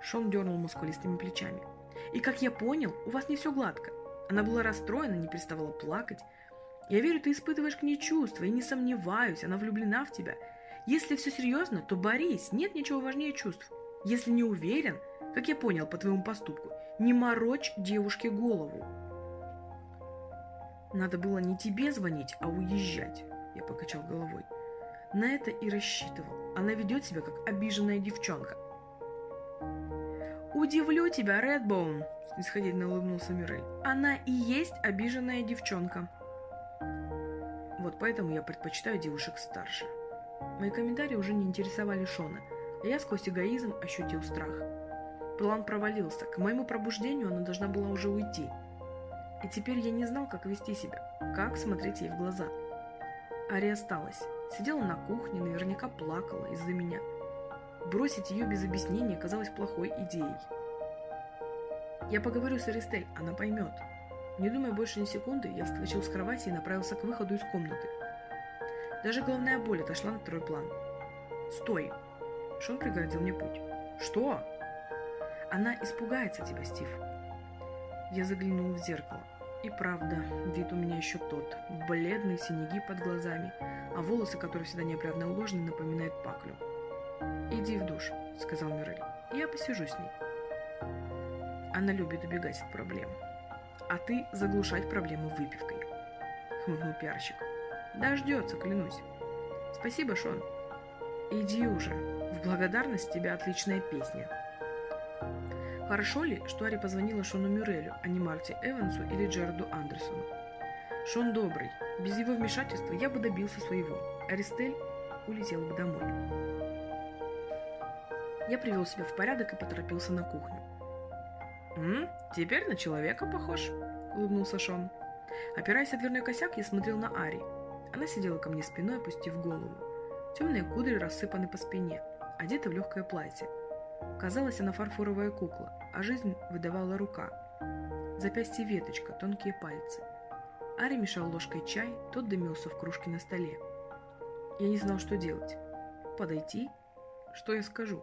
Шон дернул мускулистыми плечами. И как я понял, у вас не все гладко. Она была расстроена, не переставала плакать. Я верю, ты испытываешь к ней чувства, и не сомневаюсь, она влюблена в тебя. Если все серьезно, то борись, нет ничего важнее чувств. Если не уверен, как я понял по твоему поступку, не морочь девушке голову. Надо было не тебе звонить, а уезжать, я покачал головой. На это и рассчитывал. Она ведет себя как обиженная девчонка. «Удивлю тебя, Редбоун!» – снисходительно улыбнулся Мирель. «Она и есть обиженная девчонка!» Вот поэтому я предпочитаю девушек старше. Мои комментарии уже не интересовали Шона, а я сквозь эгоизм ощутил страх. План провалился. К моему пробуждению она должна была уже уйти. И теперь я не знал, как вести себя, как смотреть ей в глаза. Ари осталась. Сидела на кухне, наверняка плакала из-за меня. Бросить ее без объяснения казалось плохой идеей. Я поговорю с Аристель, она поймет. Не думая больше ни секунды, я вскочил с кровати и направился к выходу из комнаты. Даже головная боль отошла на второй план. «Стой!» Шон преградил мне путь. «Что?» «Она испугается тебя, Стив». Я заглянул в зеркало. И правда, вид у меня еще тот. Бледные синяки под глазами, а волосы, которые всегда неоправданно уложены, напоминают паклю. «Иди в душ», — сказал Мирель. «Я посижу с ней». Она любит убегать от проблем а ты заглушать проблему выпивкой. Хмыкнул пиарщик. Дождется, клянусь. Спасибо, Шон. Иди уже. В благодарность тебе отличная песня. Хорошо ли, что Ари позвонила Шону Мюрелю, а не Марти Эвансу или Джерарду Андерсону? Шон добрый. Без его вмешательства я бы добился своего. Аристель улетел бы домой. Я привел себя в порядок и поторопился на кухню. «М? Теперь на человека похож», — улыбнулся Шон. Опираясь о дверной косяк, я смотрел на Ари. Она сидела ко мне спиной, опустив голову. Темные кудри рассыпаны по спине, одета в легкое платье. Казалось, она фарфоровая кукла, а жизнь выдавала рука. Запястье веточка, тонкие пальцы. Ари мешал ложкой чай, тот дымился в кружке на столе. Я не знал, что делать. Подойти? Что я скажу?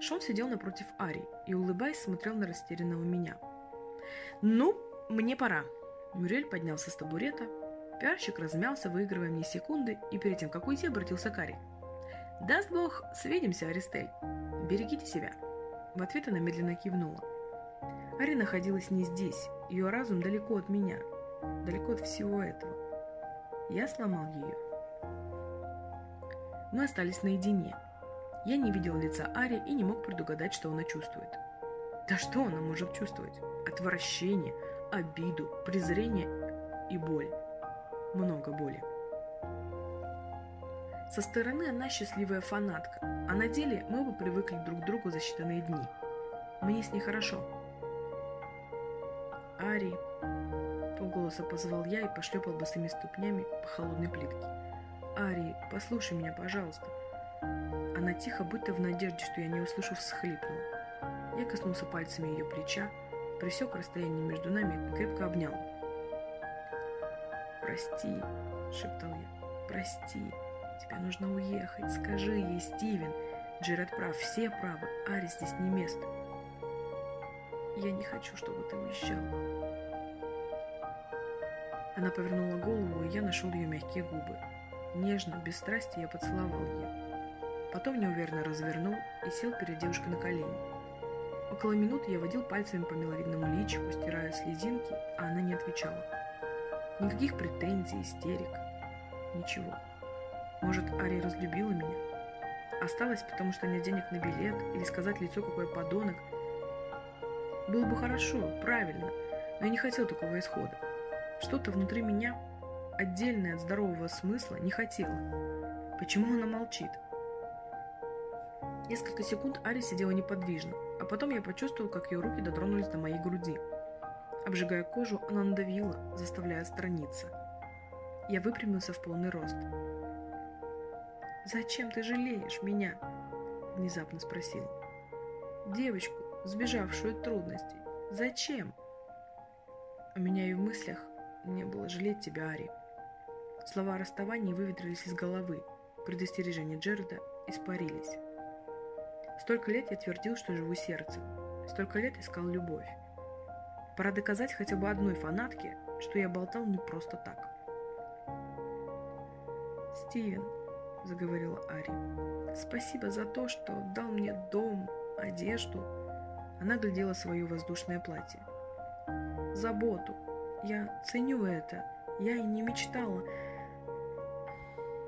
Шон сидел напротив Ари и, улыбаясь, смотрел на растерянного меня. «Ну, мне пора». Мюрель поднялся с табурета. Пиарщик размялся, выигрывая мне секунды, и перед тем, как уйти, обратился к Ари. «Даст Бог, свидимся, Аристель. Берегите себя». В ответ она медленно кивнула. Ари находилась не здесь, ее разум далеко от меня, далеко от всего этого. Я сломал ее. Мы остались наедине. Я не видел лица Ари и не мог предугадать, что она чувствует. Да что она может чувствовать? Отвращение, обиду, презрение и боль. Много боли. Со стороны она счастливая фанатка, а на деле мы бы привыкли друг к другу за считанные дни. Мне с ней хорошо. Ари, полголоса позвал я и пошлепал босыми ступнями по холодной плитке. Ари, послушай меня, пожалуйста. Она тихо, будто в надежде, что я не услышу, всхлипнула. Я коснулся пальцами ее плеча, пресек расстояние между нами и крепко обнял. «Прости», — шептал я, — «прости, тебе нужно уехать, скажи ей, Стивен. Джеред прав, все правы, Ари здесь не место. Я не хочу, чтобы ты уезжал». Она повернула голову, и я нашел ее мягкие губы. Нежно, без страсти я поцеловал ее. Потом неуверенно развернул и сел перед девушкой на колени. Около минуты я водил пальцами по миловидному личику, стирая слезинки, а она не отвечала. Никаких претензий, истерик. Ничего. Может, Ари разлюбила меня? Осталось, потому что нет денег на билет, или сказать лицо какой подонок. Было бы хорошо, правильно, но я не хотел такого исхода. Что-то внутри меня, отдельное от здорового смысла, не хотело. Почему она молчит? Несколько секунд Ари сидела неподвижно, а потом я почувствовал, как ее руки дотронулись до моей груди. Обжигая кожу, она надавила, заставляя отстраниться. Я выпрямился в полный рост. «Зачем ты жалеешь меня?» – внезапно спросил. «Девочку, сбежавшую от трудностей. Зачем?» У меня и в мыслях не было жалеть тебя, Ари. Слова о расставании выветрились из головы, предостережения Джерда испарились. Столько лет я твердил, что живу сердцем. Столько лет искал любовь. Пора доказать хотя бы одной фанатке, что я болтал не просто так. «Стивен», — заговорила Ари, — «спасибо за то, что дал мне дом, одежду». Она глядела свое воздушное платье. «Заботу. Я ценю это. Я и не мечтала.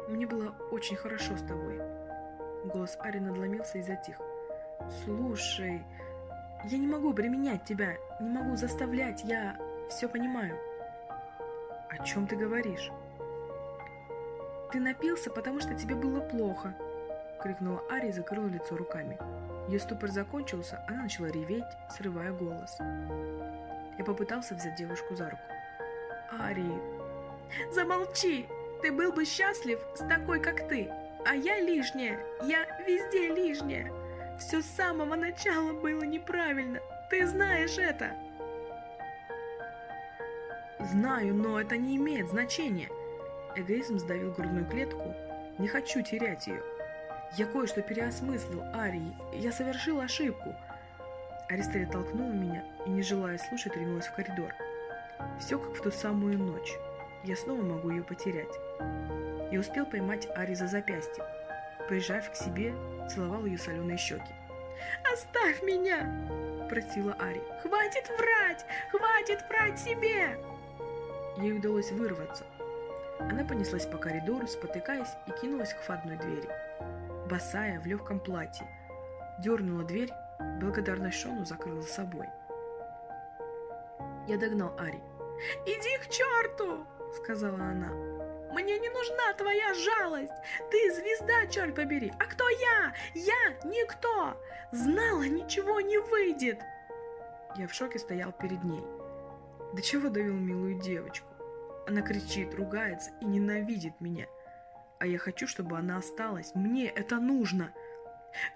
Мне было очень хорошо с тобой. Голос Ари надломился и затих. «Слушай, я не могу применять тебя, не могу заставлять, я все понимаю». «О чем ты говоришь?» «Ты напился, потому что тебе было плохо», — крикнула Ари и закрыла лицо руками. Ее ступор закончился, она начала реветь, срывая голос. Я попытался взять девушку за руку. «Ари...» «Замолчи! Ты был бы счастлив с такой, как ты!» А я лишняя, я везде лишняя. Все с самого начала было неправильно. Ты знаешь это. Знаю, но это не имеет значения. Эгоизм сдавил грудную клетку. Не хочу терять ее. Я кое-что переосмыслил, Арии. Я совершил ошибку. Аристелия толкнула меня и, не желая слушать, ринулась в коридор. Все как в ту самую ночь. Я снова могу ее потерять и успел поймать Ари за запястье. Прижав к себе, целовал ее соленые щеки. «Оставь меня!» – просила Ари. «Хватит врать! Хватит врать себе!» Ей удалось вырваться. Она понеслась по коридору, спотыкаясь, и кинулась к входной двери. Босая, в легком платье. Дернула дверь, благодарность Шону закрыла собой. Я догнал Ари. «Иди к черту!» – сказала она. Мне не нужна твоя жалость. Ты звезда, черт побери. А кто я? Я никто. Знала, ничего не выйдет. Я в шоке стоял перед ней. До чего довел милую девочку? Она кричит, ругается и ненавидит меня. А я хочу, чтобы она осталась. Мне это нужно.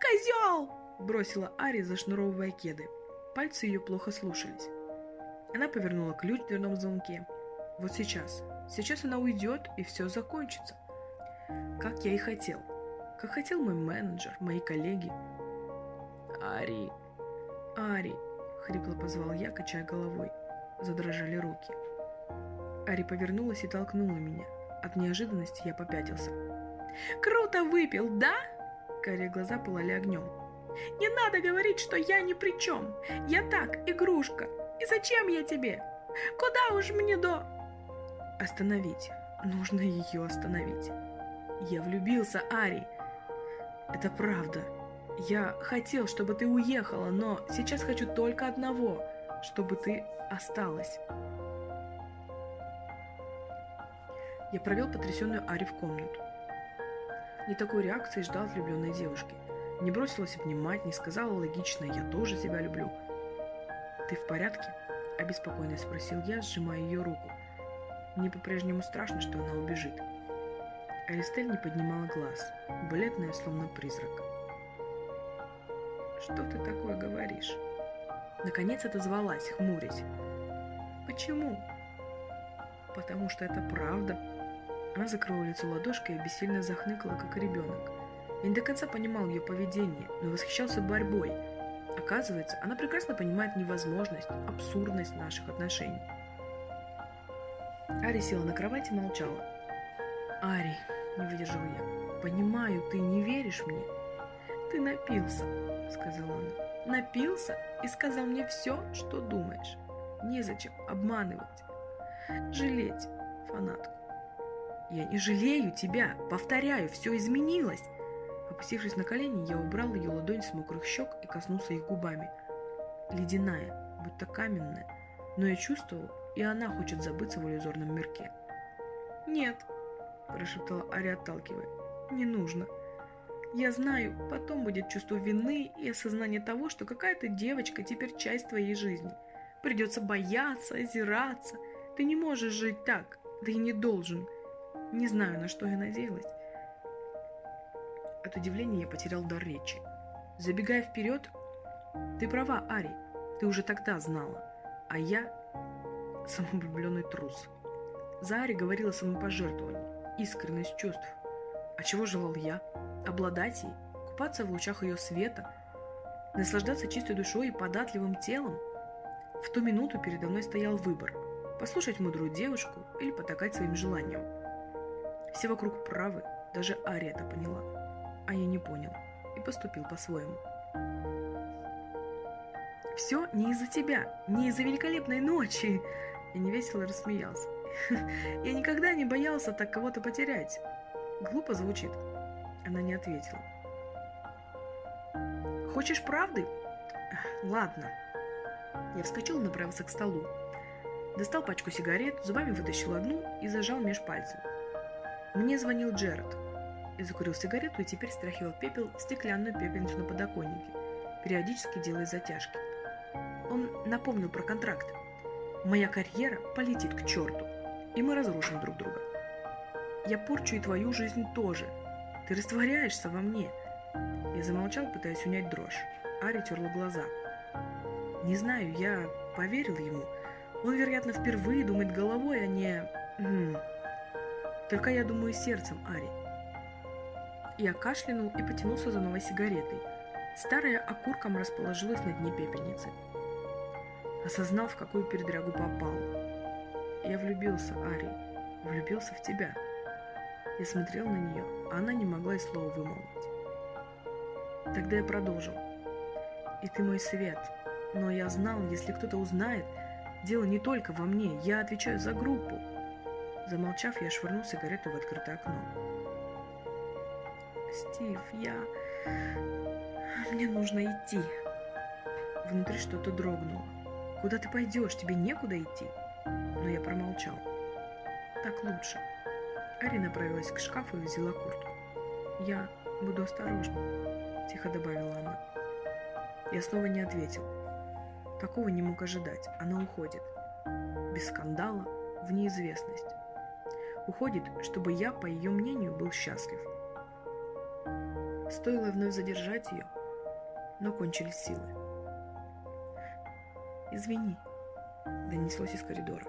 «Козел!» – бросила Ари, зашнуровывая кеды. Пальцы ее плохо слушались. Она повернула ключ в дверном звонке. Вот сейчас, Сейчас она уйдет, и все закончится. как я и хотел. Как хотел мой менеджер, мои коллеги. «Ари! Ари!» — хрипло позвал я, качая головой. Задрожали руки. Ари повернулась и толкнула меня. От неожиданности я попятился. «Круто выпил, да?» Карие глаза пылали огнем. «Не надо говорить, что я ни при чем. Я так, игрушка. И зачем я тебе? Куда уж мне до...» «Остановить. Нужно ее остановить. Я влюбился, Ари. Это правда. Я хотел, чтобы ты уехала, но сейчас хочу только одного, чтобы ты осталась». Я провел потрясенную Ари в комнату. Не такой реакции ждал от влюбленной девушки. Не бросилась обнимать, не сказала логично «я тоже тебя люблю». «Ты в порядке?» – обеспокоенно спросил я, сжимая ее руку. Мне по-прежнему страшно, что она убежит. Аристель не поднимала глаз, бледная, словно призрак. «Что ты такое говоришь?» Наконец отозвалась, хмурясь. «Почему?» «Потому что это правда», она закрыла лицо ладошкой и бессильно захныкала, как ребенок. Я не до конца понимал ее поведение, но восхищался борьбой. Оказывается, она прекрасно понимает невозможность, абсурдность наших отношений. Ари села на кровать и молчала. «Ари», — не выдержала я, — «понимаю, ты не веришь мне?» «Ты напился», — сказала она. «Напился и сказал мне все, что думаешь. Незачем обманывать, жалеть фанатку. «Я не жалею тебя! Повторяю, все изменилось!» Опустившись на колени, я убрал ее ладонь с мокрых щек и коснулся их губами. Ледяная, будто каменная, но я чувствовал, и она хочет забыться в иллюзорном мирке. «Нет», – прошептала Ари, отталкивая, – «не нужно. Я знаю, потом будет чувство вины и осознание того, что какая-то девочка теперь часть твоей жизни. Придется бояться, озираться. Ты не можешь жить так, да и не должен. Не знаю, на что я надеялась. От удивления я потерял дар речи. Забегая вперед, ты права, Ари, ты уже тогда знала, а я самовлюбленный трус. За Ари говорила самопожертвование, искренность чувств. А чего желал я? Обладать ей, купаться в лучах ее света, наслаждаться чистой душой и податливым телом? В ту минуту передо мной стоял выбор – послушать мудрую девушку или потакать своим желаниям. Все вокруг правы, даже Ария это поняла. А я не понял и поступил по-своему. «Все не из-за тебя, не из-за великолепной ночи!» Я невесело рассмеялся. «Я никогда не боялся так кого-то потерять!» Глупо звучит. Она не ответила. «Хочешь правды?» «Ладно». Я вскочил и направился к столу. Достал пачку сигарет, зубами вытащил одну и зажал меж пальцев. Мне звонил Джеред. И закурил сигарету и теперь стряхивал пепел в стеклянную пепельницу на подоконнике, периодически делая затяжки. Он напомнил про контракт. Моя карьера полетит к черту, и мы разрушим друг друга. Я порчу и твою жизнь тоже. Ты растворяешься во мне. Я замолчал, пытаясь унять дрожь. Ари терла глаза. Не знаю, я поверил ему. Он, вероятно, впервые думает головой, а не... Только я думаю сердцем, Ари. Я кашлянул и потянулся за новой сигаретой. Старая окурком расположилась на дне пепельницы. Осознал, в какую передрягу попал. Я влюбился, Ари. Влюбился в тебя. Я смотрел на нее, а она не могла и слова вымолвить. Тогда я продолжил. И ты мой свет. Но я знал, если кто-то узнает, дело не только во мне, я отвечаю за группу. Замолчав, я швырнул сигарету в открытое окно. «Стив, я... Мне нужно идти». Внутри что-то дрогнуло. «Куда ты пойдешь? Тебе некуда идти?» Но я промолчал. «Так лучше». Ари направилась к шкафу и взяла куртку. «Я буду осторожна», — тихо добавила она. Я снова не ответил. Такого не мог ожидать. Она уходит. Без скандала, в неизвестность. Уходит, чтобы я, по ее мнению, был счастлив. Стоило вновь задержать ее, но кончились силы. «Извини», — донеслось из коридора.